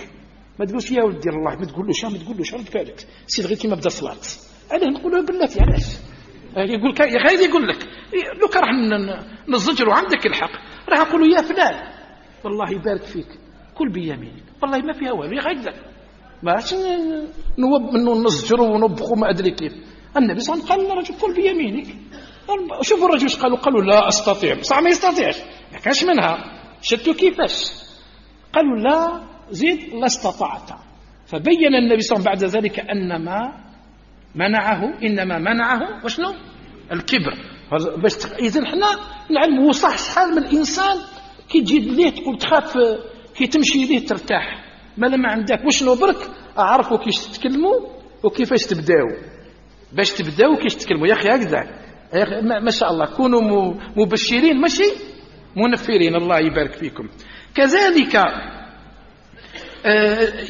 ما تقولش يا ولدي الله ما تقولوش ما تقولوش رد بالك سيد غير كيما بدا صلاة. أنا نقول له بلاتي علاش؟ يقول لك خالد يقول لك لو كان راح نزجروا عندك الحق راح نقولوا يا فلان. والله يبارك فيك كل بيمينك والله ما فيها والو غير ما عادش نوب منه نزجروا ونبخوا أدري كيف. النبي صلى الله عليه وسلم قال الرجل كل بيمينك. شوفوا الرجل إيش قالوا قالوا لا أستطيع. بصح ما يستطيعش ما كانش منها. شتوا كيفاش؟ قالوا لا زيد لا استطعت. فبين النبي صلى الله عليه وسلم بعد ذلك أن ما منعه إنما منعه وشنو؟ الكبر. باش إذا حنا نعلم وصح شحال من الإنسان كي تجي ليه تقول تخاف كي تمشي ليه ترتاح. ما لما عندك وشنو برك؟ أعرفوا كيش تتكلموا وكيفاش تبداو. باش تبداو كيش تتكلموا. يا أخي هكذا. ما شاء الله كونوا مبشرين ماشي؟ منفرين. الله يبارك فيكم. كذلك آه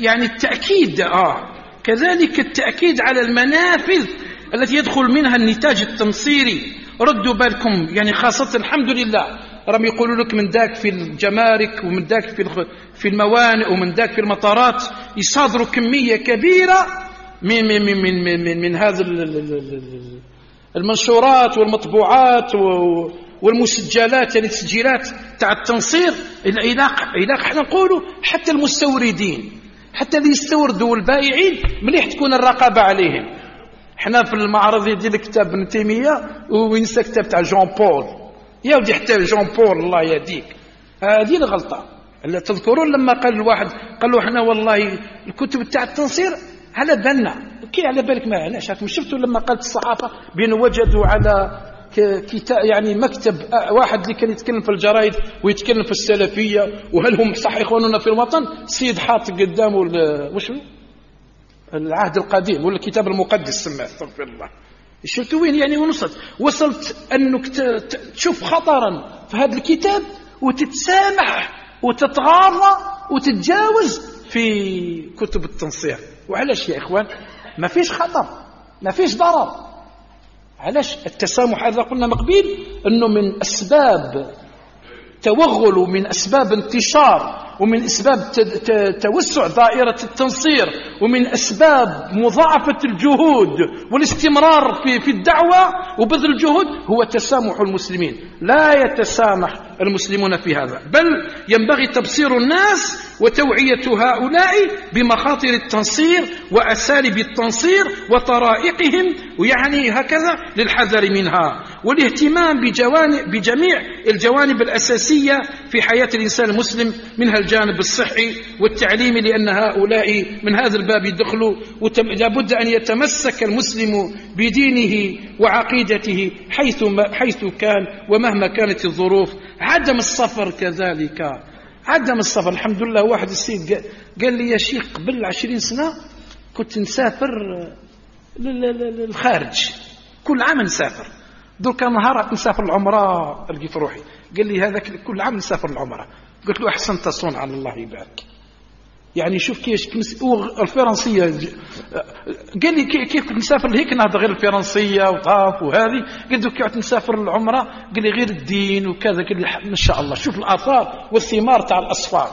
يعني التأكيد آه كذلك التأكيد على المنافذ التي يدخل منها النتاج التنصيري ردوا بالكم يعني خاصة الحمد لله راهم يقولوا لك من ذاك في الجمارك ومن ذاك في في الموانئ ومن ذاك في المطارات. يصادروا كمية كبيرة من من من من من, من, من هذا المنشورات والمطبوعات والمسجلات يعني التسجيلات تاع التنصير العلاق علاق إحنا نقولوا حتى المستوردين حتى اللي يستوردوا البائعين مليح تكون الرقابة عليهم. إحنا في المعرض يدير كتاب ابن تيمية وينسى كتاب تاع جون بول. يا ودي حتى جون بول الله يهديك. هذه الغلطة. تذكرون لما قال الواحد قال له إحنا والله الكتب تاع التنصير على بالنا كي على بالك ما علاش راكم شفتوا لما قالت الصحافة بين وجدوا على كتاب يعني مكتب واحد اللي كان يتكلم في الجرايد ويتكلم في السلفية وهل هم صح إخواننا في الوطن؟ سيد حاط قدامه وش العهد القديم ولا الكتاب المقدس سماه. استغفر الله. شفت وين يعني ونصت؟ وصلت أنك تشوف خطرا في هذا الكتاب وتتسامح وتتغاضى وتتجاوز في كتب التنصير وعلاش يا إخوان؟ ما فيش خطر ما فيش ضرر. علاش التسامح هذا قلنا مقبيل؟ إنه من أسباب توغل ومن أسباب انتشار ومن أسباب توسع دائرة التنصير ومن أسباب مضاعفة الجهود والاستمرار في في الدعوة وبذل الجهود هو تسامح المسلمين. لا يتسامح المسلمون في هذا. بل ينبغي تبصير الناس وتوعية هؤلاء بمخاطر التنصير وأساليب التنصير وطرائقهم ويعني هكذا للحذر منها. والاهتمام بجميع الجوانب الأساسية في حياة الإنسان المسلم منها الجانب الصحي والتعليمي لأن هؤلاء من هذا الباب يدخلوا لابد أن يتمسك المسلم بدينه وعقيدته حيث, حيث كان ومهما كانت الظروف. عدم السفر كذلك. عدم السفر الحمد لله واحد السيد قال لي يا شيخ قبل عشرين سنة كنت نسافر للخارج. كل عام نسافر. درك نهار نسافر العمرة لقيت روحي. قال لي هذاك كل عام نسافر العمرة. قلت له أحسنت صنعا الله يبارك. يعني شوف كيف الفرنسية. قال لي كيف نسافر لهيك نهضر غير الفرنسية وطاف وهذه. قلت له كيف نسافر للعمره قال لي غير الدين وكذا. قال لي ما شاء الله. شوف الآثار والثمار تاع الأصفار.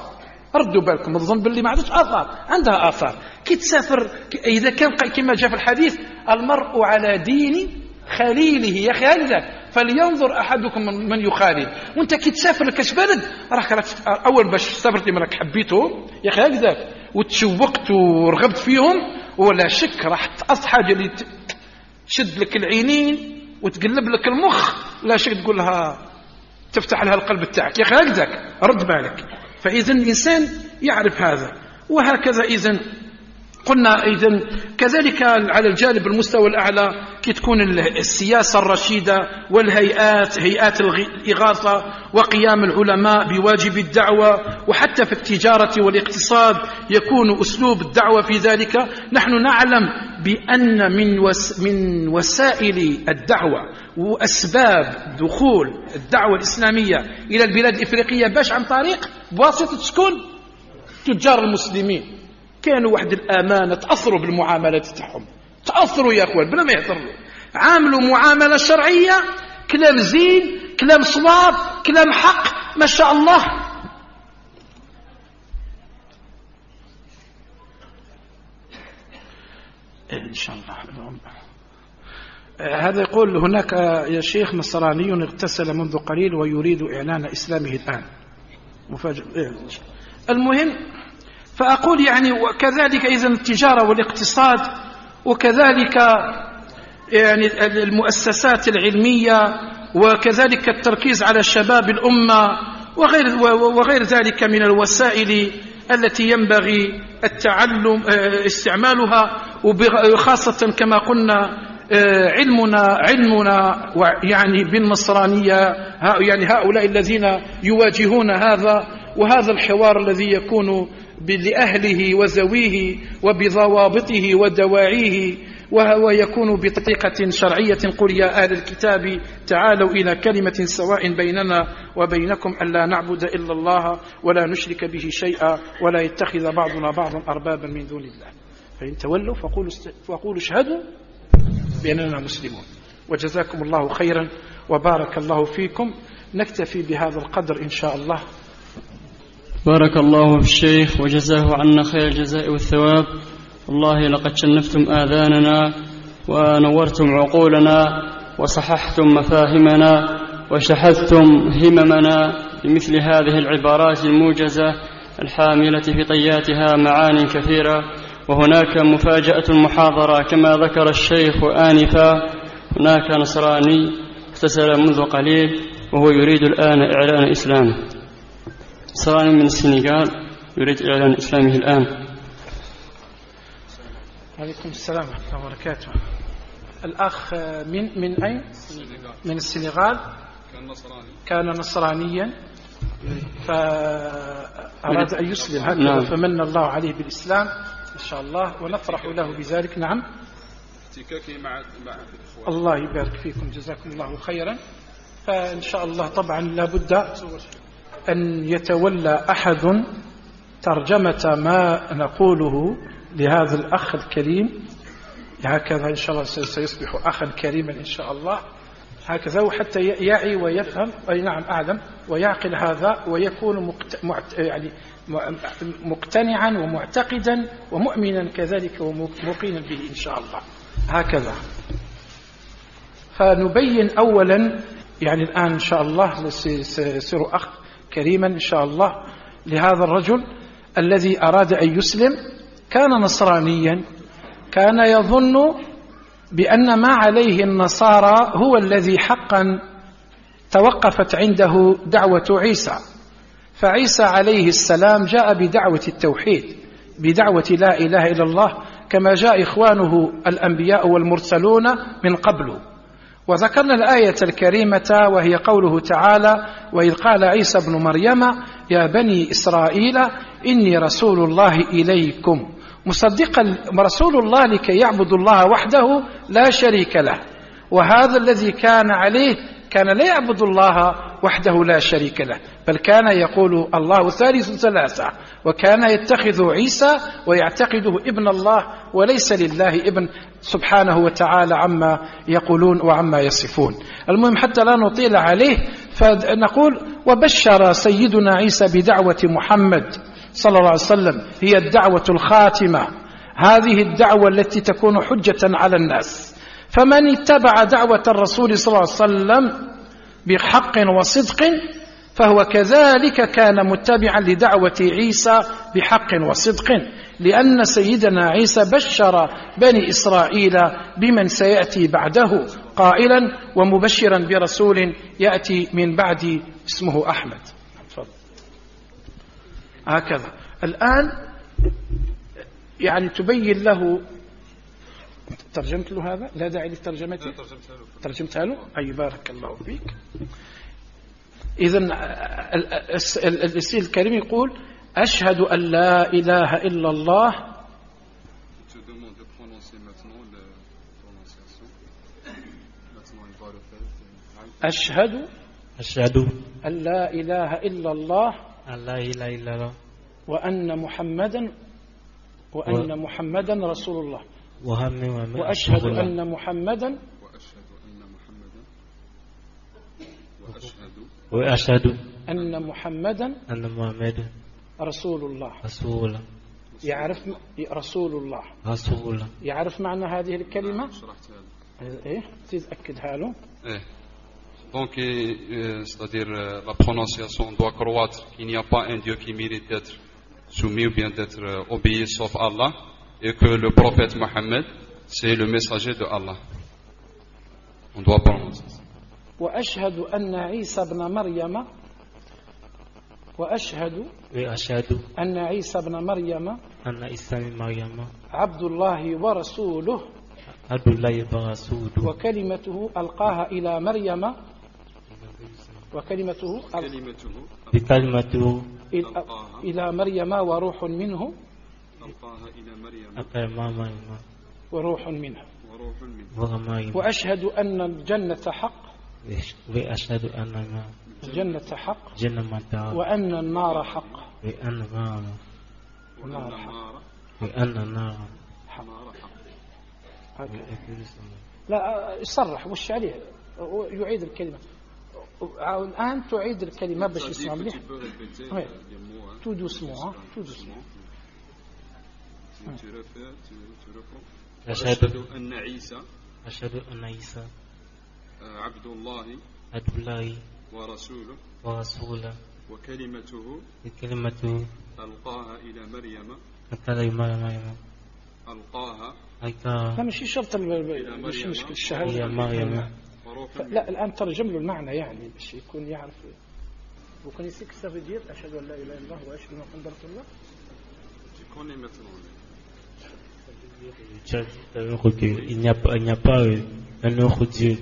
ردوا بالكم. نظن باللي ما عندهاش آثار. عندها آثار. كي تسافر إذا كان كما جاء في الحديث المرء على دين خليله يا أخي هكذا فلينظر أحدكم من يخالل وأنت كي تسافر لكاش بلد راك راك أول باش سافرتي راك حبيتهم يا أخي هكذاك وتشوقت ورغبت فيهم ولا شك راح حاجة اللي تشد لك العينين وتقلب لك المخ. لا شك تقول لها تفتح لها القلب تاعك يا أخي هكذاك رد بالك. فاذا الإنسان يعرف هذا. وهكذا اذا قلنا إذا كذلك على الجانب المستوى الأعلى كي تكون السياسة الرشيدة والهيئات هيئات الإغاثة وقيام العلماء بواجب الدعوة. وحتى في التجارة والاقتصاد يكون أسلوب الدعوة في ذلك. نحن نعلم بأن من, وس من وسائل الدعوة وأسباب دخول الدعوة الإسلامية إلى البلاد الإفريقية باش عن طريق بواسطة تكون تجار المسلمين. كانوا واحد الأمانة تأثروا بالمعاملات تاعهم. تأثروا يا أخوان بلا ما يهضروا عاملوا معاملة شرعية كلام زين كلام صواب كلام حق ما شاء الله. إن شاء الله. هذا يقول هناك يا شيخ نصراني اغتسل منذ قليل ويريد إعلان إسلامه الآن. مفاجئ المهم فأقول يعني وكذلك إذا التجارة والاقتصاد وكذلك يعني المؤسسات العلمية وكذلك التركيز على شباب الأمة وغير, وغير ذلك من الوسائل التي ينبغي التعلم استعمالها وخاصة كما قلنا علمنا علمنا يعني بالنصرانية يعني هؤلاء الذين يواجهون هذا وهذا الحوار الذي يكون لأهله وزويه وبضوابطه ودواعيه وهو يكون بطريقة شرعية. قل يا أهل الكتاب تعالوا إلى كلمة سواء بيننا وبينكم ألا نعبد إلا الله ولا نشرك به شيئا ولا يتخذ بعضنا بعضا أربابا من دون الله. فإن تولوا فقولوا, فقولوا اشهدوا بأننا مسلمون. وجزاكم الله خيرا وبارك الله فيكم. نكتفي بهذا القدر إن شاء الله. بارك الله في الشيخ وجزاه عنا خير الجزاء والثواب. والله لقد شنفتم آذاننا ونورتم عقولنا وصححتم مفاهمنا وشحذتم هممنا بمثل هذه العبارات الموجزة الحاملة في طياتها معاني كثيرة. وهناك مفاجأة المحاضرة كما ذكر الشيخ آنفا. هناك نصراني اغتسل منذ قليل وهو يريد الآن إعلان إسلامه. نصراني من السنغال يريد إعلان إسلامه الآن. عليكم السلام ورحمة الله وبركاته. الأخ من من أين؟ من السنغال. كان نصراني. كان نصرانيا. فأراد أن يسلم هكذا نعم. فمن الله عليه بالإسلام. إن شاء الله. ونفرح له بذلك. نعم. احتكاكه مع مع الله يبارك فيكم. جزاكم الله خيرا. فإن شاء الله طبعا لابد أن يتولى أحد ترجمة ما نقوله لهذا الأخ الكريم. هكذا إن شاء الله سيصبح أخا كريما إن شاء الله. هكذا. وحتى يعي ويفهم. أي نعم أعلم. ويعقل هذا ويكون مقت... يعني مقتنعا ومعتقدا ومؤمنا كذلك وموقنا به إن شاء الله. هكذا. فنبين أولا يعني الآن إن شاء الله سيصير أخ كريما إن شاء الله لهذا الرجل الذي أراد أن يسلم كان نصرانيا كان يظن بأن ما عليه النصارى هو الذي حقا توقفت عنده دعوة عيسى. فعيسى عليه السلام جاء بدعوة التوحيد بدعوة لا إله إلا الله كما جاء إخوانه الأنبياء والمرسلون من قبل وذكرنا الآية الكريمة وهي قوله تعالى وإذ قال عيسى ابن مريم يا بني إسرائيل إني رسول الله إليكم. مصدقا رسول الله لكي يعبدوا الله وحده لا شريك له. وهذا الذي كان عليه كان لا يعبد الله وحده لا شريك له. بل كان يقول الله ثالث ثلاثة وكان يتخذ عيسى ويعتقده ابن الله وليس لله ابن. سبحانه وتعالى عما يقولون وعما يصفون. المهم حتى لا نطيل عليه فنقول وبشر سيدنا عيسى بدعوة محمد صلى الله عليه وسلم هي الدعوة الخاتمة. هذه الدعوة التي تكون حجة على الناس. فمن اتبع دعوة الرسول صلى الله عليه وسلم بحق وصدق فهو كذلك كان متبعا لدعوة عيسى بحق وصدق. لأن سيدنا عيسى بشر بني إسرائيل بمن سيأتي بعده قائلا ومبشرا برسول يأتي من بعد اسمه أحمد. هكذا. الآن يعني تبين له ترجمت له هذا؟ لا داعي لترجمته ترجمتها له. أي بارك الله فيك. إذا الإسيل الكريم يقول أشهد أن لا إله إلا الله. أشهد أشهد أن لا إله إلا الله. أن لا إله إلا الله. وأن محمدا وأن محمدا رسول الله. وأشهد أن محمدا وأشهد أن محمدا. أن محمدا رسول الله رسول الله يعرف رسول الله رسول الله يعرف معنى هذه الكلمة إيه تتأكدها له إيه Donc, euh, c'est-à-dire euh, la prononciation doit croître qu'il n'y a pas un Dieu qui mérite d'être soumis ou bien d'être euh, obéi sauf Allah, et que le prophète Mohammed, c'est le messager de Allah. On doit prononcer ça. وأشهد أن عيسى ابن مريم وأشهد وأشهد أن عيسى ابن مريم أن عيسى بن مريم عبد الله ورسوله عبد الله ورسوله. وكلمته ألقاها إلى مريم. وكلمته كلمته بكلمته إلى- إلى مريم وروح منه. ألقاها إلى مريم. وروح منه. وروح منه. وأشهد أن الجنة حق. وأشهد أن الجنة حق جنة مدار وأن النار حق. وأن نار النار حق. وأن نار نار حق. هكذا. لا يصرح وش عليه؟ يعيد الكلمة. الآن تعيد الكلمة باش يسمع مليح. refais, tu, tu reprends. أشهد أشهد أن عيسى. أشهد أن عيسى. آه، عبد الله. عبد الله. ورسوله ورسوله. وكلمته بكلمته ألقاها إلى مريم. أتى مريم. ألقاها مش شرط مش مشكل هي الشهادة. مريم. وروح ف- لا الآن ترجم له المعنى يعني باش يكون يعرف. وكان يسيك سافيدير أشهد أن لا إله إلا الله وأشهد أن محمدا رسول الله؟ maintenant. Il n'y a, pas- il n'y a pas un autre Dieu.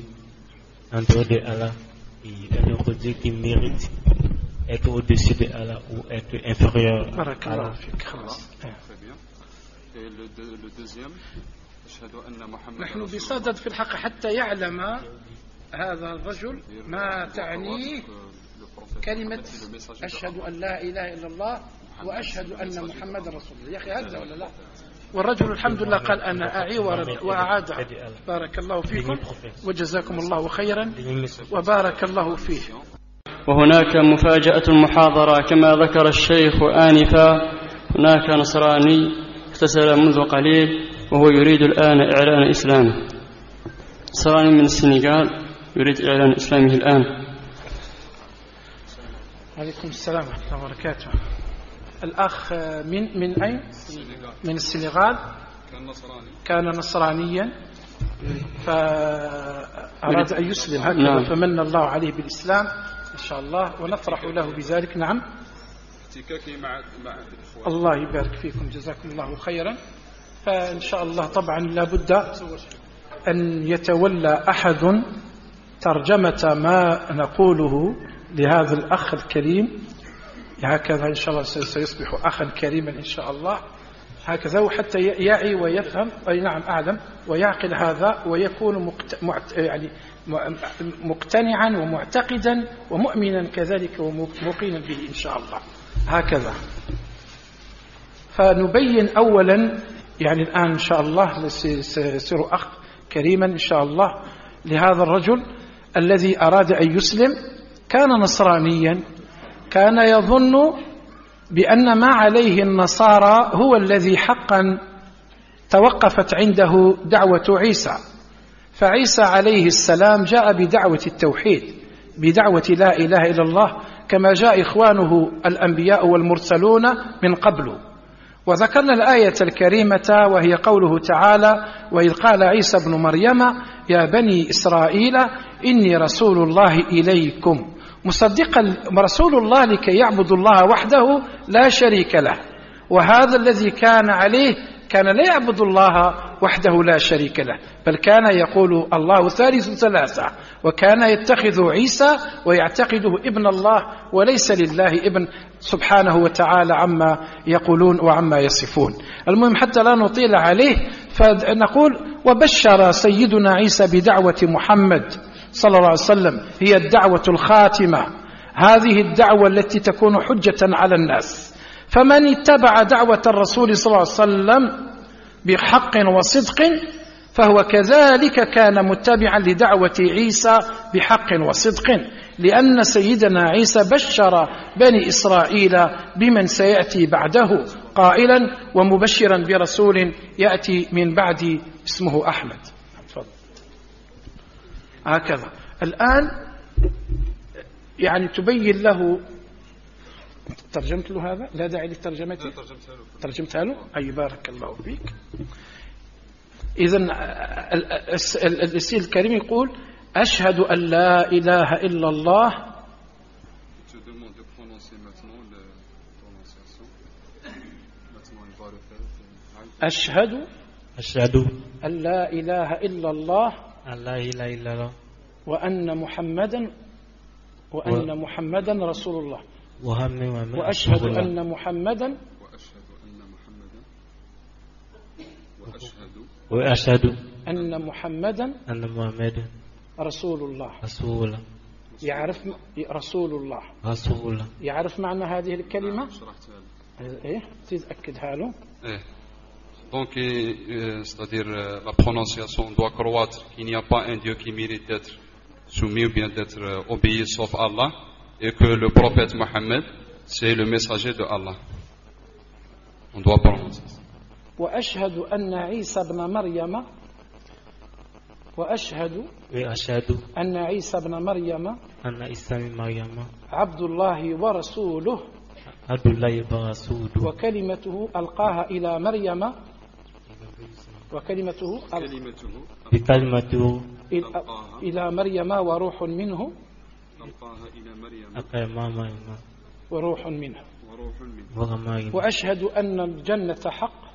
En dehors de Allah. Et là, on peut qu'il mérite être au-dessus de Allah ou être inférieur à Allah. Très bien. Et le, deuxième نحن بصدد في الحق حتى يعلم هذا الرجل ما تعنيه كلمة أشهد أن لا إله إلا الله وأشهد أن محمد رسول الله. يا أخي هذا ولا لا؟ والرجل الحمد لله قال أنا أعي ورد وأعادها بارك الله فيكم. وجزاكم الله خيرا. وبارك الله فيه وهناك مفاجأة المحاضرة كما ذكر الشيخ آنفا هناك نصراني اغتسل منذ قليل وهو يريد الآن إعلان إسلامه. نصراني من السنغال يريد إعلان إسلامه الآن. عليكم السلام ورحمة الله وبركاته. الأخ من من أين؟ من السنغال. كان نصراني كان نصرانيا فأراد أن يسلم. هكذا نعم. فمن الله عليه بالإسلام. إن شاء الله. ونفرح له بذلك. نعم. مع مع الله يبارك فيكم. جزاكم الله خيرا. فإن شاء الله طبعا لابد أن يتولى أحد ترجمة ما نقوله لهذا الأخ الكريم. هكذا إن شاء الله سيصبح أخا كريما إن شاء الله. هكذا وحتى يعي ويفهم. أي نعم أعلم. ويعقل هذا ويكون. يعني مقتنعا ومعتقدا ومؤمنا كذلك وموقنا به إن شاء الله. هكذا. فنبين أولا يعني الآن إن شاء الله سيصير أخ كريما إن شاء الله لهذا الرجل الذي أراد أن يسلم. كان نصرانيا. كان يظن بأن ما عليه النصارى هو الذي حقا توقفت عنده دعوة عيسى. فعيسى عليه السلام جاء بدعوة التوحيد بدعوة لا إله إلا الله كما جاء إخوانه الأنبياء والمرسلون من قبل. وذكرنا الآية الكريمة وهي قوله تعالى وإذ قال عيسى ابن مريم يا بني إسرائيل إني رسول الله إليكم. مصدقا رسول الله لكي يعبد الله وحده لا شريك له. وهذا الذي كان عليه كان لا يعبد الله وحده لا شريك له. بل كان يقول الله ثالث ثلاثة وكان يتخذ عيسى ويعتقده ابن الله وليس لله ابن. سبحانه وتعالى عما يقولون وعما يصفون. المهم حتى لا نطيل عليه فنقول وبشر سيدنا عيسى بدعوة محمد. صلى الله عليه وسلم هي الدعوة الخاتمة. هذه الدعوة التي تكون حجة على الناس. فمن اتبع دعوة الرسول صلى الله عليه وسلم بحق وصدق فهو كذلك كان متبعا لدعوة عيسى بحق وصدق. لأن سيدنا عيسى بشر بني إسرائيل بمن سيأتي بعده قائلا ومبشرا برسول يأتي من بعد اسمه أحمد. هكذا. الآن يعني تبين له ترجمت له هذا؟ لا داعي لترجمته ترجمتها له. أي بارك الله فيك. إذا السيد الكريم يقول أشهد أن لا إله إلا الله. أشهد أشهد أن لا إله إلا الله. لا إله إلا الله. وأن محمدا وأن محمدا رسول الله. وهم وأشهد أن محمدا وأشهد أن محمدا أن محمدا رسول الله. رسول الله. يعرف رسول الله. رسول الله. يعرف معنى هذه الكلمة؟ إيه تتأكدها له. إيه. Donc, euh, c'est-à-dire euh, la prononciation doit croître qu'il n'y a pas un Dieu qui mérite d'être soumis ou bien d'être euh, obéi sauf Allah, et que le prophète Mohammed, c'est le messager de Allah. On doit prononcer ça. وأشهد أن عيسى ابن مريم وأشهد وأشهد أن عيسى ابن مريم أن عيسى بن مريم عبد الله ورسوله عبد الله ورسوله وكلمته ألقاها إلى مريم وكلمته أل- كلمته بكلمته إلى- مريم وروح منه. ألقاها إلى مريم. وروح منه. وروح منه. وأشهد أن الجنة حق.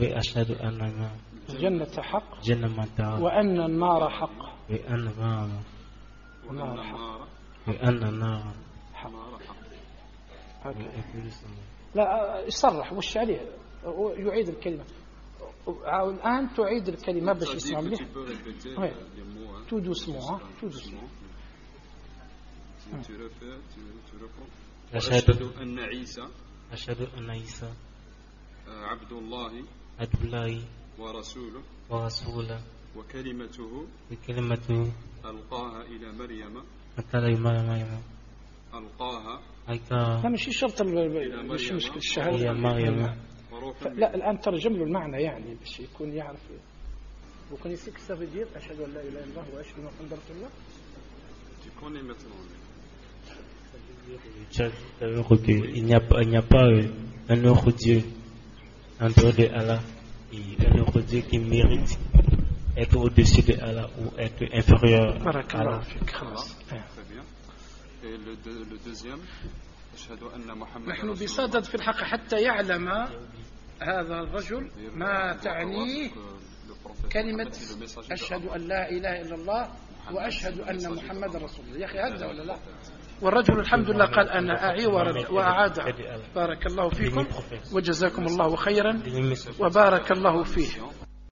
وأشهد أن الجنة حق. جنة وأن النار حق. وأن نار النار حق. وأن نار حق. لا يصرح وش عليه؟ يعيد الكلمة. الآن تعيد الكلمة باش يسمع مليح. refais, tu, tu reprends. أشهد أن عيسى. أشهد أن عيسى. آه، عبد الله عبد الله ورسوله. ورسوله. وكلمته بكلمته ألقاها إلى مريم. أتى مريم. ألقاها لا أتى مش شرط مش مشكلة هي الشهادة مريم. وروح ف- لا الآن ترجم له المعنى يعني باش يكون يعرف وكان يسيك سافيدير أشهد أن لا إله إلا الله وأشهد أن محمدا رسول الله connais maintenant. Il n'y a, pas- il n'y a pas euh, un autre Dieu en dehors de Allah et un autre Dieu qui mérite être au-dessus de Allah ou être inférieur à بارك الله Allah. فيك خلاص Très bien. Et le, deux- le deuxième نحن بصدد في الحق حتى يعلم هذا الرجل ما تعنيه كلمة أشهد أن لا إله إلا الله وأشهد أن محمد رسول الله. يا أخي هذا ولا لا؟ والرجل الحمد لله قال أنا أعي وأعاد بارك الله فيكم وجزاكم الله خيرا وبارك الله فيه.